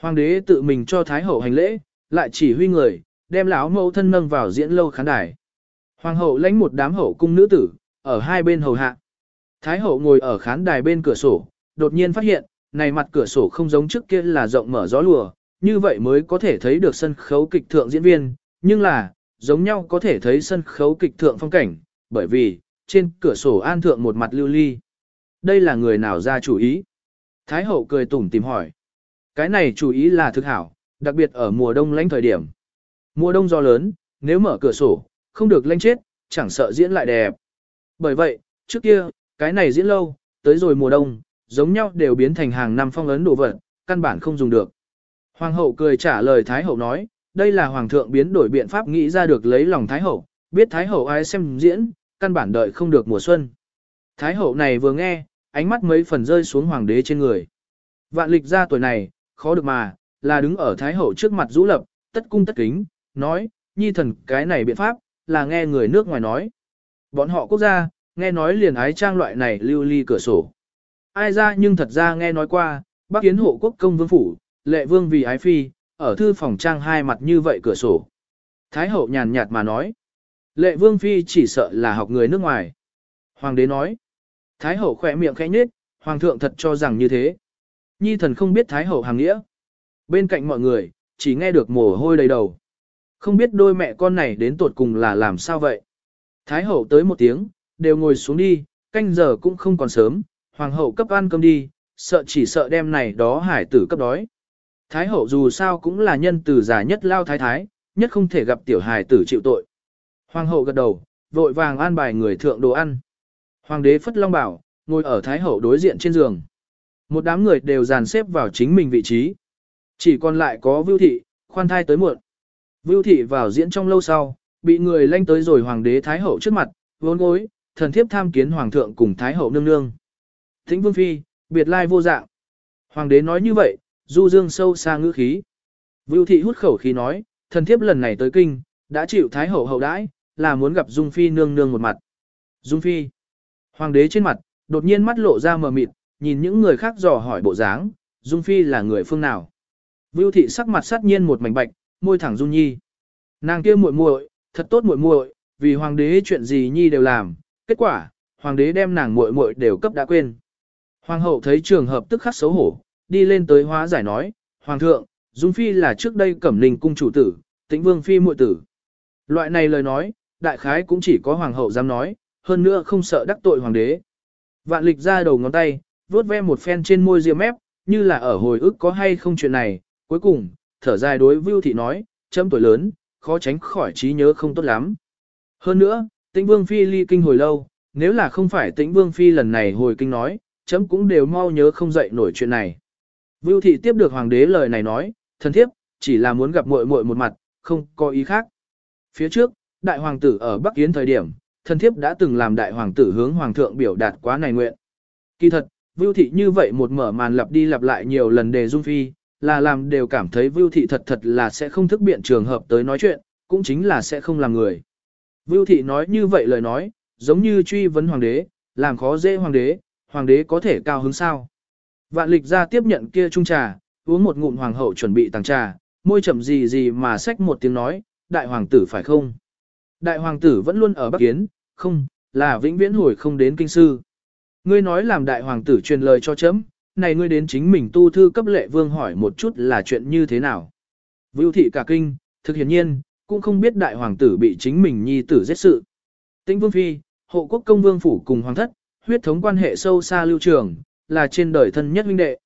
Hoàng đế tự mình cho Thái hậu hành lễ, lại chỉ huy người, đem lão mẫu thân nâng vào diễn lâu khán đài. Hoàng hậu lãnh một đám hậu cung nữ tử, ở hai bên hầu hạ. Thái hậu ngồi ở khán đài bên cửa sổ, đột nhiên phát hiện, này mặt cửa sổ không giống trước kia là rộng mở gió lùa, như vậy mới có thể thấy được sân khấu kịch thượng diễn viên, nhưng là, giống nhau có thể thấy sân khấu kịch thượng phong cảnh, bởi vì, trên cửa sổ an thượng một mặt lưu ly. Đây là người nào ra chủ ý? Thái hậu cười tủm tìm hỏi. Cái này chủ ý là thực hảo, đặc biệt ở mùa đông lãnh thời điểm. Mùa đông do lớn, nếu mở cửa sổ, không được lanh chết, chẳng sợ diễn lại đẹp. Bởi vậy, trước kia, cái này diễn lâu, tới rồi mùa đông, giống nhau đều biến thành hàng năm phong ấn đồ vật, căn bản không dùng được. Hoàng hậu cười trả lời Thái hậu nói, đây là hoàng thượng biến đổi biện pháp nghĩ ra được lấy lòng Thái hậu, biết Thái hậu ai xem diễn, căn bản đợi không được mùa xuân. Thái hậu này vừa nghe, ánh mắt mấy phần rơi xuống hoàng đế trên người. Vạn lịch ra tuổi này, khó được mà, là đứng ở Thái hậu trước mặt rũ lập, tất cung tất kính, nói, nhi thần cái này biện pháp, là nghe người nước ngoài nói. Bọn họ quốc gia, nghe nói liền ái trang loại này lưu ly cửa sổ. Ai ra nhưng thật ra nghe nói qua, bác kiến hộ quốc công vương phủ, lệ vương vì ái phi, ở thư phòng trang hai mặt như vậy cửa sổ. Thái hậu nhàn nhạt mà nói. Lệ vương phi chỉ sợ là học người nước ngoài. Hoàng đế nói. Thái hậu khỏe miệng khẽ nhếch, hoàng thượng thật cho rằng như thế. Nhi thần không biết thái hậu hàng nghĩa. Bên cạnh mọi người, chỉ nghe được mồ hôi đầy đầu. Không biết đôi mẹ con này đến tột cùng là làm sao vậy. Thái hậu tới một tiếng, đều ngồi xuống đi, canh giờ cũng không còn sớm, hoàng hậu cấp ăn cơm đi, sợ chỉ sợ đem này đó hải tử cấp đói. Thái hậu dù sao cũng là nhân tử giả nhất lao thái thái, nhất không thể gặp tiểu hài tử chịu tội. Hoàng hậu gật đầu, vội vàng an bài người thượng đồ ăn. Hoàng đế phất long bảo, ngồi ở thái hậu đối diện trên giường. Một đám người đều dàn xếp vào chính mình vị trí. Chỉ còn lại có Vưu Thị, khoan thai tới muộn. Vưu Thị vào diễn trong lâu sau, bị người lanh tới rồi Hoàng đế Thái Hậu trước mặt, vốn gối, thần thiếp tham kiến Hoàng thượng cùng Thái Hậu nương nương. Thính Vương Phi, biệt lai vô dạng. Hoàng đế nói như vậy, du dương sâu xa ngữ khí. Vưu Thị hút khẩu khí nói, thần thiếp lần này tới kinh, đã chịu Thái Hậu hậu đãi, là muốn gặp Dung Phi nương nương một mặt. Dung Phi. Hoàng đế trên mặt, đột nhiên mắt lộ ra mờ mịt, nhìn những người khác dò hỏi bộ dáng, Dung Phi là người phương nào. Vưu thị sắc mặt sát nhiên một mảnh bạch, môi thẳng Dung Nhi. Nàng kia muội muội, thật tốt muội muội, vì hoàng đế chuyện gì Nhi đều làm, kết quả, hoàng đế đem nàng muội muội đều cấp đã quên. Hoàng hậu thấy trường hợp tức khắc xấu hổ, đi lên tới hóa giải nói, Hoàng thượng, Dung Phi là trước đây cẩm ninh cung chủ tử, tĩnh vương phi muội tử. Loại này lời nói, đại khái cũng chỉ có hoàng hậu dám nói, hơn nữa không sợ đắc tội hoàng đế. Vạn lịch ra đầu ngón tay, vuốt ve một phen trên môi ria mép, như là ở hồi ức có hay không chuyện này, cuối cùng, thở dài đối Vưu Thị nói, chấm tuổi lớn, khó tránh khỏi trí nhớ không tốt lắm. Hơn nữa, tĩnh vương phi ly kinh hồi lâu, nếu là không phải tĩnh vương phi lần này hồi kinh nói, chấm cũng đều mau nhớ không dậy nổi chuyện này. Vưu Thị tiếp được hoàng đế lời này nói, thân thiếp, chỉ là muốn gặp muội muội một mặt, không có ý khác. Phía trước, đại hoàng tử ở Bắc Yến thời điểm, thân thiếp đã từng làm đại hoàng tử hướng hoàng thượng biểu đạt quá này nguyện. Kỳ thật, Vưu Thị như vậy một mở màn lặp đi lặp lại nhiều lần đề dung phi, là làm đều cảm thấy Vưu Thị thật thật là sẽ không thức biện trường hợp tới nói chuyện, cũng chính là sẽ không làm người. Vưu Thị nói như vậy lời nói, giống như truy vấn hoàng đế, làm khó dễ hoàng đế, hoàng đế có thể cao hứng sao. Vạn lịch ra tiếp nhận kia trung trà, uống một ngụm hoàng hậu chuẩn bị tàng trà, môi chậm gì gì mà xách một tiếng nói, đại hoàng tử phải không? Đại hoàng tử vẫn luôn ở Bắc Kiến, không, là vĩnh viễn hồi không đến kinh sư. Ngươi nói làm đại hoàng tử truyền lời cho chấm, này ngươi đến chính mình tu thư cấp lệ vương hỏi một chút là chuyện như thế nào. Vưu thị cả kinh, thực hiển nhiên, cũng không biết đại hoàng tử bị chính mình nhi tử giết sự. Tĩnh vương phi, hộ quốc công vương phủ cùng hoàng thất, huyết thống quan hệ sâu xa lưu trường, là trên đời thân nhất huynh đệ.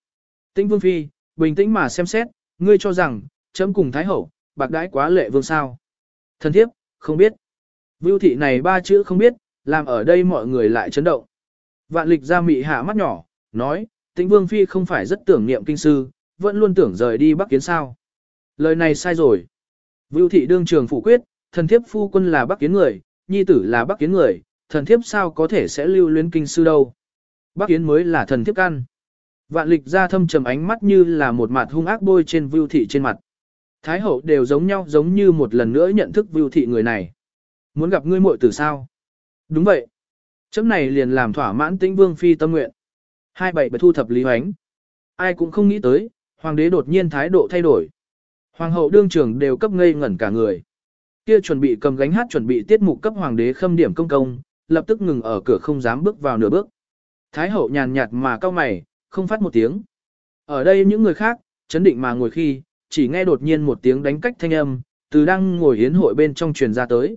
Tĩnh vương phi, bình tĩnh mà xem xét, ngươi cho rằng, chấm cùng thái hậu, bạc đãi quá lệ vương sao. Thân thiếp, không biết. Vưu thị này ba chữ không biết, làm ở đây mọi người lại chấn động. Vạn lịch ra mị hạ mắt nhỏ, nói, tĩnh vương phi không phải rất tưởng niệm kinh sư, vẫn luôn tưởng rời đi bắc kiến sao. Lời này sai rồi. Vưu thị đương trường phủ quyết, thần thiếp phu quân là bắc kiến người, nhi tử là bắc kiến người, thần thiếp sao có thể sẽ lưu luyến kinh sư đâu. Bắc kiến mới là thần thiếp căn. Vạn lịch ra thâm trầm ánh mắt như là một mặt hung ác bôi trên vưu thị trên mặt. Thái hậu đều giống nhau giống như một lần nữa nhận thức vưu thị người này. Muốn gặp ngươi muội tử sao? Đúng vậy. Chấm này liền làm thỏa mãn tĩnh vương phi tâm nguyện. Hai bảy bật thu thập lý hoánh. Ai cũng không nghĩ tới, hoàng đế đột nhiên thái độ thay đổi. Hoàng hậu đương trường đều cấp ngây ngẩn cả người. Kia chuẩn bị cầm gánh hát chuẩn bị tiết mục cấp hoàng đế khâm điểm công công, lập tức ngừng ở cửa không dám bước vào nửa bước. Thái hậu nhàn nhạt mà cao mày, không phát một tiếng. Ở đây những người khác, chấn định mà ngồi khi, chỉ nghe đột nhiên một tiếng đánh cách thanh âm, từ đang ngồi hiến hội bên trong truyền ra tới.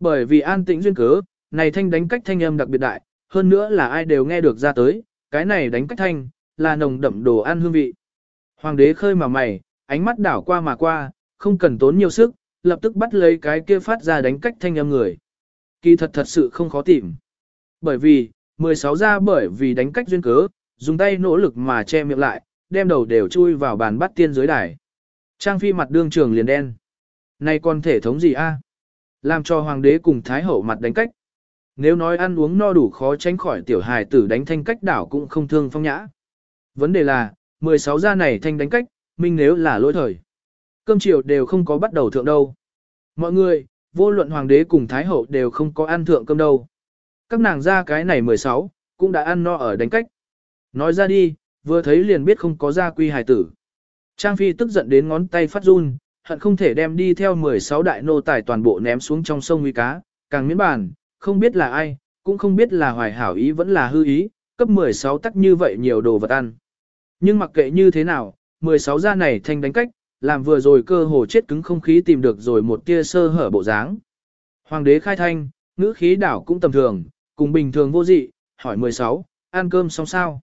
Bởi vì an tĩnh duyên cớ, này thanh đánh cách thanh âm đặc biệt đại, hơn nữa là ai đều nghe được ra tới, cái này đánh cách thanh, là nồng đậm đồ ăn hương vị. Hoàng đế khơi mà mày, ánh mắt đảo qua mà qua, không cần tốn nhiều sức, lập tức bắt lấy cái kia phát ra đánh cách thanh âm người. Kỳ thật thật sự không khó tìm. Bởi vì, 16 ra bởi vì đánh cách duyên cớ, dùng tay nỗ lực mà che miệng lại, đem đầu đều chui vào bàn bắt tiên dưới đài. Trang phi mặt đương trường liền đen. Này còn thể thống gì a? Làm cho hoàng đế cùng thái hậu mặt đánh cách. Nếu nói ăn uống no đủ khó tránh khỏi tiểu hài tử đánh thanh cách đảo cũng không thương phong nhã. Vấn đề là, 16 gia này thanh đánh cách, minh nếu là lỗi thời. Cơm chiều đều không có bắt đầu thượng đâu. Mọi người, vô luận hoàng đế cùng thái hậu đều không có ăn thượng cơm đâu. Các nàng ra cái này 16, cũng đã ăn no ở đánh cách. Nói ra đi, vừa thấy liền biết không có gia quy hài tử. Trang Phi tức giận đến ngón tay phát run, hận không thể đem đi theo 16 đại nô tài toàn bộ ném xuống trong sông nguy cá, càng miễn bàn, không biết là ai, cũng không biết là hoài hảo ý vẫn là hư ý, cấp 16 tắc như vậy nhiều đồ vật ăn. Nhưng mặc kệ như thế nào, 16 gia này thanh đánh cách, làm vừa rồi cơ hồ chết cứng không khí tìm được rồi một tia sơ hở bộ dáng. Hoàng đế khai thanh, ngữ khí đảo cũng tầm thường, cùng bình thường vô dị, hỏi 16, ăn cơm xong sao?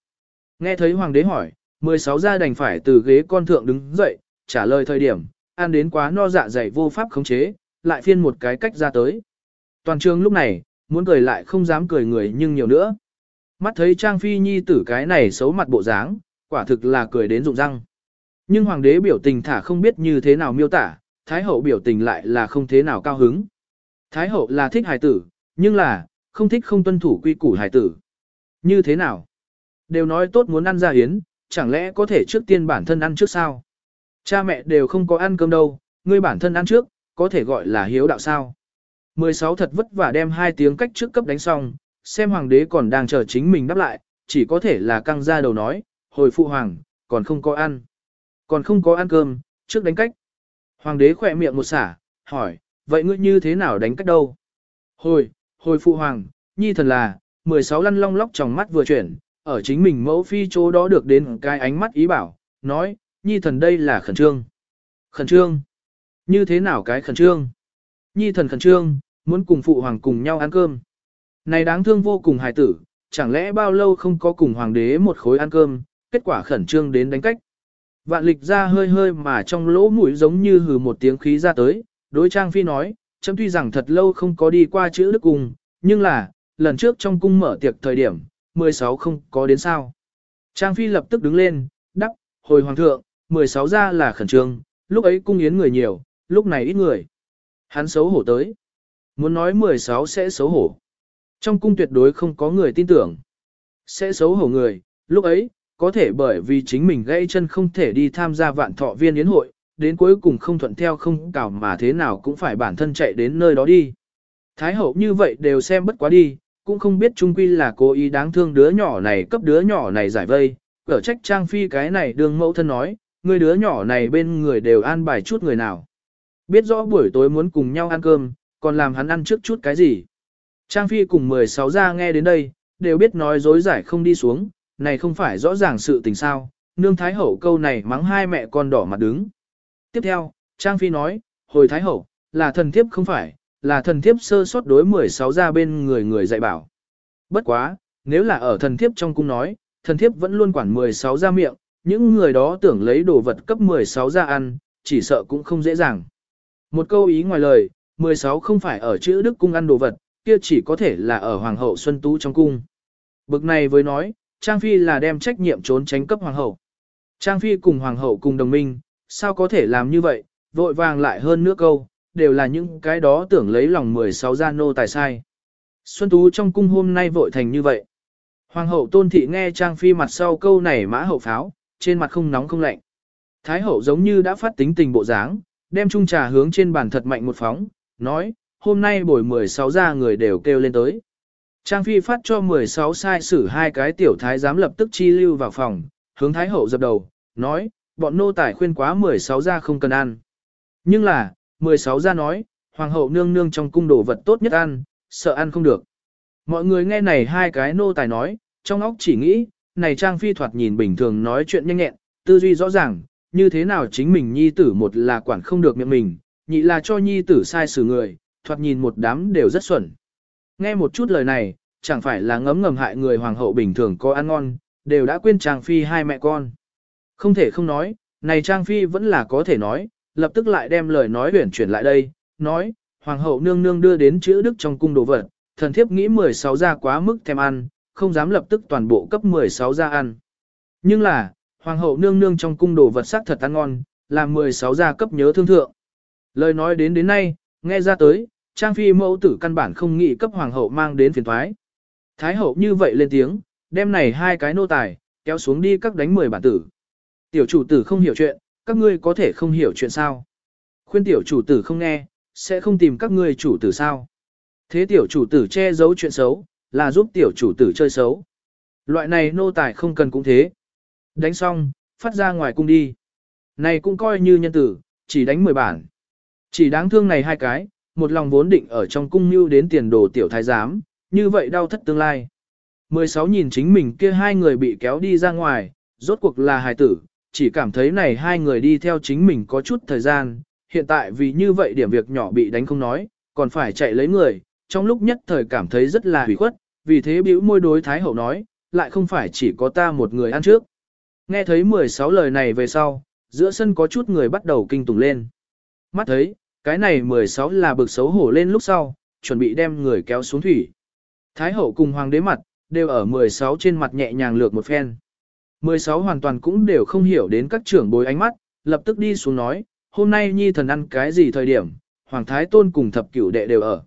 Nghe thấy hoàng đế hỏi, 16 gia đành phải từ ghế con thượng đứng dậy, trả lời thời điểm, ăn đến quá no dạ dày vô pháp khống chế, lại phiên một cái cách ra tới. Toàn trường lúc này, muốn cười lại không dám cười người nhưng nhiều nữa. Mắt thấy Trang Phi Nhi tử cái này xấu mặt bộ dáng, quả thực là cười đến rụng răng. Nhưng hoàng đế biểu tình thả không biết như thế nào miêu tả, thái hậu biểu tình lại là không thế nào cao hứng. Thái hậu là thích hài tử, nhưng là, không thích không tuân thủ quy củ hài tử. Như thế nào? Đều nói tốt muốn ăn ra hiến, chẳng lẽ có thể trước tiên bản thân ăn trước sao? Cha mẹ đều không có ăn cơm đâu, ngươi bản thân ăn trước, có thể gọi là hiếu đạo sao? 16 thật vất vả đem hai tiếng cách trước cấp đánh xong, xem hoàng đế còn đang chờ chính mình đáp lại, chỉ có thể là căng ra đầu nói, hồi phụ hoàng, còn không có ăn. Còn không có ăn cơm, trước đánh cách. Hoàng đế khỏe miệng một xả, hỏi, vậy ngươi như thế nào đánh cách đâu? Hồi, hồi phụ hoàng, nhi thần là, 16 lăn long lóc trong mắt vừa chuyển, ở chính mình mẫu phi chỗ đó được đến cái ánh mắt ý bảo, nói, nhi thần đây là khẩn trương. Khẩn trương? Như thế nào cái khẩn trương? Nhi thần khẩn trương, muốn cùng phụ hoàng cùng nhau ăn cơm. Này đáng thương vô cùng hài tử, chẳng lẽ bao lâu không có cùng hoàng đế một khối ăn cơm, kết quả khẩn trương đến đánh cách. Vạn lịch ra hơi hơi mà trong lỗ mũi giống như hừ một tiếng khí ra tới, đối trang phi nói, chấm tuy rằng thật lâu không có đi qua chữ đức cung, nhưng là, lần trước trong cung mở tiệc thời điểm, 16 không có đến sao. Trang phi lập tức đứng lên, đắc, hồi hoàng thượng, 16 ra là khẩn trương, lúc ấy cung yến người nhiều, lúc này ít người. Hắn xấu hổ tới. Muốn nói 16 sẽ xấu hổ. Trong cung tuyệt đối không có người tin tưởng. Sẽ xấu hổ người, lúc ấy, có thể bởi vì chính mình gãy chân không thể đi tham gia vạn thọ viên yến hội, đến cuối cùng không thuận theo không cào mà thế nào cũng phải bản thân chạy đến nơi đó đi. Thái hậu như vậy đều xem bất quá đi, cũng không biết trung quy là cố ý đáng thương đứa nhỏ này cấp đứa nhỏ này giải vây, cở trách trang phi cái này đường mẫu thân nói, người đứa nhỏ này bên người đều an bài chút người nào. Biết rõ buổi tối muốn cùng nhau ăn cơm, còn làm hắn ăn trước chút cái gì. Trang phi cùng 16 gia nghe đến đây, đều biết nói dối giải không đi xuống, này không phải rõ ràng sự tình sao, nương thái hậu câu này mắng hai mẹ con đỏ mặt đứng. Tiếp theo, Trang phi nói, hồi thái hậu, là thần thiếp không phải, là thần thiếp sơ sót đối 16 gia bên người người dạy bảo. Bất quá, nếu là ở thần thiếp trong cung nói, thần thiếp vẫn luôn quản 16 gia miệng, những người đó tưởng lấy đồ vật cấp 16 gia ăn, chỉ sợ cũng không dễ dàng. Một câu ý ngoài lời, 16 không phải ở chữ đức cung ăn đồ vật, kia chỉ có thể là ở hoàng hậu Xuân Tú trong cung. Bực này với nói, Trang Phi là đem trách nhiệm trốn tránh cấp hoàng hậu. Trang Phi cùng hoàng hậu cùng đồng minh, sao có thể làm như vậy, vội vàng lại hơn nữa câu, đều là những cái đó tưởng lấy lòng 16 gia nô tài sai. Xuân Tú trong cung hôm nay vội thành như vậy. Hoàng hậu tôn thị nghe Trang Phi mặt sau câu này mã hậu pháo, trên mặt không nóng không lạnh. Thái hậu giống như đã phát tính tình bộ dáng, đem chung trà hướng trên bàn thật mạnh một phóng, nói, hôm nay buổi 16 gia người đều kêu lên tới. Trang Phi phát cho 16 sai sử hai cái tiểu thái giám lập tức chi lưu vào phòng, hướng Thái Hậu dập đầu, nói, bọn nô tài khuyên quá 16 gia không cần ăn. Nhưng là, 16 gia nói, Hoàng hậu nương nương trong cung đồ vật tốt nhất ăn, sợ ăn không được. Mọi người nghe này hai cái nô tài nói, trong óc chỉ nghĩ, này Trang Phi thoạt nhìn bình thường nói chuyện nhanh nhẹn, tư duy rõ ràng, như thế nào chính mình nhi tử một là quản không được miệng mình, nhị là cho nhi tử sai xử người, thoạt nhìn một đám đều rất xuẩn. Nghe một chút lời này, chẳng phải là ngấm ngầm hại người hoàng hậu bình thường có ăn ngon, đều đã quên Trang Phi hai mẹ con. Không thể không nói, này Trang Phi vẫn là có thể nói, lập tức lại đem lời nói huyển chuyển lại đây, nói, hoàng hậu nương nương đưa đến chữ đức trong cung đồ vật, thần thiếp nghĩ 16 gia quá mức thèm ăn, không dám lập tức toàn bộ cấp 16 gia ăn. Nhưng là, hoàng hậu nương nương trong cung đồ vật sắc thật ăn ngon, làm 16 gia cấp nhớ thương thượng. Lời nói đến đến nay, nghe ra tới, Trang Phi mẫu tử căn bản không nghĩ cấp hoàng hậu mang đến phiền thoái. Thái hậu như vậy lên tiếng, đem này hai cái nô tài, kéo xuống đi các đánh mười bản tử. Tiểu chủ tử không hiểu chuyện, các ngươi có thể không hiểu chuyện sao. Khuyên tiểu chủ tử không nghe, sẽ không tìm các ngươi chủ tử sao. Thế tiểu chủ tử che giấu chuyện xấu, là giúp tiểu chủ tử chơi xấu. Loại này nô tài không cần cũng thế. Đánh xong, phát ra ngoài cung đi. Này cũng coi như nhân tử, chỉ đánh 10 bản. Chỉ đáng thương này hai cái, một lòng vốn định ở trong cung mưu đến tiền đồ tiểu thái giám, như vậy đau thất tương lai. 16 nhìn chính mình kia hai người bị kéo đi ra ngoài, rốt cuộc là hài tử, chỉ cảm thấy này hai người đi theo chính mình có chút thời gian, hiện tại vì như vậy điểm việc nhỏ bị đánh không nói, còn phải chạy lấy người, trong lúc nhất thời cảm thấy rất là hủy khuất, vì thế bĩu môi đối Thái Hậu nói, lại không phải chỉ có ta một người ăn trước. Nghe thấy 16 lời này về sau, giữa sân có chút người bắt đầu kinh tủng lên. Mắt thấy, cái này 16 là bực xấu hổ lên lúc sau, chuẩn bị đem người kéo xuống thủy. Thái hậu cùng hoàng đế mặt, đều ở 16 trên mặt nhẹ nhàng lược một phen. 16 hoàn toàn cũng đều không hiểu đến các trưởng bối ánh mắt, lập tức đi xuống nói, hôm nay nhi thần ăn cái gì thời điểm, hoàng thái tôn cùng thập cửu đệ đều ở.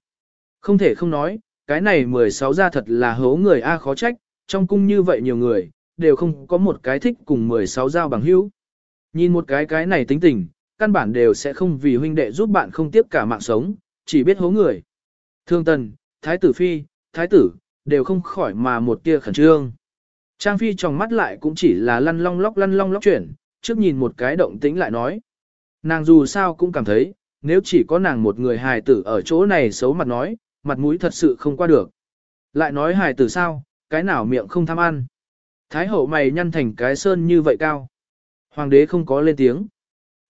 Không thể không nói, cái này 16 ra thật là hố người A khó trách, trong cung như vậy nhiều người, đều không có một cái thích cùng 16 giao bằng hữu. Nhìn một cái cái này tính tình, căn bản đều sẽ không vì huynh đệ giúp bạn không tiếp cả mạng sống, chỉ biết hố người. Thương tần, thái tử phi, thái tử, đều không khỏi mà một tia khẩn trương. Trang phi trong mắt lại cũng chỉ là lăn long lóc lăn long lóc chuyển, trước nhìn một cái động tĩnh lại nói. Nàng dù sao cũng cảm thấy, nếu chỉ có nàng một người hài tử ở chỗ này xấu mặt nói, mặt mũi thật sự không qua được. Lại nói hài tử sao, cái nào miệng không tham ăn. Thái hậu mày nhăn thành cái sơn như vậy cao. Hoàng đế không có lên tiếng.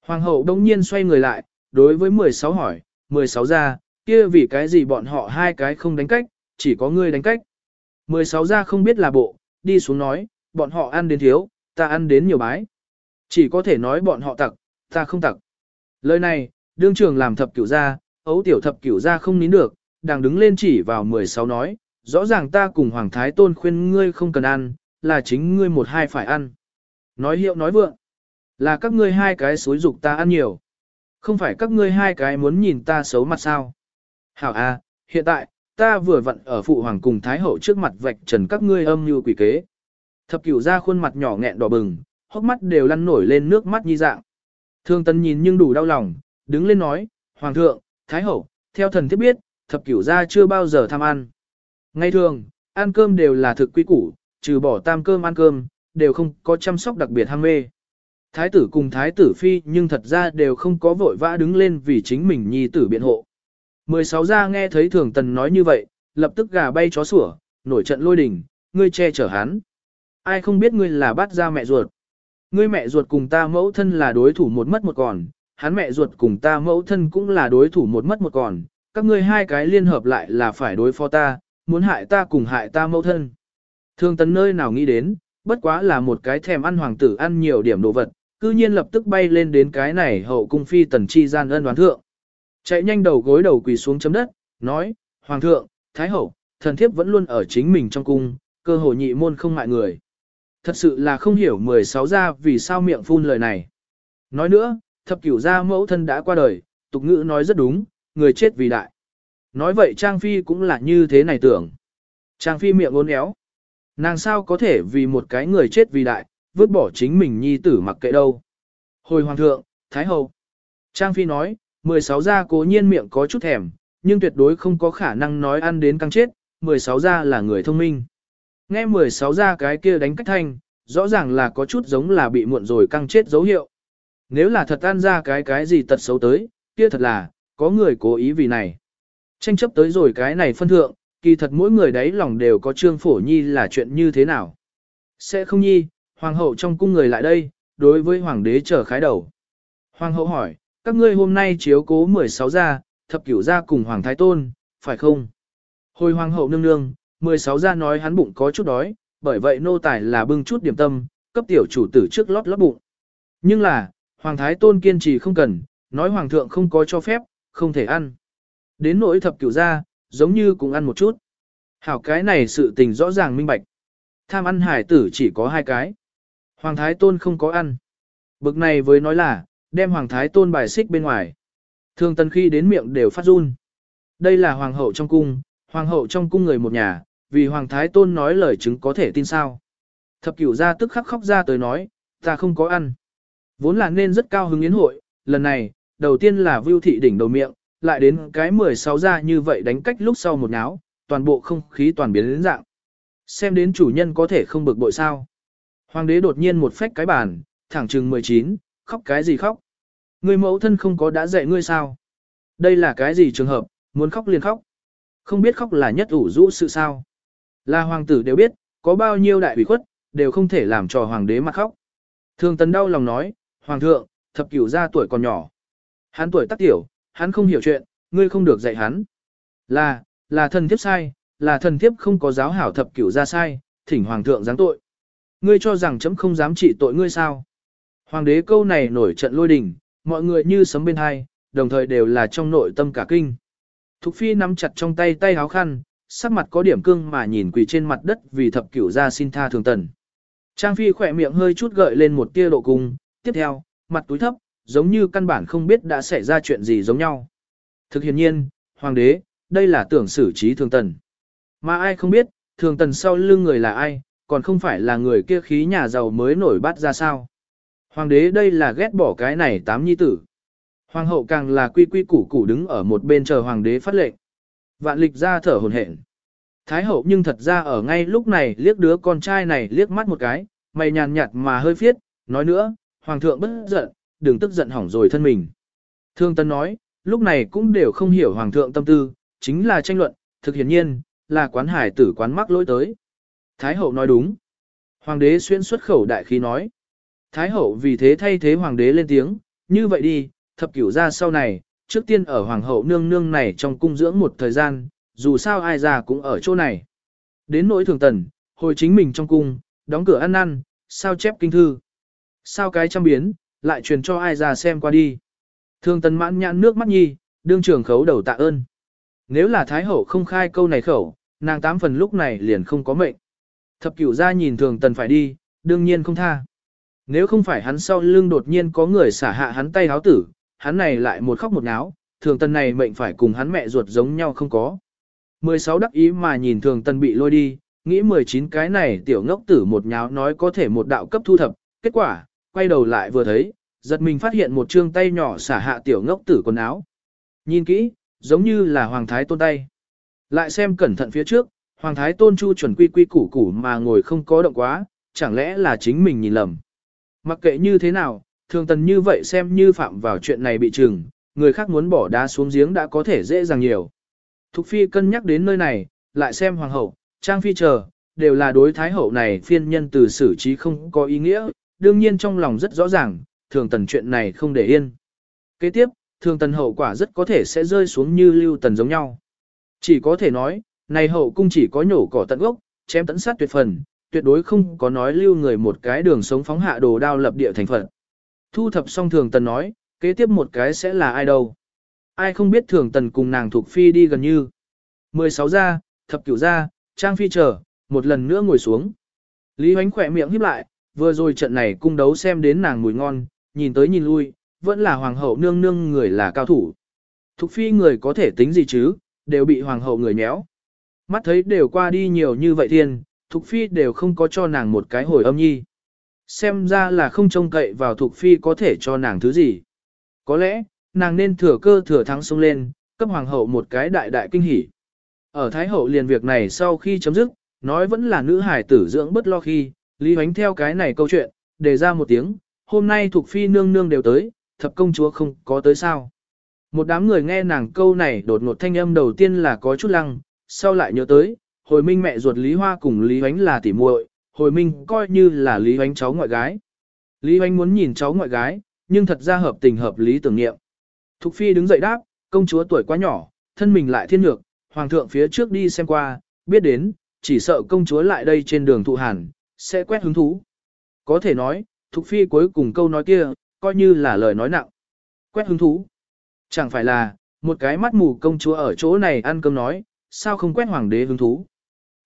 Hoàng hậu đông nhiên xoay người lại, đối với 16 hỏi, 16 ra, kia vì cái gì bọn họ hai cái không đánh cách, chỉ có ngươi đánh cách. 16 ra không biết là bộ, đi xuống nói, bọn họ ăn đến thiếu, ta ăn đến nhiều bái. Chỉ có thể nói bọn họ tặc, ta không tặc. Lời này, đương trường làm thập cửu ra, ấu tiểu thập cửu ra không nín được, đang đứng lên chỉ vào 16 nói, rõ ràng ta cùng Hoàng Thái Tôn khuyên ngươi không cần ăn, là chính ngươi một hai phải ăn. Nói hiệu nói vượng, là các ngươi hai cái xối dục ta ăn nhiều. Không phải các ngươi hai cái muốn nhìn ta xấu mặt sao. Hảo à, hiện tại, ta vừa vặn ở phụ hoàng cùng thái hậu trước mặt vạch trần các ngươi âm như quỷ kế. Thập cửu ra khuôn mặt nhỏ nghẹn đỏ bừng, hốc mắt đều lăn nổi lên nước mắt như dạng. Thương tân nhìn nhưng đủ đau lòng, đứng lên nói, Hoàng thượng, Thái hậu, theo thần thiết biết, thập cửu gia chưa bao giờ tham ăn. Ngay thường, ăn cơm đều là thực quý củ, trừ bỏ tam cơm ăn cơm, đều không có chăm sóc đặc biệt ham mê. Thái tử cùng thái tử phi nhưng thật ra đều không có vội vã đứng lên vì chính mình nhi tử biện hộ. 16 gia nghe thấy thường tần nói như vậy, lập tức gà bay chó sủa, nổi trận lôi đình, ngươi che chở hắn. Ai không biết ngươi là bát gia mẹ ruột. Ngươi mẹ ruột cùng ta mẫu thân là đối thủ một mất một còn, hắn mẹ ruột cùng ta mẫu thân cũng là đối thủ một mất một còn, các ngươi hai cái liên hợp lại là phải đối phó ta, muốn hại ta cùng hại ta mẫu thân. Thường tấn nơi nào nghĩ đến, bất quá là một cái thèm ăn hoàng tử ăn nhiều điểm đồ vật, cư nhiên lập tức bay lên đến cái này hậu cung phi tần chi gian ân đoán thượng. Chạy nhanh đầu gối đầu quỳ xuống chấm đất, nói, Hoàng thượng, Thái hậu, thần thiếp vẫn luôn ở chính mình trong cung, cơ hội nhị môn không ngại người. Thật sự là không hiểu 16 gia vì sao miệng phun lời này. Nói nữa, thập cửu gia mẫu thân đã qua đời, tục ngữ nói rất đúng, người chết vì đại. Nói vậy Trang Phi cũng là như thế này tưởng. Trang Phi miệng ôn éo. Nàng sao có thể vì một cái người chết vì đại, vứt bỏ chính mình nhi tử mặc kệ đâu. Hồi Hoàng thượng, Thái hậu. Trang Phi nói, 16 gia cố nhiên miệng có chút thèm, nhưng tuyệt đối không có khả năng nói ăn đến căng chết, 16 gia là người thông minh. Nghe 16 gia cái kia đánh cách thanh, rõ ràng là có chút giống là bị muộn rồi căng chết dấu hiệu. Nếu là thật ăn ra cái cái gì tật xấu tới, kia thật là, có người cố ý vì này. Tranh chấp tới rồi cái này phân thượng, kỳ thật mỗi người đấy lòng đều có trương phổ nhi là chuyện như thế nào. Sẽ không nhi, hoàng hậu trong cung người lại đây, đối với hoàng đế trở khái đầu. Hoàng hậu hỏi, các ngươi hôm nay chiếu cố 16 gia, thập cửu gia cùng hoàng thái tôn, phải không? Hồi hoàng hậu nương nương, 16 gia nói hắn bụng có chút đói, bởi vậy nô tài là bưng chút điểm tâm, cấp tiểu chủ tử trước lót lót bụng. Nhưng là, hoàng thái tôn kiên trì không cần, nói hoàng thượng không có cho phép, không thể ăn. Đến nỗi thập cửu gia, giống như cũng ăn một chút. Hảo cái này sự tình rõ ràng minh bạch. Tham ăn hải tử chỉ có hai cái. Hoàng thái tôn không có ăn. Bực này với nói là, đem hoàng thái tôn bài xích bên ngoài. Thương tần khi đến miệng đều phát run. Đây là hoàng hậu trong cung, hoàng hậu trong cung người một nhà, vì hoàng thái tôn nói lời chứng có thể tin sao. Thập cửu ra tức khắc khóc ra tới nói, ta không có ăn. Vốn là nên rất cao hứng yến hội, lần này, đầu tiên là vưu thị đỉnh đầu miệng, lại đến cái 16 ra như vậy đánh cách lúc sau một náo, toàn bộ không khí toàn biến đến dạng. Xem đến chủ nhân có thể không bực bội sao. Hoàng đế đột nhiên một phách cái bàn, thẳng chừng 19, khóc cái gì khóc? Người mẫu thân không có đã dạy ngươi sao? Đây là cái gì trường hợp, muốn khóc liền khóc. Không biết khóc là nhất ủ rũ sự sao. Là hoàng tử đều biết, có bao nhiêu đại ủy khuất, đều không thể làm cho hoàng đế mà khóc. Thường tấn đau lòng nói, hoàng thượng, thập cửu ra tuổi còn nhỏ. Hắn tuổi tác tiểu, hắn không hiểu chuyện, ngươi không được dạy hắn. Là, là thần thiếp sai, là thần thiếp không có giáo hảo thập cửu ra sai, thỉnh hoàng thượng giáng tội. Ngươi cho rằng chấm không dám trị tội ngươi sao? Hoàng đế câu này nổi trận lôi đình, mọi người như sấm bên hai, đồng thời đều là trong nội tâm cả kinh. Thục phi nắm chặt trong tay tay háo khăn, sắc mặt có điểm cương mà nhìn quỳ trên mặt đất vì thập cửu ra xin tha thường tần. Trang phi khỏe miệng hơi chút gợi lên một tia độ cung, tiếp theo, mặt túi thấp, giống như căn bản không biết đã xảy ra chuyện gì giống nhau. Thực hiện nhiên, hoàng đế, đây là tưởng xử trí thường tần. Mà ai không biết, thường tần sau lưng người là ai, còn không phải là người kia khí nhà giàu mới nổi bắt ra sao. Hoàng đế đây là ghét bỏ cái này tám nhi tử. Hoàng hậu càng là quy quy củ củ đứng ở một bên chờ hoàng đế phát lệnh. Vạn lịch ra thở hồn hển. Thái hậu nhưng thật ra ở ngay lúc này liếc đứa con trai này liếc mắt một cái, mày nhàn nhạt mà hơi phiết, nói nữa, hoàng thượng bất giận, đừng tức giận hỏng rồi thân mình. Thương Tân nói, lúc này cũng đều không hiểu hoàng thượng tâm tư, chính là tranh luận, thực hiển nhiên, là quán hải tử quán mắc lỗi tới. Thái hậu nói đúng. Hoàng đế xuyên xuất khẩu đại khí nói. Thái hậu vì thế thay thế hoàng đế lên tiếng, như vậy đi, thập cửu ra sau này, trước tiên ở hoàng hậu nương nương này trong cung dưỡng một thời gian, dù sao ai già cũng ở chỗ này. Đến nỗi thường tần, hồi chính mình trong cung, đóng cửa ăn ăn, sao chép kinh thư. Sao cái trăm biến, lại truyền cho ai già xem qua đi. Thường tần mãn nhãn nước mắt nhi, đương trường khấu đầu tạ ơn. Nếu là Thái Hậu không khai câu này khẩu, nàng tám phần lúc này liền không có mệnh. Thập cửu ra nhìn thường tần phải đi, đương nhiên không tha. Nếu không phải hắn sau lưng đột nhiên có người xả hạ hắn tay háo tử, hắn này lại một khóc một náo, thường tần này mệnh phải cùng hắn mẹ ruột giống nhau không có. 16 đắc ý mà nhìn thường tần bị lôi đi, nghĩ 19 cái này tiểu ngốc tử một nháo nói có thể một đạo cấp thu thập, kết quả, quay đầu lại vừa thấy, giật mình phát hiện một trương tay nhỏ xả hạ tiểu ngốc tử quần áo. Nhìn kỹ, giống như là hoàng thái tôn tay. Lại xem cẩn thận phía trước, hoàng thái tôn chu chuẩn quy quy củ củ mà ngồi không có động quá, chẳng lẽ là chính mình nhìn lầm. Mặc kệ như thế nào, thường tần như vậy xem như phạm vào chuyện này bị trừng, người khác muốn bỏ đá xuống giếng đã có thể dễ dàng nhiều. Thục phi cân nhắc đến nơi này, lại xem hoàng hậu, trang phi chờ, đều là đối thái hậu này phiên nhân từ xử trí không có ý nghĩa, đương nhiên trong lòng rất rõ ràng, thường tần chuyện này không để yên. Kế tiếp, thường tần hậu quả rất có thể sẽ rơi xuống như lưu tần giống nhau. Chỉ có thể nói, này hậu cung chỉ có nhổ cỏ tận gốc, chém tận sát tuyệt phần, tuyệt đối không có nói lưu người một cái đường sống phóng hạ đồ đao lập địa thành phận. Thu thập xong thường tần nói, kế tiếp một cái sẽ là ai đâu. Ai không biết thường tần cùng nàng thuộc phi đi gần như. 16 gia, thập cửu gia, trang phi chờ, một lần nữa ngồi xuống. Lý hoánh khỏe miệng híp lại, vừa rồi trận này cung đấu xem đến nàng mùi ngon, nhìn tới nhìn lui, vẫn là hoàng hậu nương nương người là cao thủ. Thục phi người có thể tính gì chứ, đều bị hoàng hậu người méo. Mắt thấy đều qua đi nhiều như vậy thiên, Thục Phi đều không có cho nàng một cái hồi âm nhi. Xem ra là không trông cậy vào Thục Phi có thể cho nàng thứ gì. Có lẽ, nàng nên thừa cơ thừa thắng xông lên, cấp hoàng hậu một cái đại đại kinh hỉ. Ở Thái hậu liền việc này sau khi chấm dứt, nói vẫn là nữ hải tử dưỡng bất lo khi, Lý Hoánh theo cái này câu chuyện, đề ra một tiếng, hôm nay Thục Phi nương nương đều tới, thập công chúa không có tới sao. Một đám người nghe nàng câu này đột ngột thanh âm đầu tiên là có chút lăng, sau lại nhớ tới, hồi minh mẹ ruột Lý Hoa cùng Lý Huánh là tỉ muội, hồi minh coi như là Lý Huánh cháu ngoại gái. Lý Huánh muốn nhìn cháu ngoại gái, nhưng thật ra hợp tình hợp lý tưởng niệm. Thục Phi đứng dậy đáp, công chúa tuổi quá nhỏ, thân mình lại thiên nhược, hoàng thượng phía trước đi xem qua, biết đến, chỉ sợ công chúa lại đây trên đường thụ hàn, sẽ quét hứng thú. Có thể nói, Thục Phi cuối cùng câu nói kia, coi như là lời nói nặng. Quét hứng thú. Chẳng phải là, một cái mắt mù công chúa ở chỗ này ăn cơm nói, sao không quét hoàng đế hứng thú.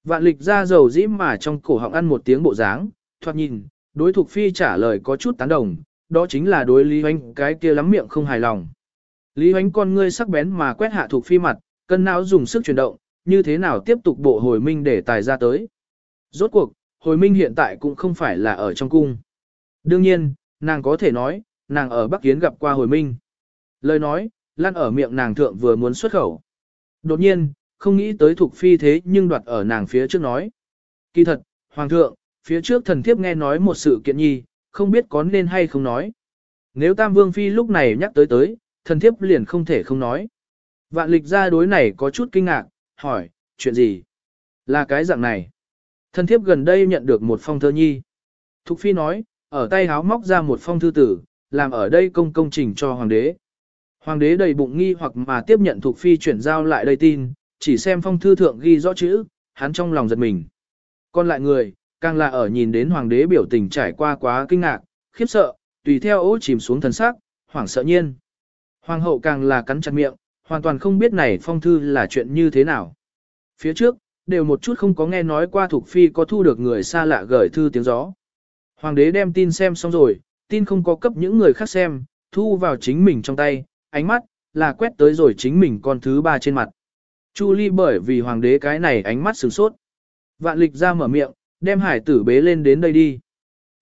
Vạn lịch ra dầu dĩ mà trong cổ họng ăn một tiếng bộ dáng, thoạt nhìn, đối thuộc phi trả lời có chút tán đồng, đó chính là đối Lý Hoánh cái kia lắm miệng không hài lòng. Lý Hoánh con ngươi sắc bén mà quét hạ thuộc phi mặt, cân não dùng sức chuyển động, như thế nào tiếp tục bộ hồi minh để tài ra tới. Rốt cuộc, hồi minh hiện tại cũng không phải là ở trong cung. Đương nhiên, nàng có thể nói, nàng ở Bắc Kiến gặp qua hồi minh. Lời nói, lan ở miệng nàng thượng vừa muốn xuất khẩu. Đột nhiên, không nghĩ tới thuộc phi thế nhưng đoạt ở nàng phía trước nói. Kỳ thật, Hoàng thượng, phía trước thần thiếp nghe nói một sự kiện nhi, không biết có nên hay không nói. Nếu Tam Vương Phi lúc này nhắc tới tới, thần thiếp liền không thể không nói. Vạn lịch ra đối này có chút kinh ngạc, hỏi, chuyện gì? Là cái dạng này. Thần thiếp gần đây nhận được một phong thơ nhi. Thục Phi nói, ở tay háo móc ra một phong thư tử, làm ở đây công công trình cho Hoàng đế. Hoàng đế đầy bụng nghi hoặc mà tiếp nhận Thục Phi chuyển giao lại đây tin, chỉ xem phong thư thượng ghi rõ chữ, hắn trong lòng giật mình. Còn lại người, càng là ở nhìn đến hoàng đế biểu tình trải qua quá kinh ngạc, khiếp sợ, tùy theo ố chìm xuống thần sắc, hoảng sợ nhiên. Hoàng hậu càng là cắn chặt miệng, hoàn toàn không biết này phong thư là chuyện như thế nào. Phía trước, đều một chút không có nghe nói qua thuộc Phi có thu được người xa lạ gửi thư tiếng gió. Hoàng đế đem tin xem xong rồi, tin không có cấp những người khác xem, thu vào chính mình trong tay, ánh mắt, là quét tới rồi chính mình con thứ ba trên mặt. Chu Ly bởi vì hoàng đế cái này ánh mắt sửng sốt. Vạn lịch ra mở miệng, đem hải tử bế lên đến đây đi.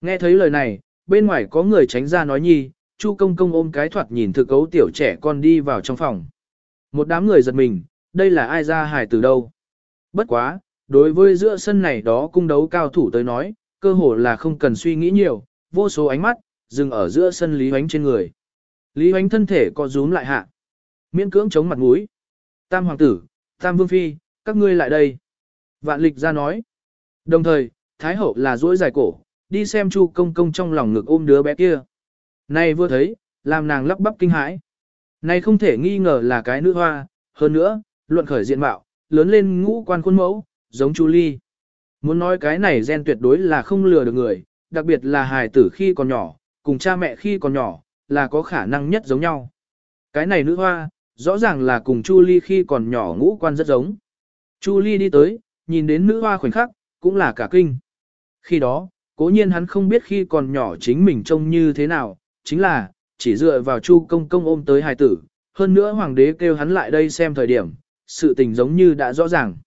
Nghe thấy lời này, bên ngoài có người tránh ra nói nhi, Chu công công ôm cái thoạt nhìn thực cấu tiểu trẻ con đi vào trong phòng. Một đám người giật mình, đây là ai ra hải tử đâu. Bất quá, đối với giữa sân này đó cung đấu cao thủ tới nói, cơ hồ là không cần suy nghĩ nhiều, vô số ánh mắt, dừng ở giữa sân Lý Hoánh trên người. Lý Hoánh thân thể có rúm lại hạ. Miễn cưỡng chống mặt mũi. Tam hoàng tử, tam vương phi, các ngươi lại đây. Vạn lịch ra nói. Đồng thời, Thái hậu là duỗi dài cổ, đi xem Chu công công trong lòng ngực ôm đứa bé kia. Này vừa thấy, làm nàng lắp bắp kinh hãi. Này không thể nghi ngờ là cái nữ hoa, hơn nữa, luận khởi diện mạo, lớn lên ngũ quan khuôn mẫu, giống Chu Ly. Muốn nói cái này gen tuyệt đối là không lừa được người, đặc biệt là hài tử khi còn nhỏ, cùng cha mẹ khi còn nhỏ, là có khả năng nhất giống nhau. Cái này nữ hoa, rõ ràng là cùng Chu Ly khi còn nhỏ ngũ quan rất giống. Chu Ly đi tới, nhìn đến nữ hoa khoảnh khắc, cũng là cả kinh. Khi đó, cố nhiên hắn không biết khi còn nhỏ chính mình trông như thế nào, chính là, chỉ dựa vào Chu công công ôm tới hài tử, hơn nữa hoàng đế kêu hắn lại đây xem thời điểm, sự tình giống như đã rõ ràng.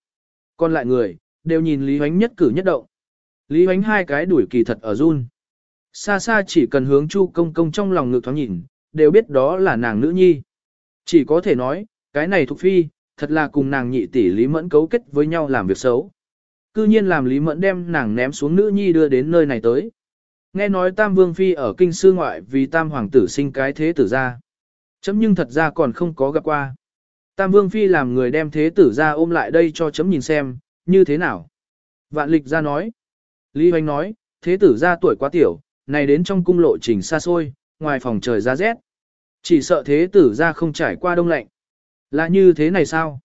Còn lại người, đều nhìn Lý Huánh nhất cử nhất động. Lý Huánh hai cái đuổi kỳ thật ở run. Xa xa chỉ cần hướng Chu công công trong lòng ngực thoáng nhìn, đều biết đó là nàng nữ nhi. Chỉ có thể nói, cái này thuộc phi, thật là cùng nàng nhị tỷ Lý Mẫn cấu kết với nhau làm việc xấu. Cư nhiên làm Lý Mẫn đem nàng ném xuống nữ nhi đưa đến nơi này tới. Nghe nói Tam Vương Phi ở kinh sư ngoại vì Tam Hoàng tử sinh cái thế tử ra. Chấm nhưng thật ra còn không có gặp qua. Tam Vương Phi làm người đem thế tử ra ôm lại đây cho chấm nhìn xem, như thế nào. Vạn lịch ra nói. Lý Hoành nói, thế tử ra tuổi quá tiểu, này đến trong cung lộ trình xa xôi, ngoài phòng trời ra rét. Chỉ sợ thế tử ra không trải qua đông lạnh. Là như thế này sao?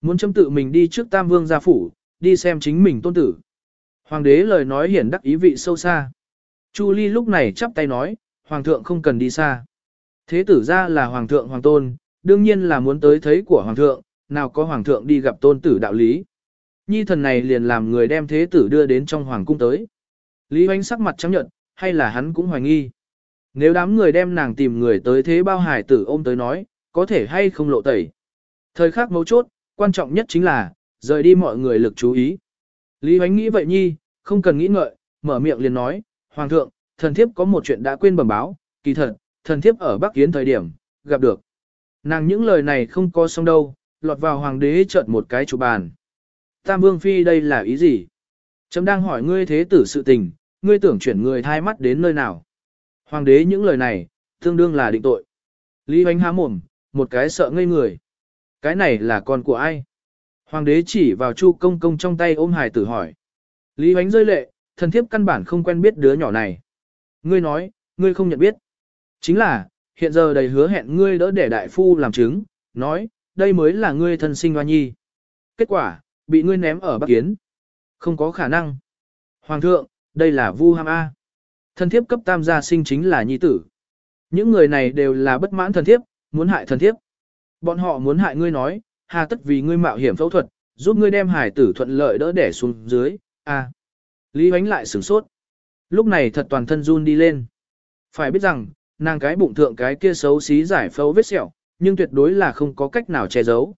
Muốn chấm tự mình đi trước Tam Vương gia phủ, đi xem chính mình tôn tử. Hoàng đế lời nói hiển đắc ý vị sâu xa. Chu Ly lúc này chắp tay nói, Hoàng thượng không cần đi xa. Thế tử ra là Hoàng thượng Hoàng tôn, đương nhiên là muốn tới thấy của Hoàng thượng, nào có Hoàng thượng đi gặp tôn tử đạo lý. Nhi thần này liền làm người đem thế tử đưa đến trong Hoàng cung tới. Lý Hoánh sắc mặt trắng nhận, hay là hắn cũng hoài nghi. Nếu đám người đem nàng tìm người tới thế bao hải tử ôm tới nói, có thể hay không lộ tẩy. Thời khắc mấu chốt, quan trọng nhất chính là, rời đi mọi người lực chú ý. Lý Hoánh nghĩ vậy nhi, không cần nghĩ ngợi, mở miệng liền nói, Hoàng thượng, thần thiếp có một chuyện đã quên bẩm báo, kỳ thật, thần thiếp ở Bắc Yến thời điểm, gặp được. Nàng những lời này không có xong đâu, lọt vào hoàng đế chợt một cái chủ bàn. Tam Vương Phi đây là ý gì? Chấm đang hỏi ngươi thế tử sự tình, ngươi tưởng chuyển người thai mắt đến nơi nào? Hoàng đế những lời này, tương đương là định tội. Lý Hoánh há mồm, một cái sợ ngây người. Cái này là con của ai? Hoàng đế chỉ vào Chu Công Công trong tay ôm hài tử hỏi. Lý Hoánh rơi lệ, thần thiếp căn bản không quen biết đứa nhỏ này. Ngươi nói, ngươi không nhận biết. Chính là, hiện giờ đầy hứa hẹn ngươi đỡ để đại phu làm chứng, nói, đây mới là ngươi thân sinh hoa nhi. Kết quả, bị ngươi ném ở Bắc Kiến. Không có khả năng. Hoàng thượng, đây là Vu Ham A. Thần thiếp cấp tam gia sinh chính là nhi tử. Những người này đều là bất mãn thần thiếp, muốn hại thần thiếp. Bọn họ muốn hại ngươi nói, hà tất vì ngươi mạo hiểm phẫu thuật, giúp ngươi đem hải tử thuận lợi đỡ đẻ xuống dưới, À, Lý Huánh lại sửng sốt. Lúc này thật toàn thân run đi lên. Phải biết rằng, nàng cái bụng thượng cái kia xấu xí giải phẫu vết sẹo, nhưng tuyệt đối là không có cách nào che giấu.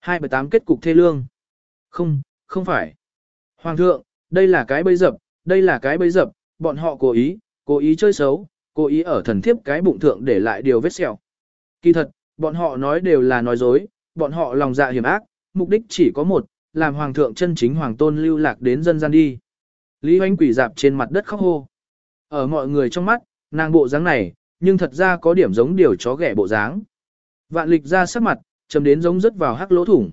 Hai bảy tám kết cục thê lương. Không, không phải. Hoàng thượng, đây là cái bấy dập, đây là cái bấy dập, bọn họ cố ý, cố ý chơi xấu, cố ý ở thần thiếp cái bụng thượng để lại điều vết sẹo. Kỳ thật, bọn họ nói đều là nói dối, bọn họ lòng dạ hiểm ác, mục đích chỉ có một, làm hoàng thượng chân chính hoàng tôn lưu lạc đến dân gian đi. Lý Hoánh quỷ dạp trên mặt đất khóc hô. Ở mọi người trong mắt, nàng bộ dáng này, nhưng thật ra có điểm giống điều chó ghẻ bộ dáng. Vạn lịch ra sắc mặt, chấm đến giống rất vào hắc lỗ thủng.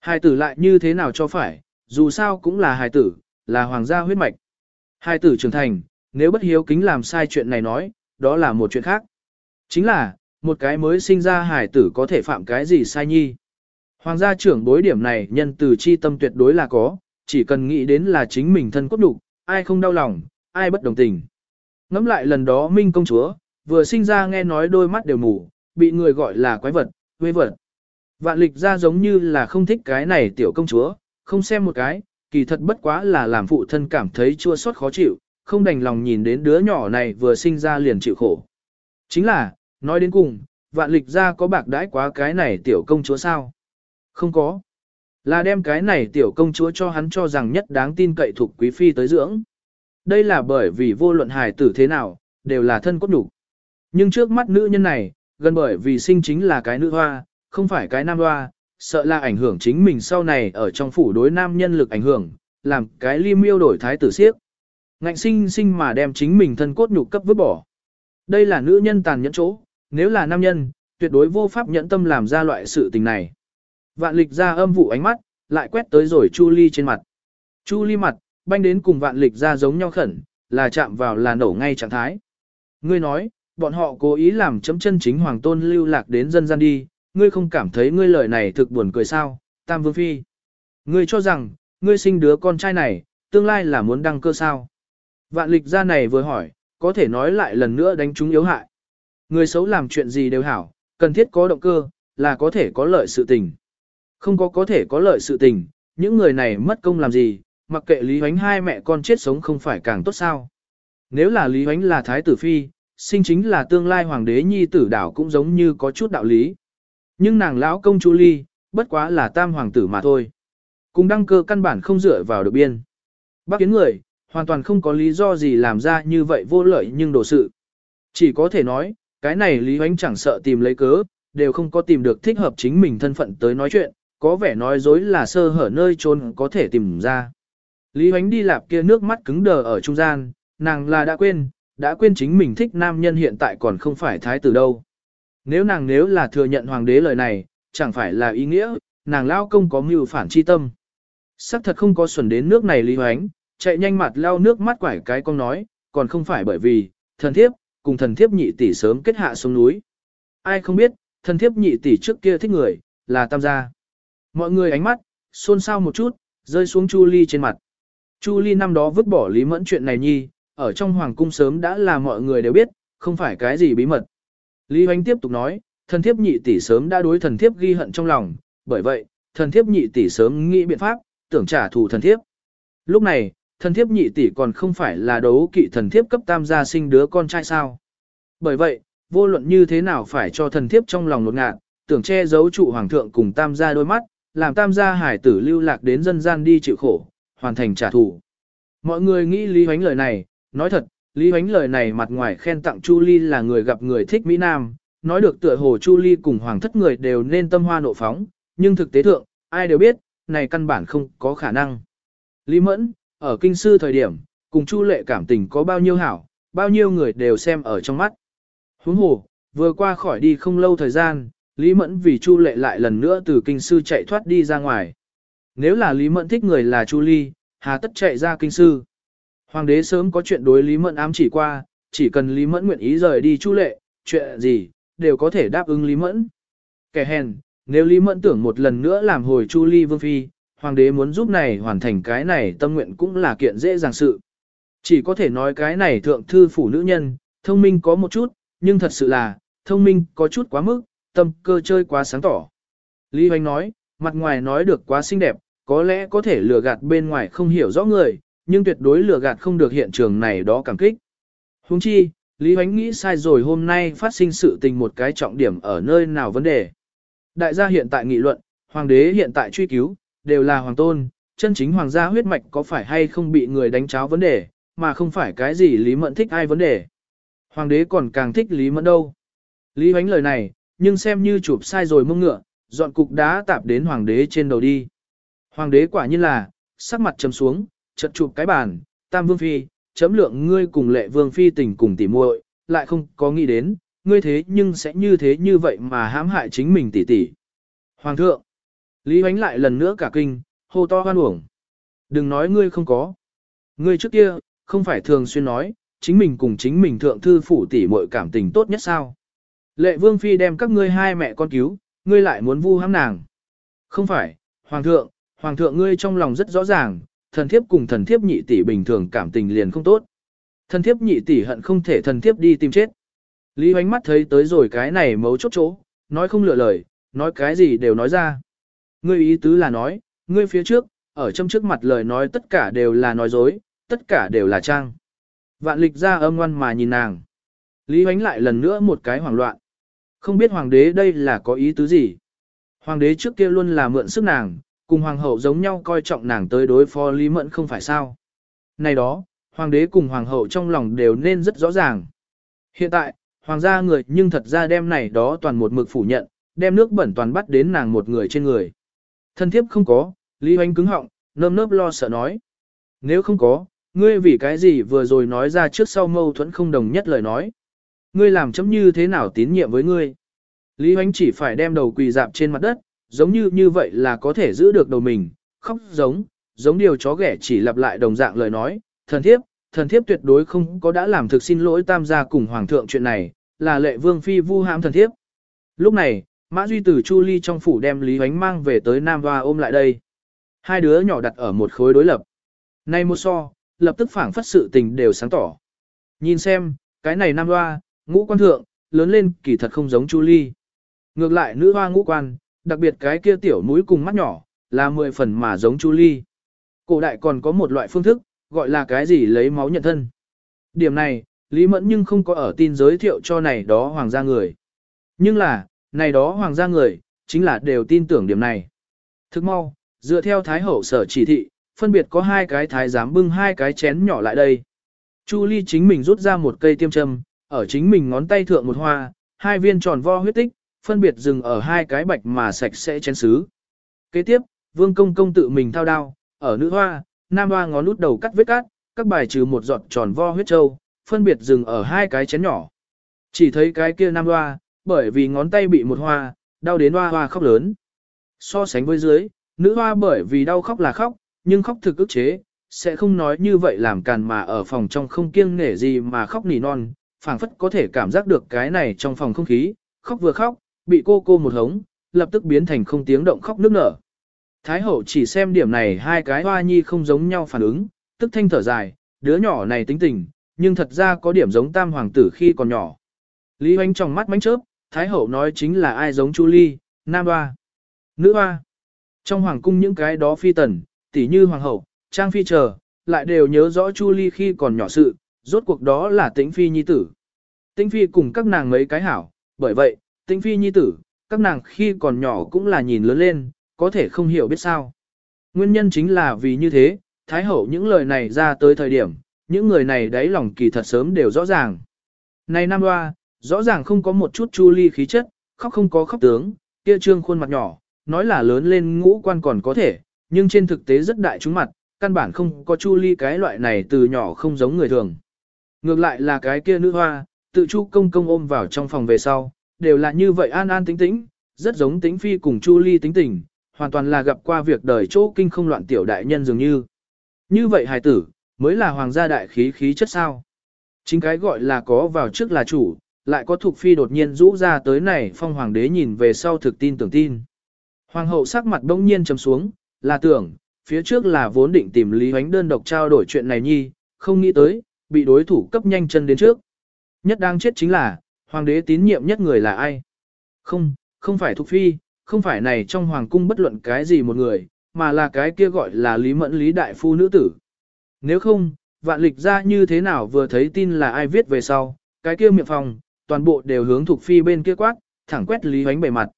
Hài tử lại như thế nào cho phải, dù sao cũng là hài tử, là hoàng gia huyết mạch hai tử trưởng thành, nếu bất hiếu kính làm sai chuyện này nói, đó là một chuyện khác. Chính là, một cái mới sinh ra hải tử có thể phạm cái gì sai nhi. Hoàng gia trưởng bối điểm này nhân từ chi tâm tuyệt đối là có, chỉ cần nghĩ đến là chính mình thân cốt đủ, ai không đau lòng, ai bất đồng tình. Ngắm lại lần đó Minh công chúa, vừa sinh ra nghe nói đôi mắt đều mù, bị người gọi là quái vật, quê vật. Vạn lịch ra giống như là không thích cái này tiểu công chúa, không xem một cái, kỳ thật bất quá là làm phụ thân cảm thấy chua xót khó chịu, không đành lòng nhìn đến đứa nhỏ này vừa sinh ra liền chịu khổ. Chính là, nói đến cùng, vạn lịch ra có bạc đãi quá cái này tiểu công chúa sao? Không có. Là đem cái này tiểu công chúa cho hắn cho rằng nhất đáng tin cậy thuộc quý phi tới dưỡng. Đây là bởi vì vô luận hài tử thế nào, đều là thân cốt đủ. Nhưng trước mắt nữ nhân này, gần bởi vì sinh chính là cái nữ hoa, không phải cái nam hoa, sợ là ảnh hưởng chính mình sau này ở trong phủ đối nam nhân lực ảnh hưởng, làm cái ly miêu đổi thái tử siếc. Ngạnh sinh sinh mà đem chính mình thân cốt nhục cấp vứt bỏ. Đây là nữ nhân tàn nhẫn chỗ, nếu là nam nhân, tuyệt đối vô pháp nhẫn tâm làm ra loại sự tình này. Vạn lịch ra âm vụ ánh mắt, lại quét tới rồi Chu Ly trên mặt. Chu Ly mặt, banh đến cùng vạn lịch ra giống nhau khẩn, là chạm vào là nổ ngay trạng thái. Ngươi nói, bọn họ cố ý làm chấm chân chính hoàng tôn lưu lạc đến dân gian đi, ngươi không cảm thấy ngươi lời này thực buồn cười sao, Tam Vương Phi. Ngươi cho rằng, ngươi sinh đứa con trai này, tương lai là muốn đăng cơ sao. Vạn lịch ra này vừa hỏi, có thể nói lại lần nữa đánh chúng yếu hại. Người xấu làm chuyện gì đều hảo, cần thiết có động cơ, là có thể có lợi sự tình. Không có có thể có lợi sự tình, những người này mất công làm gì, mặc kệ Lý Huánh hai mẹ con chết sống không phải càng tốt sao. Nếu là Lý Huánh là thái tử phi, sinh chính là tương lai hoàng đế nhi tử đảo cũng giống như có chút đạo lý. Nhưng nàng lão công chú ly, bất quá là tam hoàng tử mà thôi. Cùng đăng cơ căn bản không dựa vào được biên. Bác kiến người, hoàn toàn không có lý do gì làm ra như vậy vô lợi nhưng đồ sự. Chỉ có thể nói, cái này Lý Hoánh chẳng sợ tìm lấy cớ, đều không có tìm được thích hợp chính mình thân phận tới nói chuyện, có vẻ nói dối là sơ hở nơi trốn có thể tìm ra. Lý Hoánh đi lạp kia nước mắt cứng đờ ở trung gian, nàng là đã quên, đã quên chính mình thích nam nhân hiện tại còn không phải thái tử đâu. Nếu nàng nếu là thừa nhận hoàng đế lời này, chẳng phải là ý nghĩa, nàng lao công có mưu phản chi tâm. Sắc thật không có xuẩn đến nước này Lý Hoánh, chạy nhanh mặt lao nước mắt quải cái con nói, còn không phải bởi vì, thần thiếp, cùng thần thiếp nhị tỷ sớm kết hạ xuống núi. Ai không biết, thần thiếp nhị tỷ trước kia thích người, là tam gia. Mọi người ánh mắt, xôn xao một chút, rơi xuống Chu Ly trên mặt. Chu Ly năm đó vứt bỏ Lý Mẫn chuyện này nhi, ở trong hoàng cung sớm đã là mọi người đều biết, không phải cái gì bí mật. Lý Hoánh tiếp tục nói, thần thiếp nhị tỷ sớm đã đối thần thiếp ghi hận trong lòng, bởi vậy, thần thiếp nhị tỷ sớm nghĩ biện pháp, tưởng trả thù thần thiếp. Lúc này, thần thiếp nhị tỷ còn không phải là đấu kỵ thần thiếp cấp tam gia sinh đứa con trai sao. Bởi vậy, vô luận như thế nào phải cho thần thiếp trong lòng nột ngạt, tưởng che giấu trụ hoàng thượng cùng tam gia đôi mắt, làm tam gia hải tử lưu lạc đến dân gian đi chịu khổ, hoàn thành trả thù. Mọi người nghĩ Lý Hoánh lời này, nói thật, Lý Huánh lời này mặt ngoài khen tặng Chu Ly là người gặp người thích Mỹ Nam, nói được tựa hồ Chu Ly cùng hoàng thất người đều nên tâm hoa nộ phóng, nhưng thực tế thượng, ai đều biết, này căn bản không có khả năng. Lý Mẫn, ở kinh sư thời điểm, cùng Chu Lệ cảm tình có bao nhiêu hảo, bao nhiêu người đều xem ở trong mắt. Huống hồ, vừa qua khỏi đi không lâu thời gian, Lý Mẫn vì Chu Lệ lại lần nữa từ kinh sư chạy thoát đi ra ngoài. Nếu là Lý Mẫn thích người là Chu Ly, hà tất chạy ra kinh sư. Hoàng đế sớm có chuyện đối Lý Mẫn ám chỉ qua, chỉ cần Lý Mẫn nguyện ý rời đi Chu Lệ, chuyện gì, đều có thể đáp ứng Lý Mẫn. Kẻ hèn, nếu Lý Mẫn tưởng một lần nữa làm hồi Chu Ly Vương Phi, Hoàng đế muốn giúp này hoàn thành cái này tâm nguyện cũng là kiện dễ dàng sự. Chỉ có thể nói cái này thượng thư phủ nữ nhân, thông minh có một chút, nhưng thật sự là, thông minh có chút quá mức, tâm cơ chơi quá sáng tỏ. Lý Hoành nói, mặt ngoài nói được quá xinh đẹp, có lẽ có thể lừa gạt bên ngoài không hiểu rõ người, nhưng tuyệt đối lừa gạt không được hiện trường này đó cảm kích. Huống chi, Lý Hoánh nghĩ sai rồi hôm nay phát sinh sự tình một cái trọng điểm ở nơi nào vấn đề. Đại gia hiện tại nghị luận, hoàng đế hiện tại truy cứu, đều là hoàng tôn, chân chính hoàng gia huyết mạch có phải hay không bị người đánh cháo vấn đề, mà không phải cái gì Lý Mẫn thích ai vấn đề. Hoàng đế còn càng thích Lý Mẫn đâu. Lý Hoánh lời này, nhưng xem như chụp sai rồi mông ngựa, dọn cục đá tạp đến hoàng đế trên đầu đi. Hoàng đế quả nhiên là, sắc mặt trầm xuống, chật chụp cái bàn, tam vương phi, chấm lượng ngươi cùng lệ vương phi tình cùng tỉ muội, lại không có nghĩ đến, ngươi thế nhưng sẽ như thế như vậy mà hãm hại chính mình tỷ tỷ. Hoàng thượng, Lý Huánh lại lần nữa cả kinh, hô to hoan uổng. Đừng nói ngươi không có. Ngươi trước kia, không phải thường xuyên nói, chính mình cùng chính mình thượng thư phủ tỷ muội cảm tình tốt nhất sao. Lệ vương phi đem các ngươi hai mẹ con cứu, ngươi lại muốn vu hãm nàng. Không phải, hoàng thượng, hoàng thượng ngươi trong lòng rất rõ ràng, thần thiếp cùng thần thiếp nhị tỷ bình thường cảm tình liền không tốt. Thần thiếp nhị tỷ hận không thể thần thiếp đi tìm chết. Lý hoánh mắt thấy tới rồi cái này mấu chốt chỗ, nói không lựa lời, nói cái gì đều nói ra. Ngươi ý tứ là nói, ngươi phía trước, ở trong trước mặt lời nói tất cả đều là nói dối, tất cả đều là trang. Vạn lịch ra âm ngoan mà nhìn nàng. Lý Hoánh lại lần nữa một cái hoảng loạn. Không biết hoàng đế đây là có ý tứ gì. Hoàng đế trước kia luôn là mượn sức nàng, cùng hoàng hậu giống nhau coi trọng nàng tới đối phó Lý Mẫn không phải sao. Này đó, hoàng đế cùng hoàng hậu trong lòng đều nên rất rõ ràng. Hiện tại, hoàng gia người nhưng thật ra đem này đó toàn một mực phủ nhận, đem nước bẩn toàn bắt đến nàng một người trên người. Thân thiếp không có, Lý Hoánh cứng họng, nơm nớp lo sợ nói. Nếu không có, ngươi vì cái gì vừa rồi nói ra trước sau mâu thuẫn không đồng nhất lời nói. Ngươi làm chấm như thế nào tín nhiệm với ngươi. Lý Hoánh chỉ phải đem đầu quỳ dạp trên mặt đất, giống như như vậy là có thể giữ được đầu mình, khóc giống, giống điều chó ghẻ chỉ lặp lại đồng dạng lời nói, thần thiếp, thần thiếp tuyệt đối không có đã làm thực xin lỗi tam gia cùng hoàng thượng chuyện này, là lệ vương phi vu hãm thần thiếp. Lúc này, Mã Duy từ Chu Ly trong phủ đem Lý Hoánh mang về tới Nam Hoa ôm lại đây. Hai đứa nhỏ đặt ở một khối đối lập. Nay một so, lập tức phảng phất sự tình đều sáng tỏ. Nhìn xem, cái này Nam Hoa, ngũ quan thượng, lớn lên kỳ thật không giống Chu Ly. Ngược lại nữ hoa ngũ quan, đặc biệt cái kia tiểu mũi cùng mắt nhỏ, là mười phần mà giống Chu Ly. Cổ đại còn có một loại phương thức, gọi là cái gì lấy máu nhận thân. Điểm này, Lý Mẫn nhưng không có ở tin giới thiệu cho này đó hoàng gia người. Nhưng là, này đó hoàng gia người, chính là đều tin tưởng điểm này. Thức mau, dựa theo Thái Hậu sở chỉ thị, phân biệt có hai cái thái giám bưng hai cái chén nhỏ lại đây. Chu Ly chính mình rút ra một cây tiêm châm, ở chính mình ngón tay thượng một hoa, hai viên tròn vo huyết tích, phân biệt dừng ở hai cái bạch mà sạch sẽ chén xứ. Kế tiếp, Vương Công Công tự mình thao đao, ở nữ hoa, nam hoa ngón lút đầu cắt vết cắt, các bài trừ một giọt tròn vo huyết châu, phân biệt dừng ở hai cái chén nhỏ. Chỉ thấy cái kia nam hoa, bởi vì ngón tay bị một hoa, đau đến hoa hoa khóc lớn. So sánh với dưới, nữ hoa bởi vì đau khóc là khóc, nhưng khóc thực ức chế, sẽ không nói như vậy làm càn mà ở phòng trong không kiêng nể gì mà khóc nỉ non, phảng phất có thể cảm giác được cái này trong phòng không khí, khóc vừa khóc, bị cô cô một hống, lập tức biến thành không tiếng động khóc nức nở. Thái hậu chỉ xem điểm này hai cái hoa nhi không giống nhau phản ứng, tức thanh thở dài, đứa nhỏ này tính tình, nhưng thật ra có điểm giống tam hoàng tử khi còn nhỏ. Lý Hoánh trong mắt mánh chớp, Thái hậu nói chính là ai giống Chu Ly, nam hoa, nữ hoa. Trong hoàng cung những cái đó phi tần, tỷ như hoàng hậu, trang phi chờ, lại đều nhớ rõ Chu Ly khi còn nhỏ sự, rốt cuộc đó là tĩnh phi nhi tử. Tĩnh phi cùng các nàng mấy cái hảo, bởi vậy, tĩnh phi nhi tử, các nàng khi còn nhỏ cũng là nhìn lớn lên, có thể không hiểu biết sao. Nguyên nhân chính là vì như thế, Thái hậu những lời này ra tới thời điểm, những người này đáy lòng kỳ thật sớm đều rõ ràng. Này Nam Hoa, rõ ràng không có một chút chu ly khí chất, khóc không có khóc tướng, kia trương khuôn mặt nhỏ, nói là lớn lên ngũ quan còn có thể, nhưng trên thực tế rất đại chúng mặt, căn bản không có chu ly cái loại này từ nhỏ không giống người thường. Ngược lại là cái kia nữ hoa, tự chu công công ôm vào trong phòng về sau, đều là như vậy an an tĩnh tĩnh, rất giống tĩnh phi cùng chu ly tính tình, hoàn toàn là gặp qua việc đời chỗ kinh không loạn tiểu đại nhân dường như. Như vậy hài tử, mới là hoàng gia đại khí khí chất sao. Chính cái gọi là có vào trước là chủ, lại có thuộc phi đột nhiên rũ ra tới này phong hoàng đế nhìn về sau thực tin tưởng tin. Hoàng hậu sắc mặt bỗng nhiên trầm xuống, là tưởng, phía trước là vốn định tìm Lý Hoánh đơn độc trao đổi chuyện này nhi, không nghĩ tới, bị đối thủ cấp nhanh chân đến trước. Nhất đang chết chính là, hoàng đế tín nhiệm nhất người là ai? Không, không phải Thục phi, không phải này trong hoàng cung bất luận cái gì một người, mà là cái kia gọi là Lý Mẫn Lý Đại Phu nữ tử. Nếu không, vạn lịch ra như thế nào vừa thấy tin là ai viết về sau, cái kia miệng phòng, toàn bộ đều hướng Thục phi bên kia quát, thẳng quét Lý Hoánh bề mặt.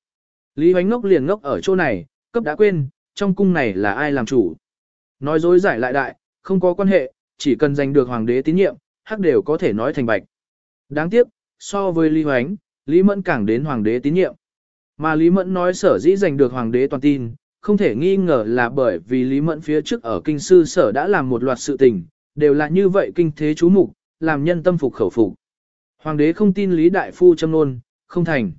Lý Hoánh ngốc liền ngốc ở chỗ này, cấp đã quên, trong cung này là ai làm chủ. Nói dối giải lại đại, không có quan hệ, chỉ cần giành được hoàng đế tín nhiệm, hắc đều có thể nói thành bạch. Đáng tiếc, so với Lý Hoánh, Lý Mẫn càng đến hoàng đế tín nhiệm. Mà Lý Mẫn nói sở dĩ giành được hoàng đế toàn tin, không thể nghi ngờ là bởi vì Lý Mẫn phía trước ở kinh sư sở đã làm một loạt sự tình, đều là như vậy kinh thế chú mục, làm nhân tâm phục khẩu phục. Hoàng đế không tin Lý Đại Phu châm nôn, không thành.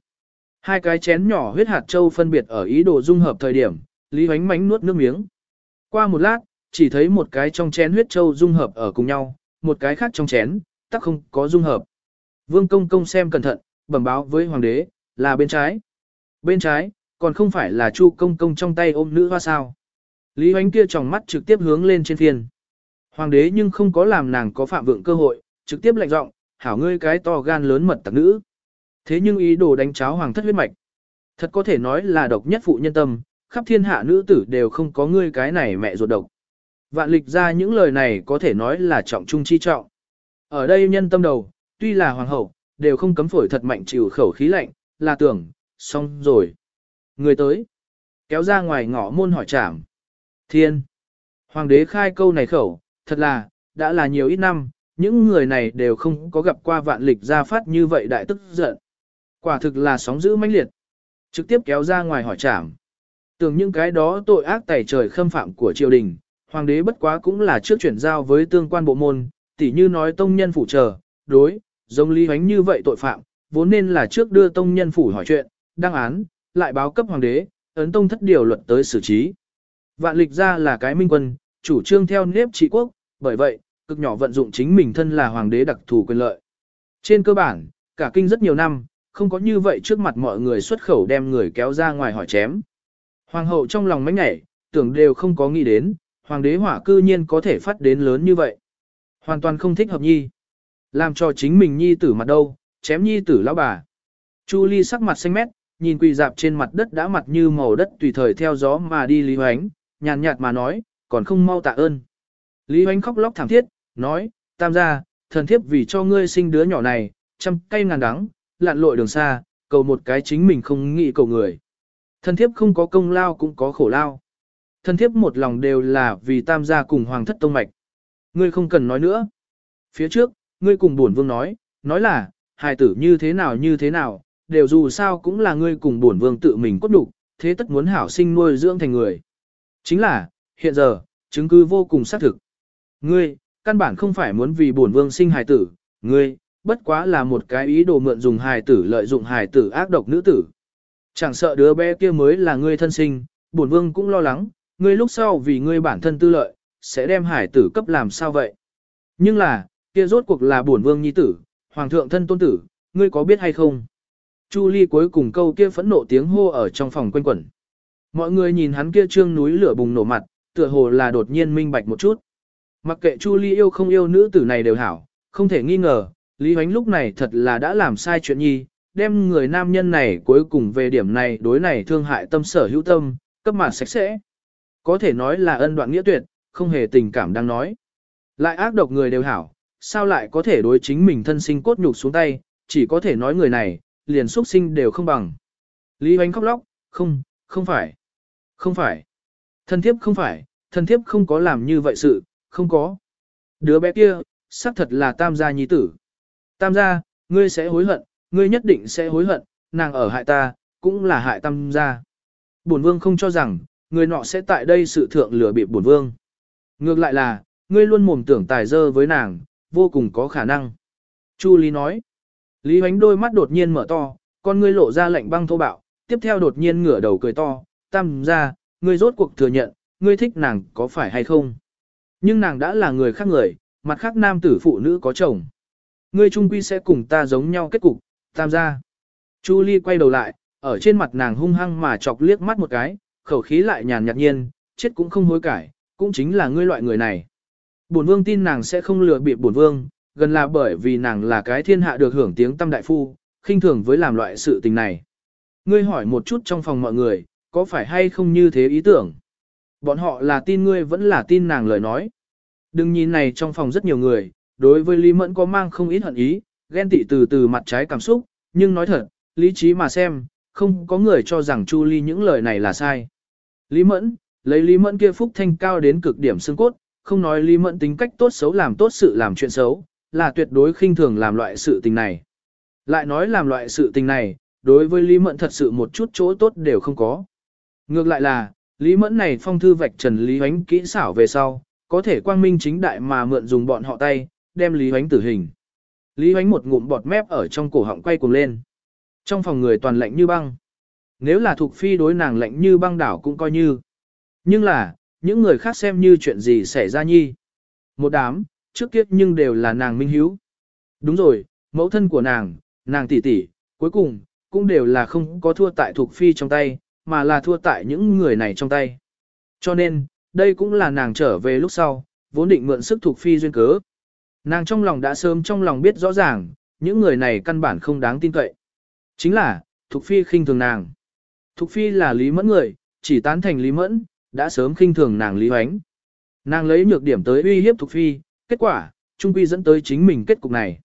Hai cái chén nhỏ huyết hạt châu phân biệt ở ý đồ dung hợp thời điểm, Lý Hoánh mánh nuốt nước miếng. Qua một lát, chỉ thấy một cái trong chén huyết châu dung hợp ở cùng nhau, một cái khác trong chén, tắc không có dung hợp. Vương công công xem cẩn thận, bẩm báo với hoàng đế, là bên trái. Bên trái, còn không phải là chu công công trong tay ôm nữ hoa sao. Lý Hoánh kia tròng mắt trực tiếp hướng lên trên thiên. Hoàng đế nhưng không có làm nàng có phạm vượng cơ hội, trực tiếp lạnh giọng, hảo ngươi cái to gan lớn mật tặc nữ. Thế nhưng ý đồ đánh cháo hoàng thất huyết mạch. Thật có thể nói là độc nhất phụ nhân tâm, khắp thiên hạ nữ tử đều không có ngươi cái này mẹ ruột độc. Vạn lịch ra những lời này có thể nói là trọng trung chi trọng. Ở đây nhân tâm đầu, tuy là hoàng hậu, đều không cấm phổi thật mạnh chịu khẩu khí lạnh, là tưởng, xong rồi. Người tới, kéo ra ngoài ngõ môn hỏi trảm. Thiên, hoàng đế khai câu này khẩu, thật là, đã là nhiều ít năm, những người này đều không có gặp qua vạn lịch ra phát như vậy đại tức giận. Quả thực là sóng dữ mãnh liệt. Trực tiếp kéo ra ngoài hỏi trảm. Tưởng những cái đó tội ác tẩy trời khâm phạm của triều đình, hoàng đế bất quá cũng là trước chuyển giao với tương quan bộ môn, tỉ như nói tông nhân phụ chờ, đối, giống lý hoánh như vậy tội phạm, vốn nên là trước đưa tông nhân phủ hỏi chuyện, đăng án, lại báo cấp hoàng đế, ấn tông thất điều luật tới xử trí. Vạn lịch ra là cái minh quân, chủ trương theo nếp trị quốc, bởi vậy, cực nhỏ vận dụng chính mình thân là hoàng đế đặc thù quyền lợi. Trên cơ bản, cả kinh rất nhiều năm, không có như vậy trước mặt mọi người xuất khẩu đem người kéo ra ngoài hỏi chém. Hoàng hậu trong lòng mánh nhảy, tưởng đều không có nghĩ đến, hoàng đế hỏa cư nhiên có thể phát đến lớn như vậy. Hoàn toàn không thích hợp nhi. Làm cho chính mình nhi tử mặt đâu, chém nhi tử lão bà. Chu Ly sắc mặt xanh mét, nhìn quỳ dạp trên mặt đất đã mặt như màu đất tùy thời theo gió mà đi Lý Hoánh, nhàn nhạt mà nói, còn không mau tạ ơn. Lý Hoánh khóc lóc thảm thiết, nói, tam gia, thần thiếp vì cho ngươi sinh đứa nhỏ này, trăm cây ngàn đắng, lặn lội đường xa, cầu một cái chính mình không nghĩ cầu người. Thần thiếp không có công lao cũng có khổ lao. Thần thiếp một lòng đều là vì tam gia cùng hoàng thất tông mạch. Ngươi không cần nói nữa. Phía trước, ngươi cùng bổn vương nói, nói là, hài tử như thế nào như thế nào, đều dù sao cũng là ngươi cùng bổn vương tự mình cốt đục, thế tất muốn hảo sinh nuôi dưỡng thành người. Chính là, hiện giờ, chứng cứ vô cùng xác thực. Ngươi, căn bản không phải muốn vì bổn vương sinh hài tử, ngươi, bất quá là một cái ý đồ mượn dùng hài tử lợi dụng hài tử ác độc nữ tử. Chẳng sợ đứa bé kia mới là ngươi thân sinh, bổn vương cũng lo lắng, ngươi lúc sau vì ngươi bản thân tư lợi, sẽ đem hải tử cấp làm sao vậy? Nhưng là, kia rốt cuộc là bổn vương nhi tử, hoàng thượng thân tôn tử, ngươi có biết hay không? Chu Ly cuối cùng câu kia phẫn nộ tiếng hô ở trong phòng quanh quẩn. Mọi người nhìn hắn kia trương núi lửa bùng nổ mặt, tựa hồ là đột nhiên minh bạch một chút. Mặc kệ Chu Ly yêu không yêu nữ tử này đều hảo, không thể nghi ngờ, Lý Hoánh lúc này thật là đã làm sai chuyện nhi, đem người nam nhân này cuối cùng về điểm này đối này thương hại tâm sở hữu tâm, cấp mà sạch sẽ. Có thể nói là ân đoạn nghĩa tuyệt, không hề tình cảm đang nói. Lại ác độc người đều hảo, sao lại có thể đối chính mình thân sinh cốt nhục xuống tay, chỉ có thể nói người này, liền xuất sinh đều không bằng. Lý Hoánh khóc lóc, không, không phải, không phải. Thân thiếp không phải, thân thiếp không có làm như vậy sự, không có. Đứa bé kia, xác thật là tam gia nhi tử. Tam gia, ngươi sẽ hối hận, ngươi nhất định sẽ hối hận, nàng ở hại ta, cũng là hại tam gia. Bổn vương không cho rằng, người nọ sẽ tại đây sự thượng lừa bịp bổn vương. Ngược lại là, ngươi luôn mồm tưởng tài dơ với nàng, vô cùng có khả năng. Chu Lý nói. Lý Hoánh đôi mắt đột nhiên mở to, con ngươi lộ ra lạnh băng thô bạo, tiếp theo đột nhiên ngửa đầu cười to, tam ra, ngươi rốt cuộc thừa nhận, ngươi thích nàng có phải hay không. Nhưng nàng đã là người khác người, mặt khác nam tử phụ nữ có chồng. Ngươi trung quy sẽ cùng ta giống nhau kết cục, tam gia. Chu Ly quay đầu lại, ở trên mặt nàng hung hăng mà chọc liếc mắt một cái, khẩu khí lại nhàn nhạt nhiên, chết cũng không hối cải, cũng chính là ngươi loại người này. Bổn vương tin nàng sẽ không lừa bịp bổn vương, gần là bởi vì nàng là cái thiên hạ được hưởng tiếng tâm đại phu, khinh thường với làm loại sự tình này. Ngươi hỏi một chút trong phòng mọi người, có phải hay không như thế ý tưởng? Bọn họ là tin ngươi vẫn là tin nàng lời nói. Đừng nhìn này trong phòng rất nhiều người, đối với Lý Mẫn có mang không ít hận ý, ghen tị từ từ mặt trái cảm xúc, nhưng nói thật, lý trí mà xem, không có người cho rằng Chu Ly những lời này là sai. Lý Mẫn, lấy Lý Mẫn kia phúc thanh cao đến cực điểm xương cốt, không nói Lý Mẫn tính cách tốt xấu làm tốt sự làm chuyện xấu, là tuyệt đối khinh thường làm loại sự tình này. Lại nói làm loại sự tình này, đối với Lý Mẫn thật sự một chút chỗ tốt đều không có. Ngược lại là, Lý Mẫn này phong thư vạch trần Lý Huánh kỹ xảo về sau, có thể quang minh chính đại mà mượn dùng bọn họ tay, đem Lý Huánh tử hình. Lý Huánh một ngụm bọt mép ở trong cổ họng quay cuồng lên. Trong phòng người toàn lạnh như băng. Nếu là thuộc phi đối nàng lạnh như băng đảo cũng coi như. Nhưng là, những người khác xem như chuyện gì xảy ra nhi. Một đám, trước kiếp nhưng đều là nàng minh hiếu. Đúng rồi, mẫu thân của nàng, nàng tỷ tỷ, cuối cùng, cũng đều là không có thua tại thuộc phi trong tay, mà là thua tại những người này trong tay. Cho nên, đây cũng là nàng trở về lúc sau, vốn định mượn sức thuộc phi duyên cớ. Nàng trong lòng đã sớm trong lòng biết rõ ràng, những người này căn bản không đáng tin cậy. Chính là, thuộc phi khinh thường nàng. Thục phi là Lý Mẫn người, chỉ tán thành Lý Mẫn, đã sớm khinh thường nàng Lý Hoánh. Nàng lấy nhược điểm tới uy hiếp Thục phi, kết quả, trung quy dẫn tới chính mình kết cục này.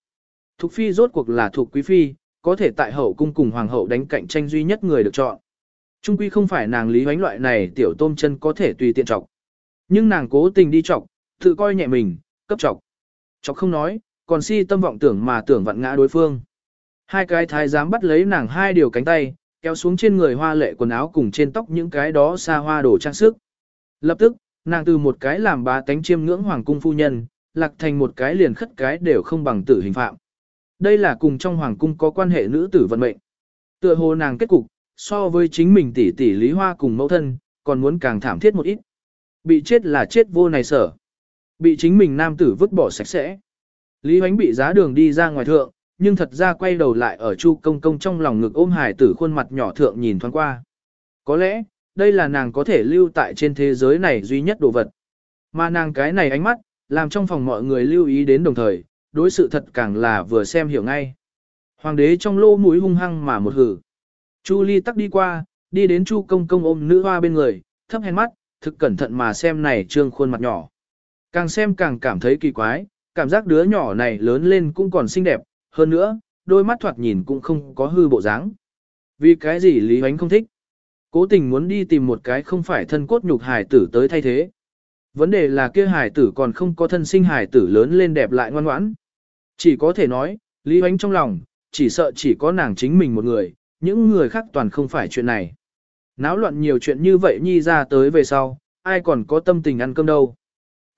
Thục phi rốt cuộc là thuộc quý phi, có thể tại hậu cung cùng hoàng hậu đánh cạnh tranh duy nhất người được chọn. Trung quy không phải nàng Lý Hoánh loại này tiểu tôm chân có thể tùy tiện chọc. Nhưng nàng cố tình đi chọc, tự coi nhẹ mình, cấp trọc. Chọc không nói, còn si tâm vọng tưởng mà tưởng vặn ngã đối phương. Hai cái thái giám bắt lấy nàng hai điều cánh tay, kéo xuống trên người hoa lệ quần áo cùng trên tóc những cái đó xa hoa đồ trang sức. Lập tức, nàng từ một cái làm bá tánh chiêm ngưỡng hoàng cung phu nhân, lạc thành một cái liền khất cái đều không bằng tử hình phạm. Đây là cùng trong hoàng cung có quan hệ nữ tử vận mệnh. Tựa hồ nàng kết cục, so với chính mình tỷ tỷ Lý Hoa cùng mẫu thân, còn muốn càng thảm thiết một ít. Bị chết là chết vô này sở. Bị chính mình nam tử vứt bỏ sạch sẽ. Lý Hoánh bị giá đường đi ra ngoài thượng, nhưng thật ra quay đầu lại ở Chu Công Công trong lòng ngực ôm hải tử khuôn mặt nhỏ thượng nhìn thoáng qua. Có lẽ, đây là nàng có thể lưu tại trên thế giới này duy nhất đồ vật. Mà nàng cái này ánh mắt, làm trong phòng mọi người lưu ý đến đồng thời, đối sự thật càng là vừa xem hiểu ngay. Hoàng đế trong lô mũi hung hăng mà một hử. Chu Ly tắc đi qua, đi đến Chu Công Công ôm nữ hoa bên người, thấp hèn mắt, thực cẩn thận mà xem này trương khuôn mặt nhỏ. Càng xem càng cảm thấy kỳ quái, cảm giác đứa nhỏ này lớn lên cũng còn xinh đẹp, hơn nữa, đôi mắt thoạt nhìn cũng không có hư bộ dáng. Vì cái gì Lý Huánh không thích? Cố tình muốn đi tìm một cái không phải thân cốt nhục hài tử tới thay thế. Vấn đề là kia hài tử còn không có thân sinh hài tử lớn lên đẹp lại ngoan ngoãn. Chỉ có thể nói, Lý Huánh trong lòng, chỉ sợ chỉ có nàng chính mình một người, những người khác toàn không phải chuyện này. Náo loạn nhiều chuyện như vậy nhi ra tới về sau, ai còn có tâm tình ăn cơm đâu.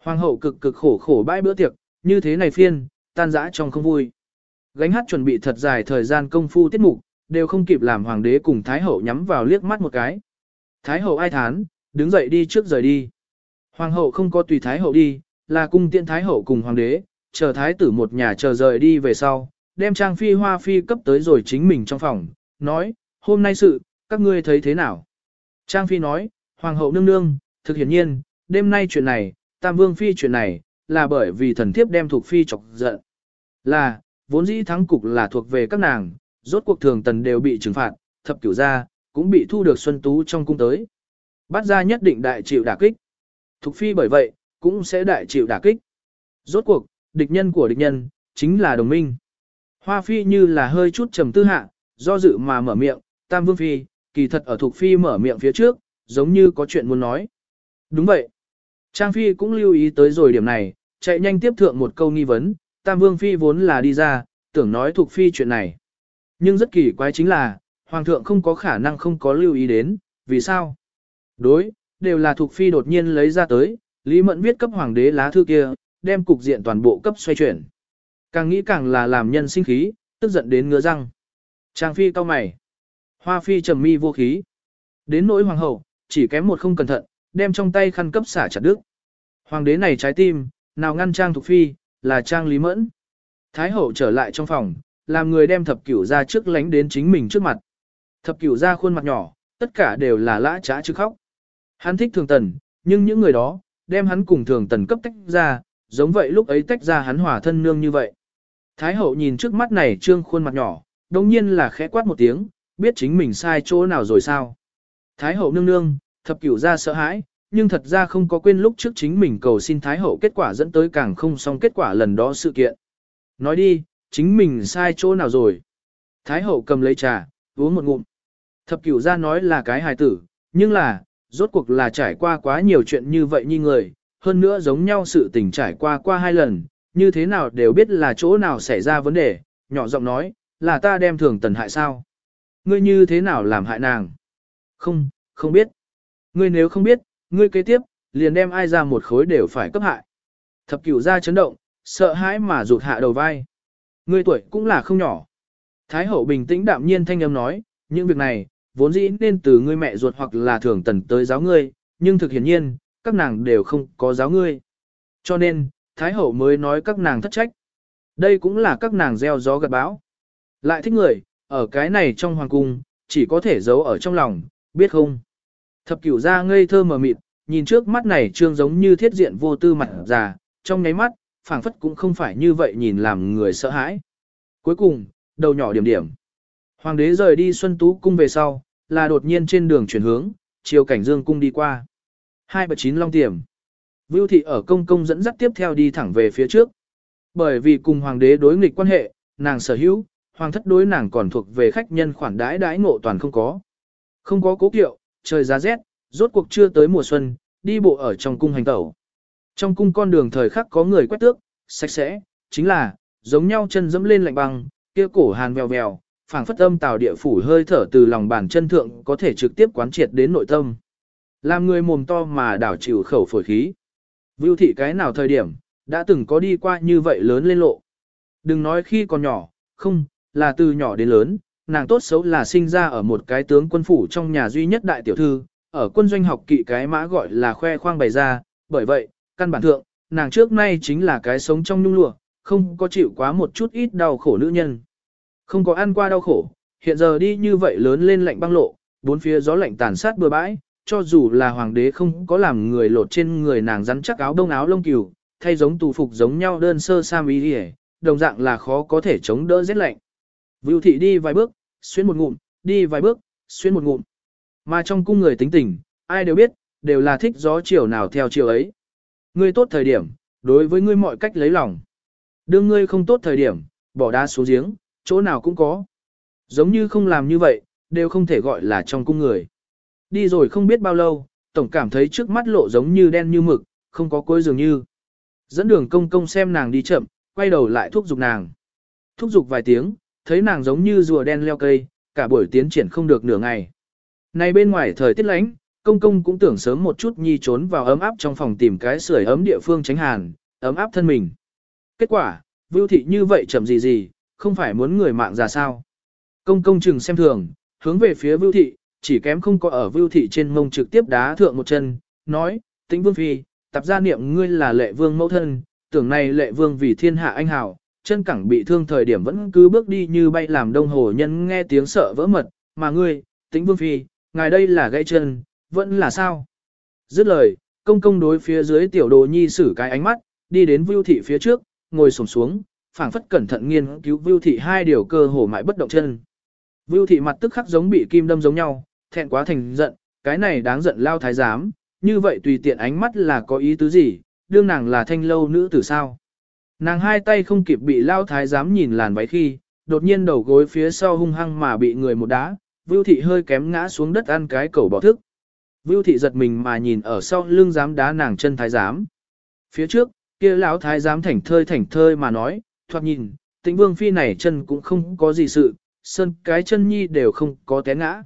Hoàng hậu cực cực khổ khổ bãi bữa tiệc, như thế này phiên, tan dã trong không vui. Gánh hát chuẩn bị thật dài thời gian công phu tiết mục, đều không kịp làm hoàng đế cùng thái hậu nhắm vào liếc mắt một cái. Thái hậu ai thán, đứng dậy đi trước rời đi. Hoàng hậu không có tùy thái hậu đi, là cung tiện thái hậu cùng hoàng đế, chờ thái tử một nhà chờ rời đi về sau, đem trang phi hoa phi cấp tới rồi chính mình trong phòng, nói, hôm nay sự, các ngươi thấy thế nào? Trang phi nói, hoàng hậu nương nương, thực hiển nhiên, đêm nay chuyện này, tam vương phi chuyện này, là bởi vì thần thiếp đem thuộc phi chọc giận. Là, vốn dĩ thắng cục là thuộc về các nàng, rốt cuộc thường tần đều bị trừng phạt, thập cửu gia, cũng bị thu được xuân tú trong cung tới. bát gia nhất định đại chịu đả kích. Thục phi bởi vậy, cũng sẽ đại chịu đả kích. Rốt cuộc, địch nhân của địch nhân, chính là đồng minh. Hoa phi như là hơi chút trầm tư hạ, do dự mà mở miệng, tam vương phi, kỳ thật ở thục phi mở miệng phía trước, giống như có chuyện muốn nói. Đúng vậy. Trang phi cũng lưu ý tới rồi điểm này, chạy nhanh tiếp thượng một câu nghi vấn, tam vương phi vốn là đi ra, tưởng nói thuộc phi chuyện này. Nhưng rất kỳ quái chính là, hoàng thượng không có khả năng không có lưu ý đến, vì sao? Đối, đều là thuộc phi đột nhiên lấy ra tới, Lý Mẫn viết cấp hoàng đế lá thư kia, đem cục diện toàn bộ cấp xoay chuyển. Càng nghĩ càng là làm nhân sinh khí, tức giận đến ngứa răng. Trang phi cao mày. Hoa phi trầm mi vô khí. Đến nỗi hoàng hậu, chỉ kém một không cẩn thận, đem trong tay khăn cấp xả chặt đứt. Hoàng đế này trái tim, nào ngăn trang thuộc phi, là trang lý mẫn. Thái hậu trở lại trong phòng, làm người đem thập cửu ra trước lánh đến chính mình trước mặt. Thập cửu ra khuôn mặt nhỏ, tất cả đều là lã trá chứ khóc. Hắn thích thường tần, nhưng những người đó, đem hắn cùng thường tần cấp tách ra, giống vậy lúc ấy tách ra hắn hòa thân nương như vậy. Thái hậu nhìn trước mắt này trương khuôn mặt nhỏ, đồng nhiên là khẽ quát một tiếng, biết chính mình sai chỗ nào rồi sao. Thái hậu nương nương, thập cửu ra sợ hãi, nhưng thật ra không có quên lúc trước chính mình cầu xin Thái hậu kết quả dẫn tới càng không xong kết quả lần đó sự kiện. Nói đi, chính mình sai chỗ nào rồi. Thái hậu cầm lấy trà, uống một ngụm. Thập cửu ra nói là cái hài tử, nhưng là, rốt cuộc là trải qua quá nhiều chuyện như vậy như người, hơn nữa giống nhau sự tình trải qua qua hai lần, như thế nào đều biết là chỗ nào xảy ra vấn đề, nhỏ giọng nói, là ta đem thường tần hại sao? Ngươi như thế nào làm hại nàng? Không, không biết. Ngươi nếu không biết, ngươi kế tiếp, liền đem ai ra một khối đều phải cấp hại. Thập cửu ra chấn động, sợ hãi mà rụt hạ đầu vai. Ngươi tuổi cũng là không nhỏ. Thái hậu bình tĩnh đạm nhiên thanh âm nói, những việc này, vốn dĩ nên từ ngươi mẹ ruột hoặc là thường tần tới giáo ngươi, nhưng thực hiển nhiên, các nàng đều không có giáo ngươi. Cho nên, Thái hậu mới nói các nàng thất trách. Đây cũng là các nàng gieo gió gặt bão. Lại thích người, ở cái này trong hoàng cung, chỉ có thể giấu ở trong lòng, biết không? Thập cửu ra ngây thơ mờ mịt, nhìn trước mắt này trương giống như thiết diện vô tư mặt già, trong nháy mắt, phảng phất cũng không phải như vậy nhìn làm người sợ hãi. Cuối cùng, đầu nhỏ điểm điểm. Hoàng đế rời đi Xuân Tú cung về sau, là đột nhiên trên đường chuyển hướng, chiều cảnh dương cung đi qua. Hai bậc chín long tiềm. Vưu thị ở công công dẫn dắt tiếp theo đi thẳng về phía trước. Bởi vì cùng hoàng đế đối nghịch quan hệ, nàng sở hữu, hoàng thất đối nàng còn thuộc về khách nhân khoản đãi đãi ngộ toàn không có. Không có cố kiệu, trời giá rét, rốt cuộc chưa tới mùa xuân, đi bộ ở trong cung hành tẩu. Trong cung con đường thời khắc có người quét tước, sạch sẽ, chính là, giống nhau chân dẫm lên lạnh băng, kia cổ hàn vèo vèo, phảng phất âm tào địa phủ hơi thở từ lòng bàn chân thượng có thể trực tiếp quán triệt đến nội tâm. Làm người mồm to mà đảo chịu khẩu phổi khí. Vưu thị cái nào thời điểm, đã từng có đi qua như vậy lớn lên lộ. Đừng nói khi còn nhỏ, không, là từ nhỏ đến lớn, nàng tốt xấu là sinh ra ở một cái tướng quân phủ trong nhà duy nhất đại tiểu thư, ở quân doanh học kỵ cái mã gọi là khoe khoang bày ra, bởi vậy, căn bản thượng, nàng trước nay chính là cái sống trong nhung lụa, không có chịu quá một chút ít đau khổ nữ nhân. Không có ăn qua đau khổ, hiện giờ đi như vậy lớn lên lạnh băng lộ, bốn phía gió lạnh tàn sát bừa bãi, cho dù là hoàng đế không có làm người lột trên người nàng rắn chắc áo đông áo lông cừu, thay giống tù phục giống nhau đơn sơ sam y đi đồng dạng là khó có thể chống đỡ rét lạnh. Vưu thị đi vài bước, xuyên một ngụm, đi vài bước, xuyên một ngụm. Mà trong cung người tính tình, ai đều biết, đều là thích gió chiều nào theo chiều ấy. Ngươi tốt thời điểm, đối với ngươi mọi cách lấy lòng. Đương ngươi không tốt thời điểm, bỏ đá xuống giếng, chỗ nào cũng có. Giống như không làm như vậy, đều không thể gọi là trong cung người. Đi rồi không biết bao lâu, tổng cảm thấy trước mắt lộ giống như đen như mực, không có cuối dường như. Dẫn đường công công xem nàng đi chậm, quay đầu lại thúc giục nàng. Thúc giục vài tiếng, thấy nàng giống như rùa đen leo cây, cả buổi tiến triển không được nửa ngày. Này bên ngoài thời tiết lạnh, công công cũng tưởng sớm một chút nhi trốn vào ấm áp trong phòng tìm cái sưởi ấm địa phương tránh hàn, ấm áp thân mình. Kết quả, vưu thị như vậy chậm gì gì, không phải muốn người mạng ra sao. Công công chừng xem thường, hướng về phía vưu thị, chỉ kém không có ở vưu thị trên mông trực tiếp đá thượng một chân, nói, tĩnh vương phi, tập gia niệm ngươi là lệ vương mẫu thân, tưởng này lệ vương vì thiên hạ anh hào, chân cẳng bị thương thời điểm vẫn cứ bước đi như bay làm đông hồ nhân nghe tiếng sợ vỡ mật, mà ngươi, tĩnh vương phi, ngài đây là gãy chân, vẫn là sao? Dứt lời, công công đối phía dưới tiểu đồ nhi sử cái ánh mắt, đi đến vưu thị phía trước, ngồi sổng xuống, phảng phất cẩn thận nghiên cứu vưu thị hai điều cơ hồ mãi bất động chân. Vưu thị mặt tức khắc giống bị kim đâm giống nhau, thẹn quá thành giận, cái này đáng giận lao thái giám, như vậy tùy tiện ánh mắt là có ý tứ gì, đương nàng là thanh lâu nữ tử sao. Nàng hai tay không kịp bị lao thái giám nhìn làn váy khi, đột nhiên đầu gối phía sau hung hăng mà bị người một đá, Vưu thị hơi kém ngã xuống đất ăn cái cầu bỏ thức. Vưu thị giật mình mà nhìn ở sau lưng giám đá nàng chân thái giám. Phía trước, kia lão thái giám thảnh thơi thảnh thơi mà nói, thoạt nhìn, tĩnh vương phi này chân cũng không có gì sự, sơn cái chân nhi đều không có té ngã.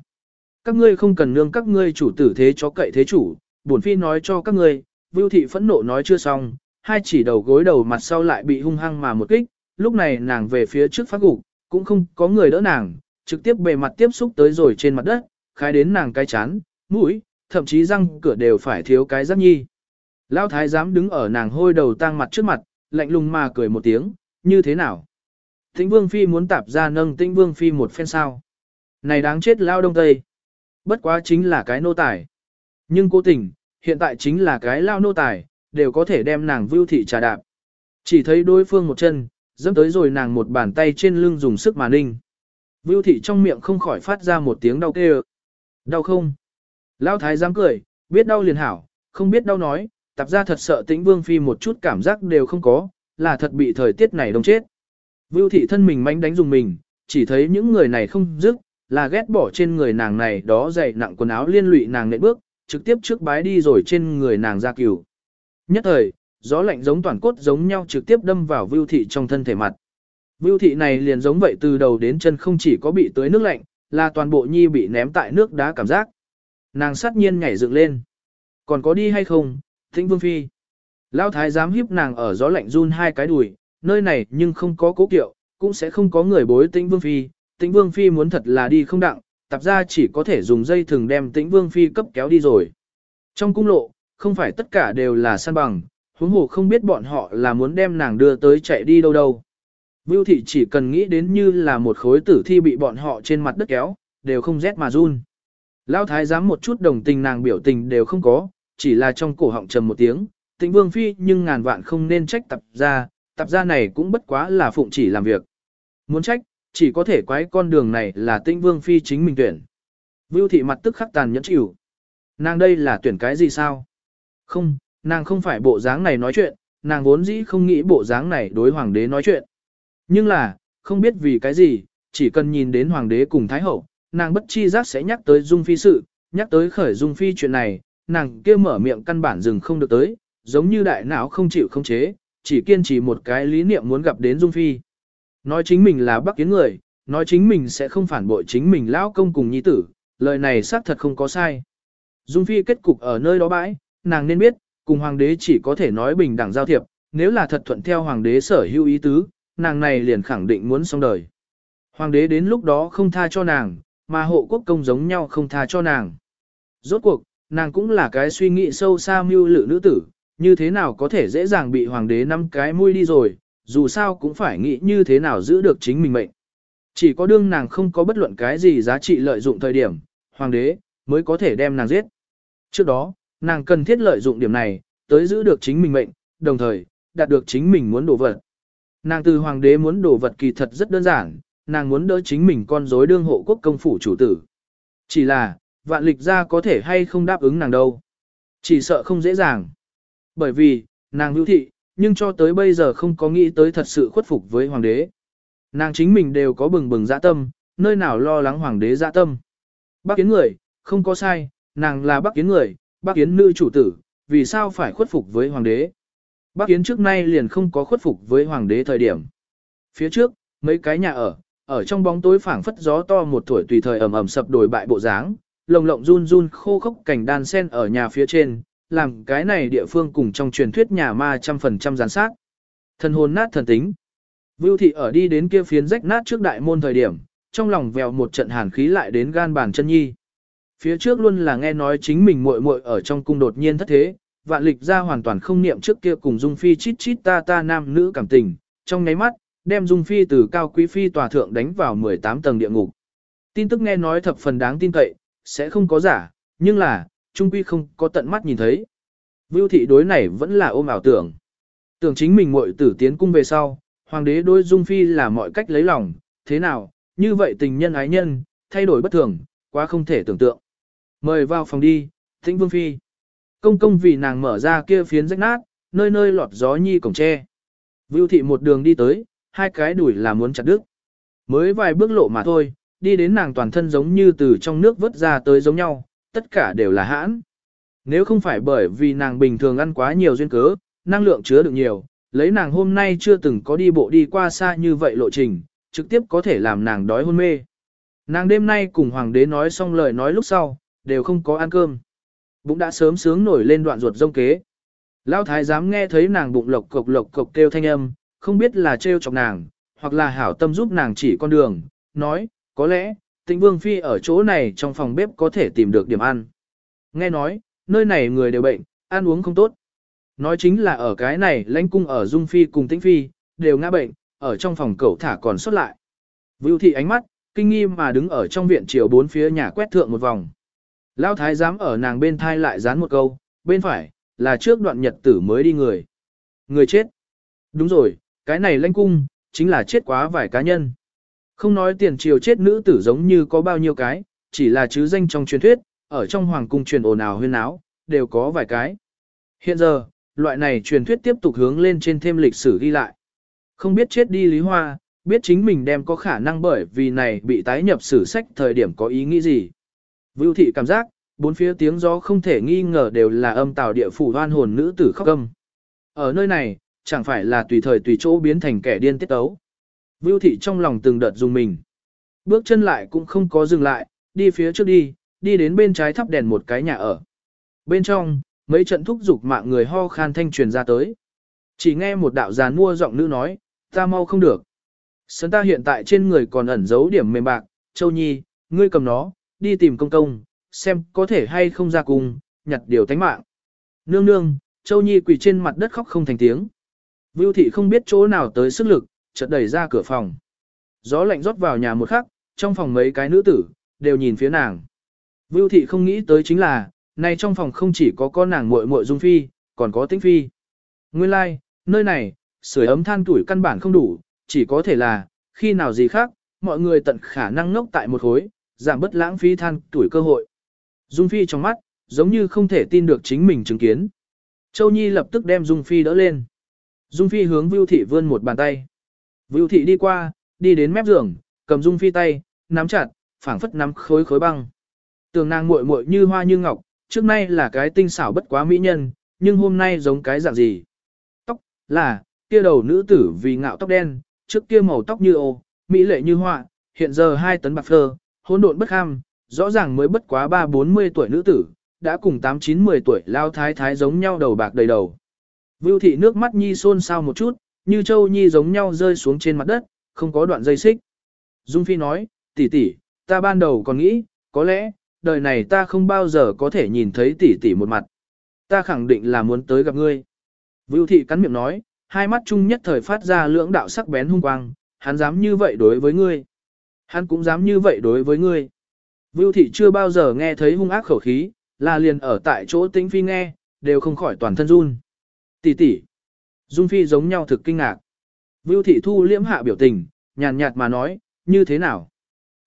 Các ngươi không cần nương các ngươi chủ tử thế cho cậy thế chủ, bổn phi nói cho các ngươi, Vưu thị phẫn nộ nói chưa xong, hai chỉ đầu gối đầu mặt sau lại bị hung hăng mà một kích, lúc này nàng về phía trước phát gục, cũng không có người đỡ nàng, trực tiếp bề mặt tiếp xúc tới rồi trên mặt đất, khai đến nàng cái chán, mũi, thậm chí răng cửa đều phải thiếu cái giáp nhi. Lão thái giám đứng ở nàng hôi đầu tang mặt trước mặt, lạnh lùng mà cười một tiếng, như thế nào? Tĩnh Vương Phi muốn tạp ra nâng Tĩnh Vương Phi một phen sao. Này đáng chết lao đông tây. Bất quá chính là cái nô tài. Nhưng cố tình, hiện tại chính là cái lao nô tài, đều có thể đem nàng vưu thị trà đạp. Chỉ thấy đối phương một chân, dẫm tới rồi nàng một bàn tay trên lưng dùng sức mà ninh. Vưu thị trong miệng không khỏi phát ra một tiếng đau kêu. Đau không? Lao thái dám cười, biết đau liền hảo, không biết đau nói, tạp ra thật sợ tĩnh vương phi một chút cảm giác đều không có, là thật bị thời tiết này đông chết. Vưu thị thân mình manh đánh dùng mình, chỉ thấy những người này không dứt, là ghét bỏ trên người nàng này đó dày nặng quần áo liên lụy nàng nện bước, trực tiếp trước bái đi rồi trên người nàng ra cửu. Nhất thời, gió lạnh giống toàn cốt giống nhau trực tiếp đâm vào Vưu thị trong thân thể mặt. Vưu thị này liền giống vậy từ đầu đến chân không chỉ có bị tưới nước lạnh, là toàn bộ nhi bị ném tại nước đá cảm giác. Nàng sát nhiên nhảy dựng lên. Còn có đi hay không, Thịnh Vương Phi? Lão thái dám hiếp nàng ở gió lạnh run hai cái đùi, nơi này nhưng không có cố kiệu, cũng sẽ không có người bối Tĩnh Vương Phi. Tĩnh Vương Phi muốn thật là đi không đặng, tạp ra chỉ có thể dùng dây thừng đem Tĩnh Vương Phi cấp kéo đi rồi. Trong cung lộ, không phải tất cả đều là san bằng, huống hồ không biết bọn họ là muốn đem nàng đưa tới chạy đi đâu đâu. Vưu thị chỉ cần nghĩ đến như là một khối tử thi bị bọn họ trên mặt đất kéo, đều không rét mà run. Lão thái giám một chút đồng tình nàng biểu tình đều không có, chỉ là trong cổ họng trầm một tiếng, tĩnh vương phi nhưng ngàn vạn không nên trách tập ra, tập ra này cũng bất quá là phụng chỉ làm việc. Muốn trách, chỉ có thể quái con đường này là tĩnh vương phi chính mình tuyển. Vưu thị mặt tức khắc tàn nhẫn chịu. Nàng đây là tuyển cái gì sao? Không, nàng không phải bộ dáng này nói chuyện, nàng vốn dĩ không nghĩ bộ dáng này đối hoàng đế nói chuyện. Nhưng là, không biết vì cái gì, chỉ cần nhìn đến hoàng đế cùng thái hậu, nàng bất chi giác sẽ nhắc tới dung phi sự, nhắc tới khởi dung phi chuyện này, nàng kia mở miệng căn bản dừng không được tới, giống như đại não không chịu không chế, chỉ kiên trì một cái lý niệm muốn gặp đến dung phi. Nói chính mình là bắc kiến người, nói chính mình sẽ không phản bội chính mình lão công cùng nhi tử, lời này xác thật không có sai. Dung phi kết cục ở nơi đó bãi, nàng nên biết, cùng hoàng đế chỉ có thể nói bình đẳng giao thiệp, nếu là thật thuận theo hoàng đế sở hữu ý tứ, nàng này liền khẳng định muốn xong đời. Hoàng đế đến lúc đó không tha cho nàng, mà hộ quốc công giống nhau không tha cho nàng. Rốt cuộc, nàng cũng là cái suy nghĩ sâu xa mưu lự nữ tử, như thế nào có thể dễ dàng bị hoàng đế năm cái mũi đi rồi, dù sao cũng phải nghĩ như thế nào giữ được chính mình mệnh. Chỉ có đương nàng không có bất luận cái gì giá trị lợi dụng thời điểm, hoàng đế mới có thể đem nàng giết. Trước đó, nàng cần thiết lợi dụng điểm này, tới giữ được chính mình mệnh, đồng thời, đạt được chính mình muốn đổ vật. Nàng từ hoàng đế muốn đổ vật kỳ thật rất đơn giản, nàng muốn đỡ chính mình con rối đương hộ quốc công phủ chủ tử. Chỉ là, vạn lịch ra có thể hay không đáp ứng nàng đâu. Chỉ sợ không dễ dàng. Bởi vì, nàng hữu thị, nhưng cho tới bây giờ không có nghĩ tới thật sự khuất phục với hoàng đế. Nàng chính mình đều có bừng bừng dạ tâm, nơi nào lo lắng hoàng đế dạ tâm. Bác kiến người, không có sai, nàng là bác kiến người, bác kiến nữ chủ tử, vì sao phải khuất phục với hoàng đế. Bác kiến trước nay liền không có khuất phục với hoàng đế thời điểm. Phía trước, mấy cái nhà ở, ở trong bóng tối phảng phất gió to một tuổi tùy thời ẩm ẩm sập đổi bại bộ dáng, lồng lộng run run khô khốc cảnh đàn sen ở nhà phía trên, làm cái này địa phương cùng trong truyền thuyết nhà ma trăm phần trăm gián sát. Thần hồn nát thần tính. Vưu thị ở đi đến kia phiến rách nát trước đại môn thời điểm, trong lòng vèo một trận hàn khí lại đến gan bàn chân nhi. Phía trước luôn là nghe nói chính mình muội muội ở trong cung đột nhiên thất thế, vạn lịch ra hoàn toàn không niệm trước kia cùng Dung Phi chít chít ta ta nam nữ cảm tình, trong nháy mắt, đem Dung Phi từ cao quý phi tòa thượng đánh vào 18 tầng địa ngục. Tin tức nghe nói thập phần đáng tin cậy, sẽ không có giả, nhưng là, trung quy không có tận mắt nhìn thấy. Vưu thị đối này vẫn là ôm ảo tưởng. Tưởng chính mình muội tử tiến cung về sau, hoàng đế đối Dung Phi là mọi cách lấy lòng, thế nào, như vậy tình nhân ái nhân, thay đổi bất thường, quá không thể tưởng tượng. Mời vào phòng đi, Thịnh Vương Phi. Công công vì nàng mở ra kia phiến rách nát, nơi nơi lọt gió nhi cổng tre. Vưu thị một đường đi tới, hai cái đuổi là muốn chặt đứt. Mới vài bước lộ mà thôi, đi đến nàng toàn thân giống như từ trong nước vớt ra tới giống nhau, tất cả đều là hãn. Nếu không phải bởi vì nàng bình thường ăn quá nhiều duyên cớ, năng lượng chứa được nhiều, lấy nàng hôm nay chưa từng có đi bộ đi qua xa như vậy lộ trình, trực tiếp có thể làm nàng đói hôn mê. Nàng đêm nay cùng hoàng đế nói xong lời nói lúc sau, đều không có ăn cơm. Bụng đã sớm sướng nổi lên đoạn ruột rông kế. Lão thái dám nghe thấy nàng bụng lộc cộc lộc cộc kêu thanh âm, không biết là trêu chọc nàng, hoặc là hảo tâm giúp nàng chỉ con đường, nói, có lẽ, tĩnh vương phi ở chỗ này trong phòng bếp có thể tìm được điểm ăn. Nghe nói, nơi này người đều bệnh, ăn uống không tốt. Nói chính là ở cái này lãnh cung ở dung phi cùng tĩnh phi, đều ngã bệnh, ở trong phòng cẩu thả còn xuất lại. Vưu thị ánh mắt, kinh nghi mà đứng ở trong viện chiều bốn phía nhà quét thượng một vòng. Lão thái giám ở nàng bên thai lại dán một câu, bên phải, là trước đoạn nhật tử mới đi người. Người chết. Đúng rồi, cái này lãnh cung, chính là chết quá vài cá nhân. Không nói tiền triều chết nữ tử giống như có bao nhiêu cái, chỉ là chứ danh trong truyền thuyết, ở trong hoàng cung truyền ồn ào huyên áo, đều có vài cái. Hiện giờ, loại này truyền thuyết tiếp tục hướng lên trên thêm lịch sử ghi lại. Không biết chết đi Lý Hoa, biết chính mình đem có khả năng bởi vì này bị tái nhập sử sách thời điểm có ý nghĩ gì. Vưu thị cảm giác, bốn phía tiếng gió không thể nghi ngờ đều là âm tào địa phủ hoan hồn nữ tử khóc âm. Ở nơi này, chẳng phải là tùy thời tùy chỗ biến thành kẻ điên tiết tấu. Vưu thị trong lòng từng đợt dùng mình. Bước chân lại cũng không có dừng lại, đi phía trước đi, đi đến bên trái thắp đèn một cái nhà ở. Bên trong, mấy trận thúc giục mạng người ho khan thanh truyền ra tới. Chỉ nghe một đạo gián mua giọng nữ nói, ta mau không được. Sấn ta hiện tại trên người còn ẩn giấu điểm mềm bạc, Châu Nhi, ngươi cầm nó, đi tìm công công, xem có thể hay không ra cùng, nhặt điều tánh mạng. Nương nương, Châu Nhi quỳ trên mặt đất khóc không thành tiếng. Vưu thị không biết chỗ nào tới sức lực, chợt đẩy ra cửa phòng. Gió lạnh rót vào nhà một khắc, trong phòng mấy cái nữ tử, đều nhìn phía nàng. Vưu thị không nghĩ tới chính là, này trong phòng không chỉ có con nàng muội muội dung phi, còn có tĩnh phi. Nguyên lai, like, nơi này, sưởi ấm than tuổi căn bản không đủ, chỉ có thể là, khi nào gì khác, mọi người tận khả năng ngốc tại một khối, giảm bất lãng phí than tuổi cơ hội. Dung Phi trong mắt, giống như không thể tin được chính mình chứng kiến. Châu Nhi lập tức đem Dung Phi đỡ lên. Dung Phi hướng Vưu Thị vươn một bàn tay. Vưu Thị đi qua, đi đến mép giường, cầm Dung Phi tay, nắm chặt, phảng phất nắm khối khối băng. Tường nàng muội muội như hoa như ngọc, trước nay là cái tinh xảo bất quá mỹ nhân, nhưng hôm nay giống cái dạng gì? Tóc, là, kia đầu nữ tử vì ngạo tóc đen, trước kia màu tóc như ô, mỹ lệ như hoa, hiện giờ hai tấn bạc phơ, hỗn độn bất ham, rõ ràng mới bất quá ba bốn mươi tuổi nữ tử, đã cùng tám chín mười tuổi lao thái thái giống nhau đầu bạc đầy đầu. Vưu thị nước mắt nhi xôn xao một chút, như châu nhi giống nhau rơi xuống trên mặt đất, không có đoạn dây xích. Dung Phi nói, tỷ tỷ, ta ban đầu còn nghĩ, có lẽ, đời này ta không bao giờ có thể nhìn thấy tỷ tỷ một mặt. Ta khẳng định là muốn tới gặp ngươi. Vưu thị cắn miệng nói, hai mắt chung nhất thời phát ra lưỡng đạo sắc bén hung quang, hắn dám như vậy đối với ngươi. Hắn cũng dám như vậy đối với ngươi. Vưu thị chưa bao giờ nghe thấy hung ác khẩu khí, là liền ở tại chỗ tĩnh phi nghe, đều không khỏi toàn thân run. Tỷ tỷ. Dung phi giống nhau thực kinh ngạc. Vưu thị thu liễm hạ biểu tình, nhàn nhạt mà nói, như thế nào?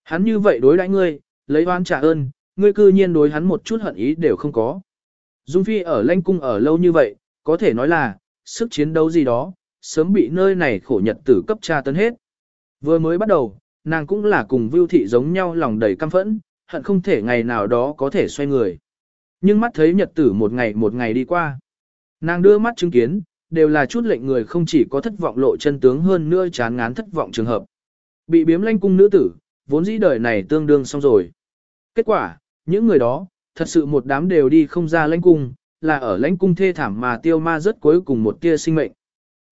Hắn như vậy đối đãi ngươi, lấy oan trả ơn, ngươi cư nhiên đối hắn một chút hận ý đều không có. Dung phi ở lãnh cung ở lâu như vậy, có thể nói là, sức chiến đấu gì đó, sớm bị nơi này khổ nhật tử cấp tra tấn hết. Vừa mới bắt đầu, nàng cũng là cùng Vưu Thị giống nhau lòng đầy căm phẫn, hận không thể ngày nào đó có thể xoay người. Nhưng mắt thấy nhật tử một ngày một ngày đi qua. Nàng đưa mắt chứng kiến, đều là chút lệnh người không chỉ có thất vọng lộ chân tướng hơn nữa chán ngán thất vọng trường hợp. Bị biếm lanh cung nữ tử, vốn dĩ đời này tương đương xong rồi. Kết quả, những người đó, thật sự một đám đều đi không ra lãnh cung, là ở lãnh cung thê thảm mà tiêu ma rất cuối cùng một tia sinh mệnh.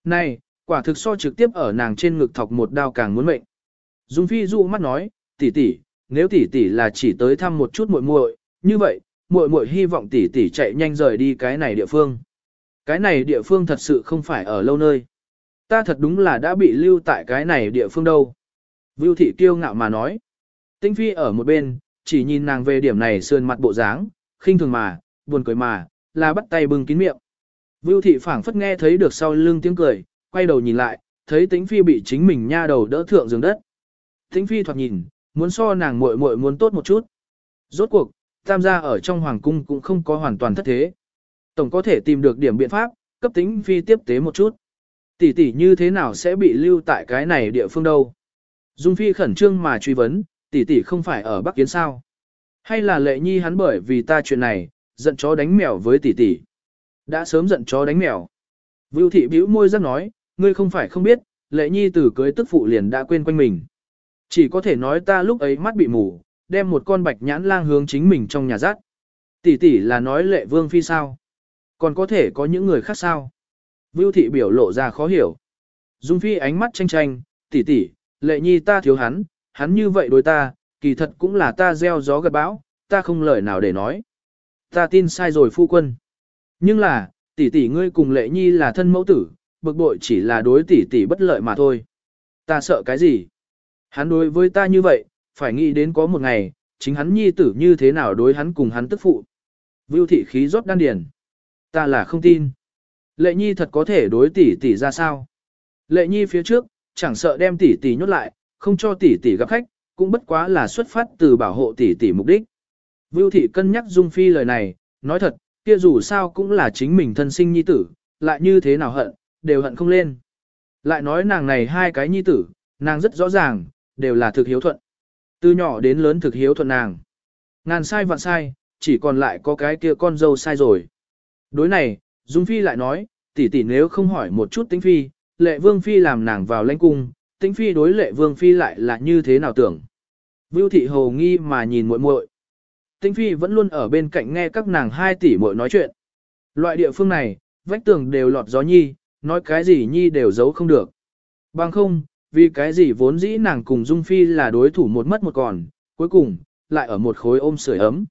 Này, quả thực so trực tiếp ở nàng trên ngực thọc một đao càng muốn mệnh. Dung Phi dụ mắt nói, tỷ tỷ, nếu tỷ tỷ là chỉ tới thăm một chút muội muội, như vậy, muội muội hy vọng tỷ tỷ chạy nhanh rời đi cái này địa phương. Cái này địa phương thật sự không phải ở lâu nơi. Ta thật đúng là đã bị lưu tại cái này địa phương đâu. Vưu thị kiêu ngạo mà nói. Tinh Phi ở một bên, chỉ nhìn nàng về điểm này sườn mặt bộ dáng, khinh thường mà, buồn cười mà, là bắt tay bưng kín miệng. Vưu thị phảng phất nghe thấy được sau lưng tiếng cười, quay đầu nhìn lại, thấy Tĩnh Phi bị chính mình nha đầu đỡ thượng giường đất. Thính Phi thoạt nhìn, muốn so nàng muội muội muốn tốt một chút. Rốt cuộc, tam gia ở trong hoàng cung cũng không có hoàn toàn thất thế. Tổng có thể tìm được điểm biện pháp, cấp thính Phi tiếp tế một chút. Tỷ tỷ như thế nào sẽ bị lưu tại cái này địa phương đâu? Dung Phi khẩn trương mà truy vấn, tỷ tỷ không phải ở Bắc Kiến sao? Hay là lệ nhi hắn bởi vì ta chuyện này, giận chó đánh mèo với tỷ tỷ? Đã sớm giận chó đánh mèo. Vưu thị bĩu môi rắc nói, ngươi không phải không biết, lệ nhi từ cưới tức phụ liền đã quên quanh mình. Chỉ có thể nói ta lúc ấy mắt bị mù, đem một con bạch nhãn lang hướng chính mình trong nhà rát. Tỷ tỷ là nói lệ vương phi sao? Còn có thể có những người khác sao? Vưu thị biểu lộ ra khó hiểu. Dung phi ánh mắt tranh tranh, tỷ tỷ, lệ nhi ta thiếu hắn, hắn như vậy đối ta, kỳ thật cũng là ta gieo gió gật bão, ta không lời nào để nói. Ta tin sai rồi phu quân. Nhưng là, tỷ tỷ ngươi cùng lệ nhi là thân mẫu tử, bực bội chỉ là đối tỷ tỷ bất lợi mà thôi. Ta sợ cái gì? Hắn đối với ta như vậy, phải nghĩ đến có một ngày, chính hắn nhi tử như thế nào đối hắn cùng hắn tức phụ. Vưu thị khí rót đan điền. Ta là không tin. Lệ nhi thật có thể đối tỷ tỷ ra sao? Lệ nhi phía trước, chẳng sợ đem tỷ tỷ nhốt lại, không cho tỷ tỷ gặp khách, cũng bất quá là xuất phát từ bảo hộ tỷ tỷ mục đích. Vưu thị cân nhắc Dung Phi lời này, nói thật, kia dù sao cũng là chính mình thân sinh nhi tử, lại như thế nào hận, đều hận không lên. Lại nói nàng này hai cái nhi tử, nàng rất rõ ràng, đều là thực hiếu thuận. Từ nhỏ đến lớn thực hiếu thuận nàng. Ngàn sai vạn sai, chỉ còn lại có cái kia con dâu sai rồi. Đối này, Dung Phi lại nói, tỷ tỷ nếu không hỏi một chút tính Phi, lệ vương Phi làm nàng vào lãnh cung, tính Phi đối lệ vương Phi lại là như thế nào tưởng. Vưu thị hồ nghi mà nhìn muội muội. Tĩnh Phi vẫn luôn ở bên cạnh nghe các nàng hai tỷ muội nói chuyện. Loại địa phương này, vách tường đều lọt gió nhi, nói cái gì nhi đều giấu không được. Bằng không, vì cái gì vốn dĩ nàng cùng Dung Phi là đối thủ một mất một còn, cuối cùng, lại ở một khối ôm sưởi ấm.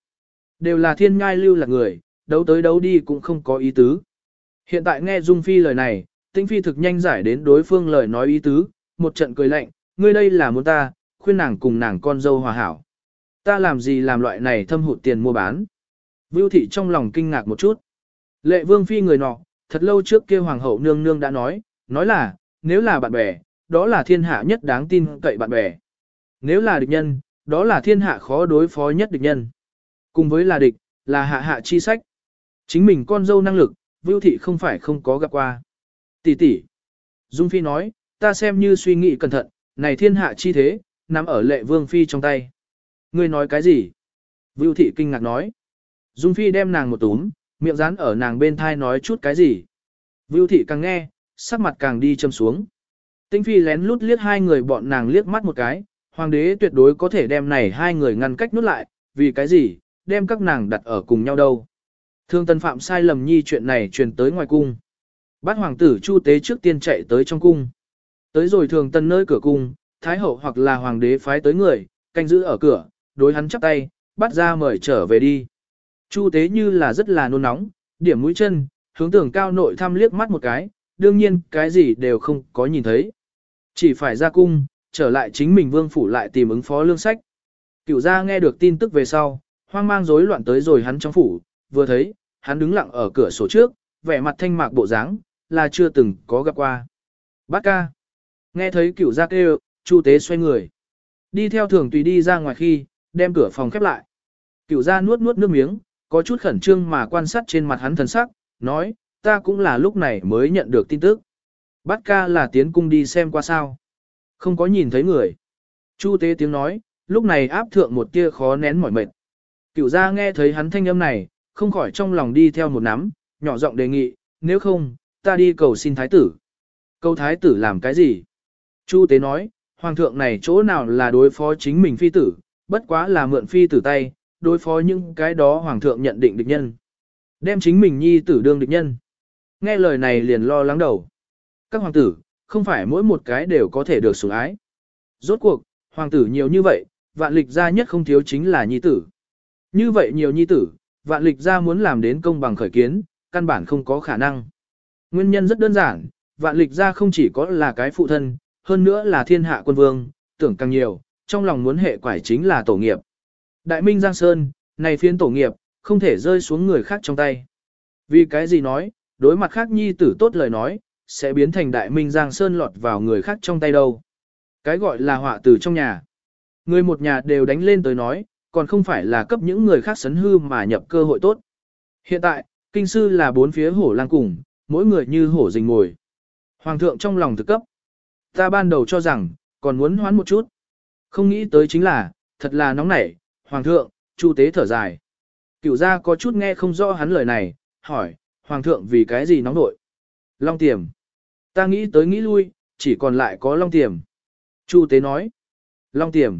Đều là thiên ngai lưu là người, đấu tới đấu đi cũng không có ý tứ. Hiện tại nghe Dung Phi lời này, Tĩnh Phi thực nhanh giải đến đối phương lời nói ý tứ, một trận cười lạnh, ngươi đây là muốn ta, khuyên nàng cùng nàng con dâu hòa hảo. Ta làm gì làm loại này thâm hụt tiền mua bán. Vưu thị trong lòng kinh ngạc một chút. Lệ vương phi người nọ, thật lâu trước kia hoàng hậu nương nương đã nói, nói là, nếu là bạn bè, đó là thiên hạ nhất đáng tin cậy bạn bè. Nếu là địch nhân, đó là thiên hạ khó đối phó nhất địch nhân. Cùng với là địch, là hạ hạ chi sách. Chính mình con dâu năng lực, Vưu Thị không phải không có gặp qua. Tỷ tỷ. Dung Phi nói, ta xem như suy nghĩ cẩn thận, này thiên hạ chi thế, nằm ở lệ vương Phi trong tay. Ngươi nói cái gì? Vưu Thị kinh ngạc nói. Dung Phi đem nàng một túm, miệng dán ở nàng bên thai nói chút cái gì. Vưu Thị càng nghe, sắc mặt càng đi châm xuống. Tinh Phi lén lút liếc hai người bọn nàng liếc mắt một cái, hoàng đế tuyệt đối có thể đem này hai người ngăn cách nút lại, vì cái gì, đem các nàng đặt ở cùng nhau đâu. Thương tân phạm sai lầm nhi chuyện này truyền tới ngoài cung. Bát hoàng tử Chu Tế trước tiên chạy tới trong cung. Tới rồi thường tân nơi cửa cung, thái hậu hoặc là hoàng đế phái tới người, canh giữ ở cửa, đối hắn chắp tay, bắt ra mời trở về đi. Chu Tế như là rất là nôn nóng, điểm mũi chân, hướng tưởng cao nội thăm liếc mắt một cái, đương nhiên cái gì đều không có nhìn thấy. Chỉ phải ra cung, trở lại chính mình vương phủ lại tìm ứng phó lương sách. Cửu gia nghe được tin tức về sau, hoang mang rối loạn tới rồi hắn trong phủ, vừa thấy, hắn đứng lặng ở cửa sổ trước, vẻ mặt thanh mạc bộ dáng, là chưa từng có gặp qua. Bát ca. Nghe thấy cửu gia kêu, chu tế xoay người. Đi theo thường tùy đi ra ngoài khi, đem cửa phòng khép lại. Cửu gia nuốt nuốt nước miếng, có chút khẩn trương mà quan sát trên mặt hắn thần sắc, nói, ta cũng là lúc này mới nhận được tin tức. Bát ca là tiến cung đi xem qua sao. Không có nhìn thấy người. Chu tế tiếng nói, lúc này áp thượng một tia khó nén mỏi mệt. Cửu gia nghe thấy hắn thanh âm này, không khỏi trong lòng đi theo một nắm, nhỏ giọng đề nghị, nếu không, ta đi cầu xin thái tử. Cầu thái tử làm cái gì? Chu tế nói, hoàng thượng này chỗ nào là đối phó chính mình phi tử, bất quá là mượn phi tử tay, đối phó những cái đó hoàng thượng nhận định địch nhân. Đem chính mình nhi tử đương địch nhân. Nghe lời này liền lo lắng đầu. Các hoàng tử, không phải mỗi một cái đều có thể được sủng ái. Rốt cuộc, hoàng tử nhiều như vậy, vạn lịch gia nhất không thiếu chính là nhi tử. Như vậy nhiều nhi tử, vạn lịch gia muốn làm đến công bằng khởi kiến, căn bản không có khả năng. Nguyên nhân rất đơn giản, vạn lịch gia không chỉ có là cái phụ thân, hơn nữa là thiên hạ quân vương, tưởng càng nhiều, trong lòng muốn hệ quải chính là tổ nghiệp. Đại Minh Giang Sơn, này phiên tổ nghiệp, không thể rơi xuống người khác trong tay. Vì cái gì nói, đối mặt khác nhi tử tốt lời nói, sẽ biến thành Đại Minh Giang Sơn lọt vào người khác trong tay đâu. Cái gọi là họa tử trong nhà. Người một nhà đều đánh lên tới nói, còn không phải là cấp những người khác sấn hư mà nhập cơ hội tốt. Hiện tại, kinh sư là bốn phía hổ lang cùng, mỗi người như hổ rình ngồi. Hoàng thượng trong lòng thực cấp. Ta ban đầu cho rằng, còn muốn hoán một chút. Không nghĩ tới chính là, thật là nóng nảy, Hoàng thượng, chu tế thở dài. Cửu gia có chút nghe không rõ hắn lời này, hỏi, Hoàng thượng vì cái gì nóng nổi? Long tiềm. Ta nghĩ tới nghĩ lui, chỉ còn lại có long tiềm. Chu tế nói. Long tiềm.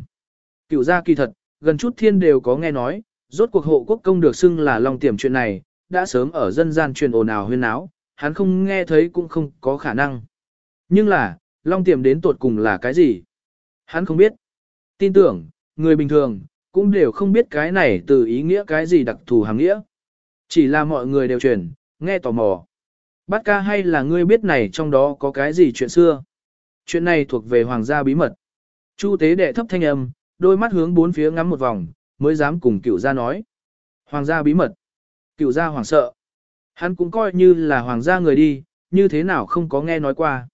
Cựu gia kỳ thật, gần chút thiên đều có nghe nói, rốt cuộc hộ quốc công được xưng là long tiềm chuyện này, đã sớm ở dân gian truyền ồn ào huyên áo, hắn không nghe thấy cũng không có khả năng. Nhưng là, long tiềm đến tột cùng là cái gì? Hắn không biết. Tin tưởng, người bình thường, cũng đều không biết cái này từ ý nghĩa cái gì đặc thù hàng nghĩa. Chỉ là mọi người đều truyền, nghe tò mò. Bát ca hay là ngươi biết này trong đó có cái gì chuyện xưa? Chuyện này thuộc về hoàng gia bí mật. Chu tế đệ thấp thanh âm, đôi mắt hướng bốn phía ngắm một vòng, mới dám cùng cựu gia nói. Hoàng gia bí mật. Cựu gia hoàng sợ. Hắn cũng coi như là hoàng gia người đi, như thế nào không có nghe nói qua.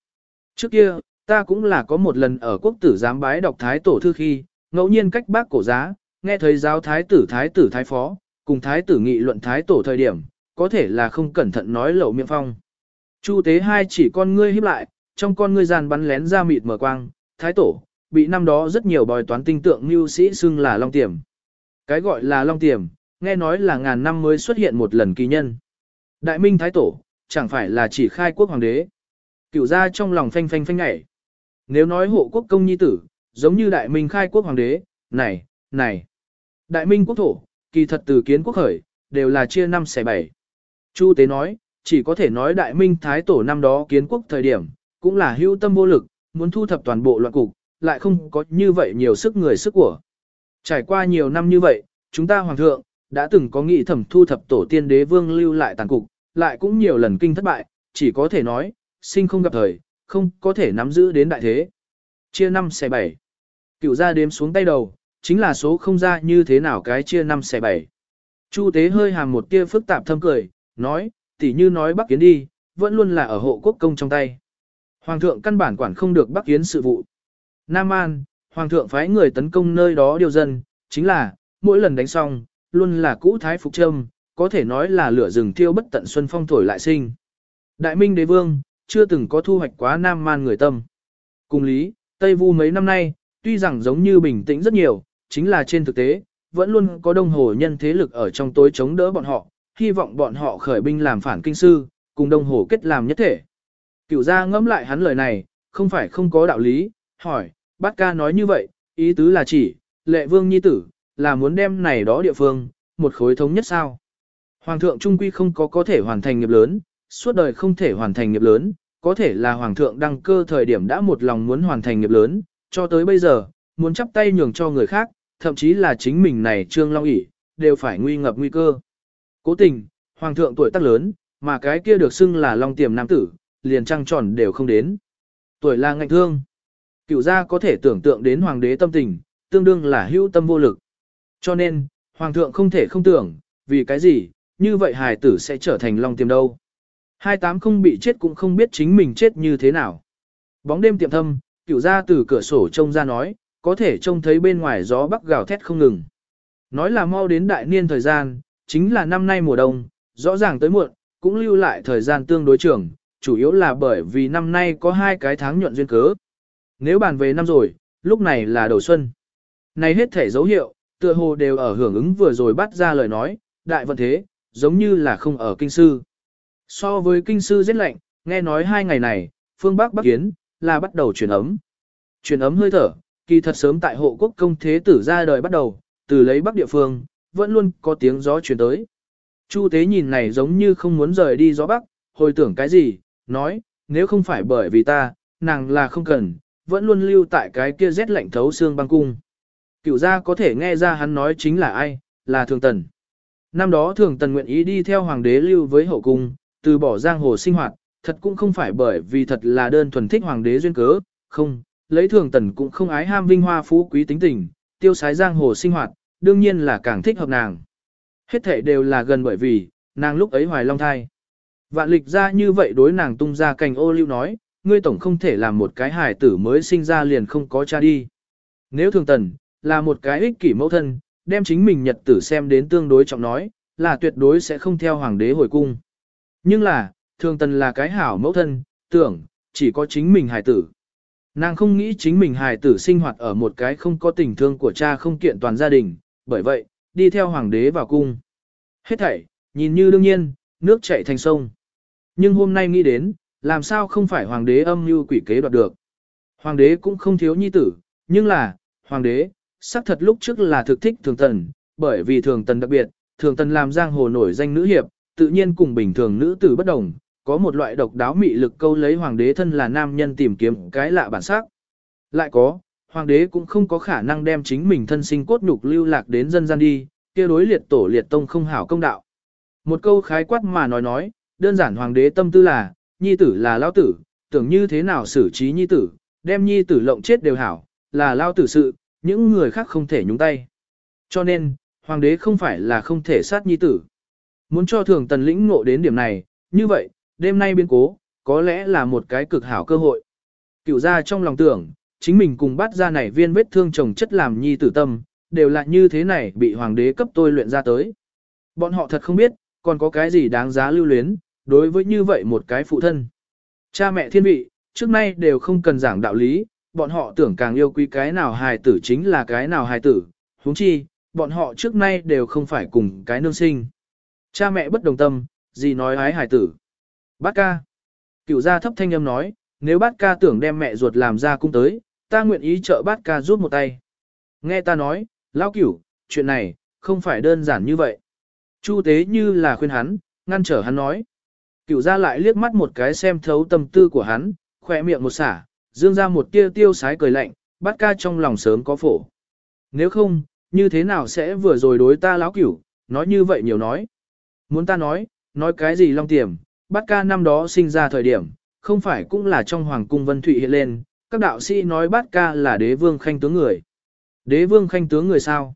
Trước kia, ta cũng là có một lần ở quốc tử giám bái đọc thái tổ thư khi, ngẫu nhiên cách bác cổ giá, nghe thấy giáo thái tử thái tử thái phó, cùng thái tử nghị luận thái tổ thời điểm, có thể là không cẩn thận nói lẩu miệng phong. Chu tế hai chỉ con ngươi híp lại, trong con ngươi giàn bắn lén ra mịt mở quang, thái tổ, bị năm đó rất nhiều bòi toán tinh tượng như sĩ xưng là long tiềm. Cái gọi là long tiềm, nghe nói là ngàn năm mới xuất hiện một lần kỳ nhân. Đại minh thái tổ, chẳng phải là chỉ khai quốc hoàng đế. Cửu ra trong lòng phanh phanh phanh ngảy. Nếu nói hộ quốc công nhi tử, giống như đại minh khai quốc hoàng đế, này, này. Đại minh quốc thổ, kỳ thật từ kiến quốc khởi, đều là chia năm xẻ bảy. Chu tế nói, chỉ có thể nói đại minh thái tổ năm đó kiến quốc thời điểm, cũng là hưu tâm vô lực, muốn thu thập toàn bộ loạn cục, lại không có như vậy nhiều sức người sức của. Trải qua nhiều năm như vậy, chúng ta hoàng thượng, đã từng có nghị thẩm thu thập tổ tiên đế vương lưu lại tàn cục, lại cũng nhiều lần kinh thất bại, chỉ có thể nói, sinh không gặp thời, không có thể nắm giữ đến đại thế. Chia 5 xe 7. Cựu ra đếm xuống tay đầu, chính là số không ra như thế nào cái chia 5 xe 7. Chu tế hơi hàm một tia phức tạp thâm cười, nói, tỉ như nói Bắc Kiến đi, vẫn luôn là ở hộ quốc công trong tay. Hoàng thượng căn bản quản không được Bắc Kiến sự vụ. Nam An, hoàng thượng phái người tấn công nơi đó điều dân, chính là, mỗi lần đánh xong, luôn là cũ thái phục trâm, có thể nói là lửa rừng thiêu bất tận xuân phong thổi lại sinh. Đại minh đế vương, chưa từng có thu hoạch quá nam man người tâm. Cùng lý, Tây Vu mấy năm nay, tuy rằng giống như bình tĩnh rất nhiều, chính là trên thực tế, vẫn luôn có đông hồ nhân thế lực ở trong tối chống đỡ bọn họ, hy vọng bọn họ khởi binh làm phản kinh sư, cùng đông hồ kết làm nhất thể. Cửu gia ngẫm lại hắn lời này, không phải không có đạo lý, hỏi, bát ca nói như vậy, ý tứ là chỉ, lệ vương nhi tử, là muốn đem này đó địa phương, một khối thống nhất sao. Hoàng thượng trung quy không có có thể hoàn thành nghiệp lớn, suốt đời không thể hoàn thành nghiệp lớn, có thể là hoàng thượng đăng cơ thời điểm đã một lòng muốn hoàn thành nghiệp lớn, cho tới bây giờ, muốn chắp tay nhường cho người khác, thậm chí là chính mình này trương long ỷ đều phải nguy ngập nguy cơ. Cố tình, hoàng thượng tuổi tác lớn, mà cái kia được xưng là long tiềm nam tử, liền trăng tròn đều không đến. Tuổi là ngạnh thương. Cựu gia có thể tưởng tượng đến hoàng đế tâm tình, tương đương là hữu tâm vô lực. Cho nên, hoàng thượng không thể không tưởng, vì cái gì, như vậy hài tử sẽ trở thành long tiềm đâu. Hai tám không bị chết cũng không biết chính mình chết như thế nào. Bóng đêm tiệm thâm, cựu gia từ cửa sổ trông ra nói, có thể trông thấy bên ngoài gió bắc gào thét không ngừng. Nói là mau đến đại niên thời gian, chính là năm nay mùa đông, rõ ràng tới muộn, cũng lưu lại thời gian tương đối trưởng, chủ yếu là bởi vì năm nay có hai cái tháng nhuận duyên cớ. Nếu bàn về năm rồi, lúc này là đầu xuân. Này hết thể dấu hiệu, tựa hồ đều ở hưởng ứng vừa rồi bắt ra lời nói, đại vận thế, giống như là không ở kinh sư. So với kinh sư rất lạnh, nghe nói hai ngày này, phương Bắc Bắc Kiến, là bắt đầu chuyển ấm. Chuyển ấm hơi thở, kỳ thật sớm tại hộ quốc công thế tử ra đời bắt đầu, từ lấy Bắc địa phương, vẫn luôn có tiếng gió chuyển tới. Chu tế nhìn này giống như không muốn rời đi gió Bắc, hồi tưởng cái gì, nói, nếu không phải bởi vì ta, nàng là không cần, vẫn luôn lưu tại cái kia rét lạnh thấu xương băng cung. Cửu gia có thể nghe ra hắn nói chính là ai, là thường tần. Năm đó thường tần nguyện ý đi theo hoàng đế lưu với hậu cung, từ bỏ giang hồ sinh hoạt, thật cũng không phải bởi vì thật là đơn thuần thích hoàng đế duyên cớ, không, lấy thường tần cũng không ái ham vinh hoa phú quý tính tình, tiêu sái giang hồ sinh hoạt, đương nhiên là càng thích hợp nàng. Hết thể đều là gần bởi vì, nàng lúc ấy hoài long thai. Vạn lịch ra như vậy đối nàng tung ra cành ô lưu nói, ngươi tổng không thể làm một cái hài tử mới sinh ra liền không có cha đi. Nếu thường tần, là một cái ích kỷ mẫu thân, đem chính mình nhật tử xem đến tương đối trọng nói, là tuyệt đối sẽ không theo hoàng đế hồi cung. Nhưng là, thường tần là cái hảo mẫu thân, tưởng, chỉ có chính mình hài tử. Nàng không nghĩ chính mình hài tử sinh hoạt ở một cái không có tình thương của cha không kiện toàn gia đình, bởi vậy, đi theo hoàng đế vào cung. Hết thảy, nhìn như đương nhiên, nước chảy thành sông. Nhưng hôm nay nghĩ đến, làm sao không phải hoàng đế âm mưu quỷ kế đoạt được. Hoàng đế cũng không thiếu nhi tử, nhưng là, hoàng đế, xác thật lúc trước là thực thích thường tần, bởi vì thường tần đặc biệt, thường tần làm giang hồ nổi danh nữ hiệp, tự nhiên cùng bình thường nữ tử bất đồng, có một loại độc đáo mị lực câu lấy hoàng đế thân là nam nhân tìm kiếm cái lạ bản sắc. Lại có, hoàng đế cũng không có khả năng đem chính mình thân sinh cốt nhục lưu lạc đến dân gian đi, kia đối liệt tổ liệt tông không hảo công đạo. Một câu khái quát mà nói nói, đơn giản hoàng đế tâm tư là, nhi tử là lao tử, tưởng như thế nào xử trí nhi tử, đem nhi tử lộng chết đều hảo, là lao tử sự, những người khác không thể nhúng tay. Cho nên, hoàng đế không phải là không thể sát nhi tử. Muốn cho thường tần lĩnh ngộ đến điểm này, như vậy, đêm nay biến cố, có lẽ là một cái cực hảo cơ hội. Cựu ra trong lòng tưởng, chính mình cùng bắt ra này viên vết thương chồng chất làm nhi tử tâm, đều là như thế này bị hoàng đế cấp tôi luyện ra tới. Bọn họ thật không biết, còn có cái gì đáng giá lưu luyến, đối với như vậy một cái phụ thân. Cha mẹ thiên vị, trước nay đều không cần giảng đạo lý, bọn họ tưởng càng yêu quý cái nào hài tử chính là cái nào hài tử, huống chi, bọn họ trước nay đều không phải cùng cái nương sinh. Cha mẹ bất đồng tâm, gì nói ái hài tử. Bát ca. Cựu gia thấp thanh âm nói, nếu bát ca tưởng đem mẹ ruột làm ra cung tới, ta nguyện ý trợ bát ca giúp một tay. Nghe ta nói, lão cửu, chuyện này, không phải đơn giản như vậy. Chu tế như là khuyên hắn, ngăn trở hắn nói. Cửu gia lại liếc mắt một cái xem thấu tâm tư của hắn, khỏe miệng một xả, dương ra một tia tiêu sái cười lạnh, bát ca trong lòng sớm có phổ. Nếu không, như thế nào sẽ vừa rồi đối ta lão cửu, nói như vậy nhiều nói. Muốn ta nói, nói cái gì long tiềm, bát ca năm đó sinh ra thời điểm, không phải cũng là trong hoàng cung vân thụy hiện lên, các đạo sĩ nói bát ca là đế vương khanh tướng người. Đế vương khanh tướng người sao?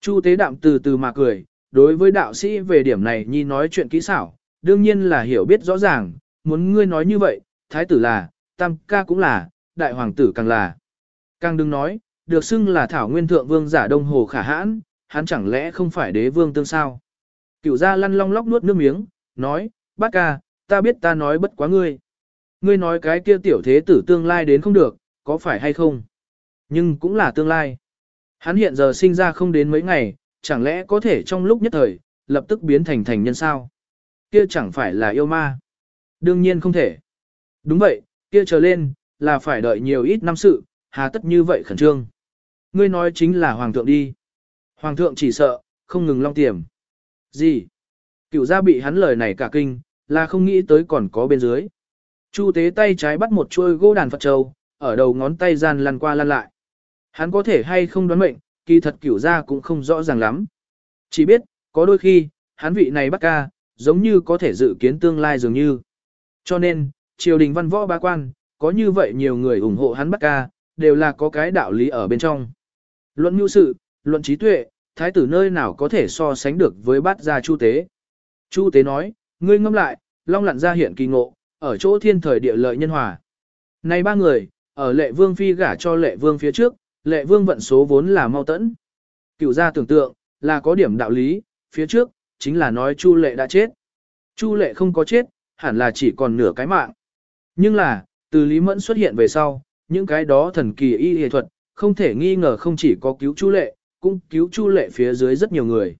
Chu tế đạm từ từ mà cười, đối với đạo sĩ về điểm này nhi nói chuyện kỹ xảo, đương nhiên là hiểu biết rõ ràng, muốn ngươi nói như vậy, thái tử là, tam ca cũng là, đại hoàng tử càng là. Càng đừng nói, được xưng là thảo nguyên thượng vương giả đông hồ khả hãn, hắn chẳng lẽ không phải đế vương tương sao? Cửu gia lăn long lóc nuốt nước miếng, nói, bát ca, ta biết ta nói bất quá ngươi. Ngươi nói cái kia tiểu thế tử tương lai đến không được, có phải hay không? Nhưng cũng là tương lai. Hắn hiện giờ sinh ra không đến mấy ngày, chẳng lẽ có thể trong lúc nhất thời, lập tức biến thành thành nhân sao? Kia chẳng phải là yêu ma. Đương nhiên không thể. Đúng vậy, kia trở lên, là phải đợi nhiều ít năm sự, hà tất như vậy khẩn trương. Ngươi nói chính là hoàng thượng đi. Hoàng thượng chỉ sợ, không ngừng long tiềm. Gì? Cựu gia bị hắn lời này cả kinh, là không nghĩ tới còn có bên dưới. Chu tế tay trái bắt một chuôi gỗ đàn Phật Châu, ở đầu ngón tay gian lăn qua lăn lại. Hắn có thể hay không đoán mệnh, kỳ thật cửu gia cũng không rõ ràng lắm. Chỉ biết, có đôi khi, hắn vị này bắt ca, giống như có thể dự kiến tương lai dường như. Cho nên, triều đình văn võ ba quan, có như vậy nhiều người ủng hộ hắn bắt ca, đều là có cái đạo lý ở bên trong. Luận nhu sự, luận trí tuệ, thái tử nơi nào có thể so sánh được với bát gia chu tế. Chu tế nói, ngươi ngâm lại, long lặn ra hiện kỳ ngộ, ở chỗ thiên thời địa lợi nhân hòa. Này ba người, ở lệ vương phi gả cho lệ vương phía trước, lệ vương vận số vốn là mau tẫn. Cựu gia tưởng tượng, là có điểm đạo lý, phía trước, chính là nói chu lệ đã chết. Chu lệ không có chết, hẳn là chỉ còn nửa cái mạng. Nhưng là, từ Lý Mẫn xuất hiện về sau, những cái đó thần kỳ y y thuật, không thể nghi ngờ không chỉ có cứu chu lệ, cũng cứu chu lệ phía dưới rất nhiều người.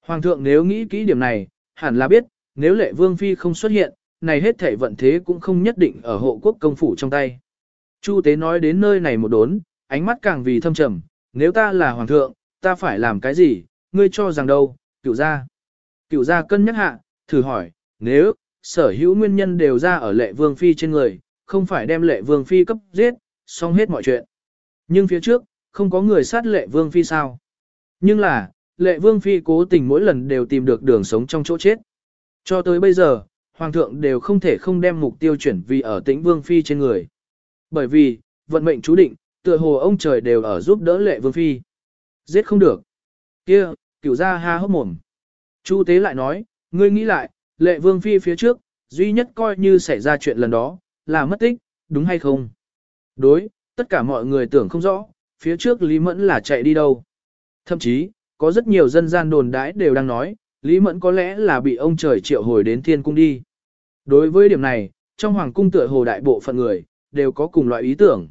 Hoàng thượng nếu nghĩ kỹ điểm này, hẳn là biết, nếu lệ vương phi không xuất hiện, này hết thể vận thế cũng không nhất định ở hộ quốc công phủ trong tay. Chu tế nói đến nơi này một đốn, ánh mắt càng vì thâm trầm, nếu ta là hoàng thượng, ta phải làm cái gì, ngươi cho rằng đâu, cựu gia. Cựu gia cân nhắc hạ, thử hỏi, nếu, sở hữu nguyên nhân đều ra ở lệ vương phi trên người, không phải đem lệ vương phi cấp giết, xong hết mọi chuyện. Nhưng phía trước, không có người sát lệ vương phi sao. Nhưng là, lệ vương phi cố tình mỗi lần đều tìm được đường sống trong chỗ chết. Cho tới bây giờ, hoàng thượng đều không thể không đem mục tiêu chuyển vì ở tĩnh vương phi trên người. Bởi vì, vận mệnh chú định, tựa hồ ông trời đều ở giúp đỡ lệ vương phi. Giết không được. kia cửu ra ha hốc mồm. Chu tế lại nói, ngươi nghĩ lại, lệ vương phi phía trước, duy nhất coi như xảy ra chuyện lần đó, là mất tích, đúng hay không? Đối, tất cả mọi người tưởng không rõ, phía trước Lý Mẫn là chạy đi đâu. Thậm chí, có rất nhiều dân gian đồn đãi đều đang nói, Lý Mẫn có lẽ là bị ông trời triệu hồi đến thiên cung đi. Đối với điểm này, trong hoàng cung tựa hồ đại bộ phận người, đều có cùng loại ý tưởng.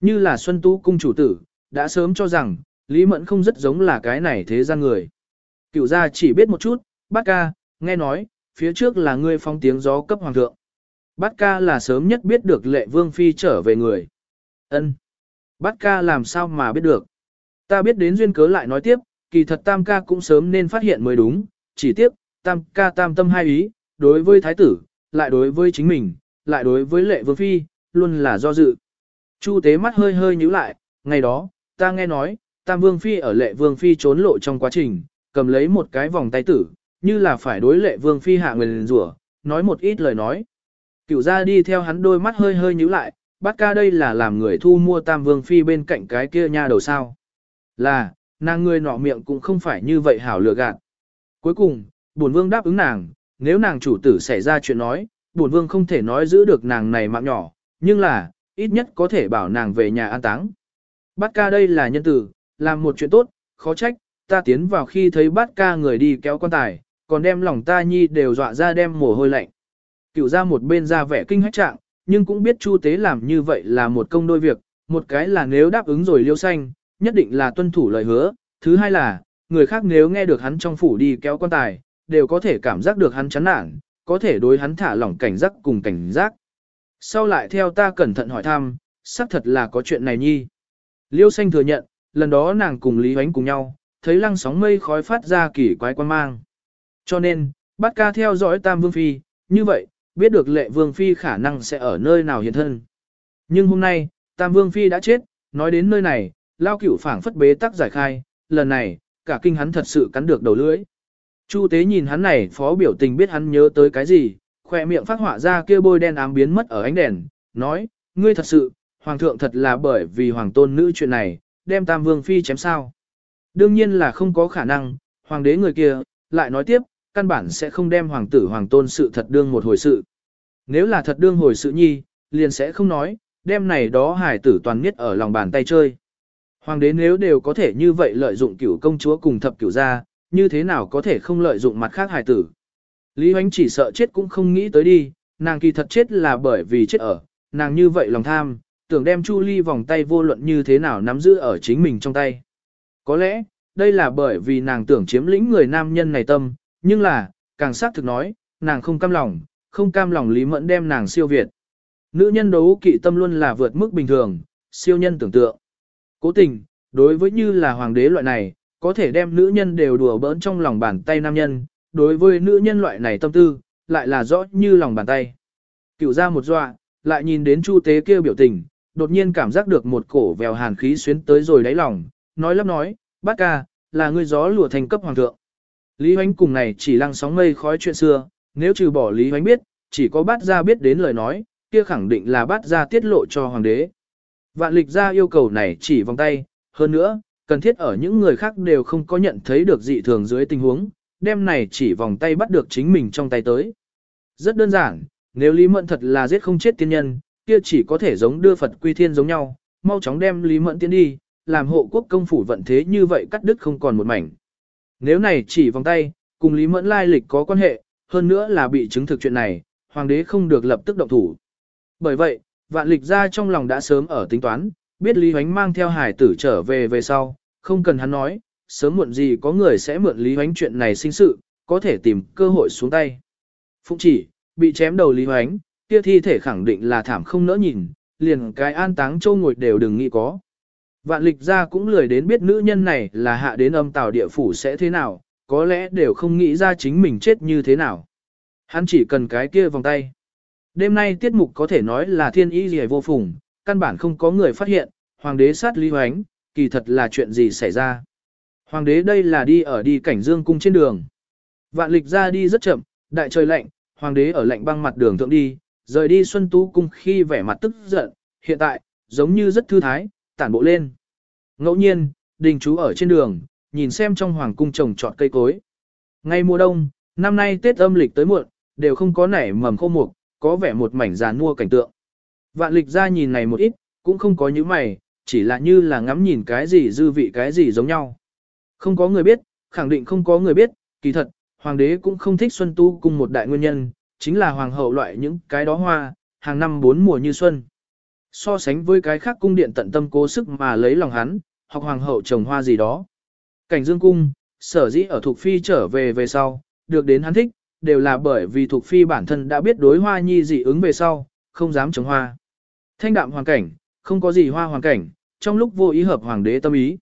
Như là Xuân Tú cung chủ tử, đã sớm cho rằng, Lý Mẫn không rất giống là cái này thế gian người. Cựu gia chỉ biết một chút, bác ca, nghe nói, phía trước là ngươi phong tiếng gió cấp hoàng thượng. Bát ca là sớm nhất biết được lệ vương phi trở về người. ân Bát ca làm sao mà biết được. Ta biết đến duyên cớ lại nói tiếp, kỳ thật tam ca cũng sớm nên phát hiện mới đúng, chỉ tiếp, tam ca tam tâm hai ý, đối với thái tử, lại đối với chính mình, lại đối với lệ vương phi, luôn là do dự. Chu tế mắt hơi hơi nhíu lại, ngày đó, ta nghe nói, tam vương phi ở lệ vương phi trốn lộ trong quá trình, cầm lấy một cái vòng tay tử, như là phải đối lệ vương phi hạ nguyền rủa, nói một ít lời nói. Cửu ra đi theo hắn đôi mắt hơi hơi nhíu lại, bát ca đây là làm người thu mua tam vương phi bên cạnh cái kia nha đầu sao. Là, nàng người nọ miệng cũng không phải như vậy hảo lừa gạt. Cuối cùng, bổn vương đáp ứng nàng, nếu nàng chủ tử xảy ra chuyện nói, bổn vương không thể nói giữ được nàng này mạng nhỏ, nhưng là, ít nhất có thể bảo nàng về nhà an táng. Bát ca đây là nhân tử, làm một chuyện tốt, khó trách, ta tiến vào khi thấy bát ca người đi kéo quan tài, còn đem lòng ta nhi đều dọa ra đem mồ hôi lạnh. Cựu ra một bên ra vẻ kinh hách trạng, nhưng cũng biết Chu Tế làm như vậy là một công đôi việc, một cái là nếu đáp ứng rồi liêu xanh, nhất định là tuân thủ lời hứa, thứ hai là, người khác nếu nghe được hắn trong phủ đi kéo quan tài, đều có thể cảm giác được hắn chán nản, có thể đối hắn thả lỏng cảnh giác cùng cảnh giác. Sau lại theo ta cẩn thận hỏi thăm, xác thật là có chuyện này nhi. Liêu xanh thừa nhận, lần đó nàng cùng Lý Huánh cùng nhau, thấy lăng sóng mây khói phát ra kỳ quái quan mang. Cho nên, bắt ca theo dõi Tam Vương Phi, như vậy, biết được lệ Vương Phi khả năng sẽ ở nơi nào hiện thân. Nhưng hôm nay, Tam Vương Phi đã chết, nói đến nơi này, lao cửu phảng phất bế tắc giải khai, lần này, cả kinh hắn thật sự cắn được đầu lưỡi. Chu tế nhìn hắn này phó biểu tình biết hắn nhớ tới cái gì, khỏe miệng phát họa ra kia bôi đen ám biến mất ở ánh đèn, nói, ngươi thật sự, hoàng thượng thật là bởi vì hoàng tôn nữ chuyện này, đem tam vương phi chém sao. Đương nhiên là không có khả năng, hoàng đế người kia, lại nói tiếp, căn bản sẽ không đem hoàng tử hoàng tôn sự thật đương một hồi sự. Nếu là thật đương hồi sự nhi, liền sẽ không nói, đem này đó hải tử toàn nhất ở lòng bàn tay chơi. Hoàng đế nếu đều có thể như vậy lợi dụng cửu công chúa cùng thập cửu gia, như thế nào có thể không lợi dụng mặt khác hài tử. Lý Hoánh chỉ sợ chết cũng không nghĩ tới đi, nàng kỳ thật chết là bởi vì chết ở, nàng như vậy lòng tham, tưởng đem Chu Ly vòng tay vô luận như thế nào nắm giữ ở chính mình trong tay. Có lẽ, đây là bởi vì nàng tưởng chiếm lĩnh người nam nhân này tâm, nhưng là, càng xác thực nói, nàng không cam lòng, không cam lòng Lý Mẫn đem nàng siêu việt. Nữ nhân đấu kỵ tâm luôn là vượt mức bình thường, siêu nhân tưởng tượng. Cố tình, đối với như là hoàng đế loại này, có thể đem nữ nhân đều đùa bỡn trong lòng bàn tay nam nhân, đối với nữ nhân loại này tâm tư, lại là rõ như lòng bàn tay. Cựu ra một dọa, lại nhìn đến chu tế kêu biểu tình, đột nhiên cảm giác được một cổ vèo hàn khí xuyến tới rồi đáy lòng, nói lắp nói, bác ca, là ngươi gió lùa thành cấp hoàng thượng. Lý Hoánh cùng này chỉ lăng sóng mây khói chuyện xưa, nếu trừ bỏ Lý Hoánh biết, chỉ có bát gia biết đến lời nói, kia khẳng định là bát gia tiết lộ cho hoàng đế. Vạn lịch gia yêu cầu này chỉ vòng tay, hơn nữa, cần thiết ở những người khác đều không có nhận thấy được dị thường dưới tình huống, đem này chỉ vòng tay bắt được chính mình trong tay tới. Rất đơn giản, nếu Lý Mẫn thật là giết không chết tiên nhân, kia chỉ có thể giống đưa Phật quy thiên giống nhau, mau chóng đem Lý Mẫn tiến đi, làm hộ quốc công phủ vận thế như vậy cắt đứt không còn một mảnh. Nếu này chỉ vòng tay, cùng Lý Mẫn lai lịch có quan hệ, hơn nữa là bị chứng thực chuyện này, hoàng đế không được lập tức động thủ. Bởi vậy, vạn lịch ra trong lòng đã sớm ở tính toán, biết Lý Huánh mang theo hải tử trở về về sau, không cần hắn nói, sớm muộn gì có người sẽ mượn Lý Hoánh chuyện này sinh sự, có thể tìm cơ hội xuống tay. Phụng chỉ, bị chém đầu Lý Hoánh, kia thi thể khẳng định là thảm không nỡ nhìn, liền cái an táng châu ngồi đều đừng nghĩ có. Vạn lịch ra cũng lười đến biết nữ nhân này là hạ đến âm tào địa phủ sẽ thế nào, có lẽ đều không nghĩ ra chính mình chết như thế nào. Hắn chỉ cần cái kia vòng tay. Đêm nay tiết mục có thể nói là thiên ý gì vô phùng, căn bản không có người phát hiện, hoàng đế sát Lý Hoánh, kỳ thật là chuyện gì xảy ra. Hoàng đế đây là đi ở đi cảnh dương cung trên đường. Vạn lịch ra đi rất chậm, đại trời lạnh, hoàng đế ở lạnh băng mặt đường thượng đi, rời đi xuân tú cung khi vẻ mặt tức giận, hiện tại, giống như rất thư thái, tản bộ lên. Ngẫu nhiên, đình chú ở trên đường, nhìn xem trong hoàng cung trồng trọt cây cối. Ngay mùa đông, năm nay Tết âm lịch tới muộn, đều không có nảy mầm khô mục, có vẻ một mảnh giàn mua cảnh tượng. Vạn lịch ra nhìn này một ít, cũng không có những mày, chỉ là như là ngắm nhìn cái gì dư vị cái gì giống nhau. Không có người biết, khẳng định không có người biết, kỳ thật, hoàng đế cũng không thích xuân tu cùng một đại nguyên nhân, chính là hoàng hậu loại những cái đó hoa, hàng năm bốn mùa như xuân. So sánh với cái khác cung điện tận tâm cố sức mà lấy lòng hắn, hoặc hoàng hậu trồng hoa gì đó. Cảnh dương cung, sở dĩ ở thuộc phi trở về về sau, được đến hắn thích, đều là bởi vì thuộc phi bản thân đã biết đối hoa nhi dị ứng về sau, không dám trồng hoa. Thanh đạm hoàn cảnh, không có gì hoa hoàn cảnh, trong lúc vô ý hợp hoàng đế tâm ý.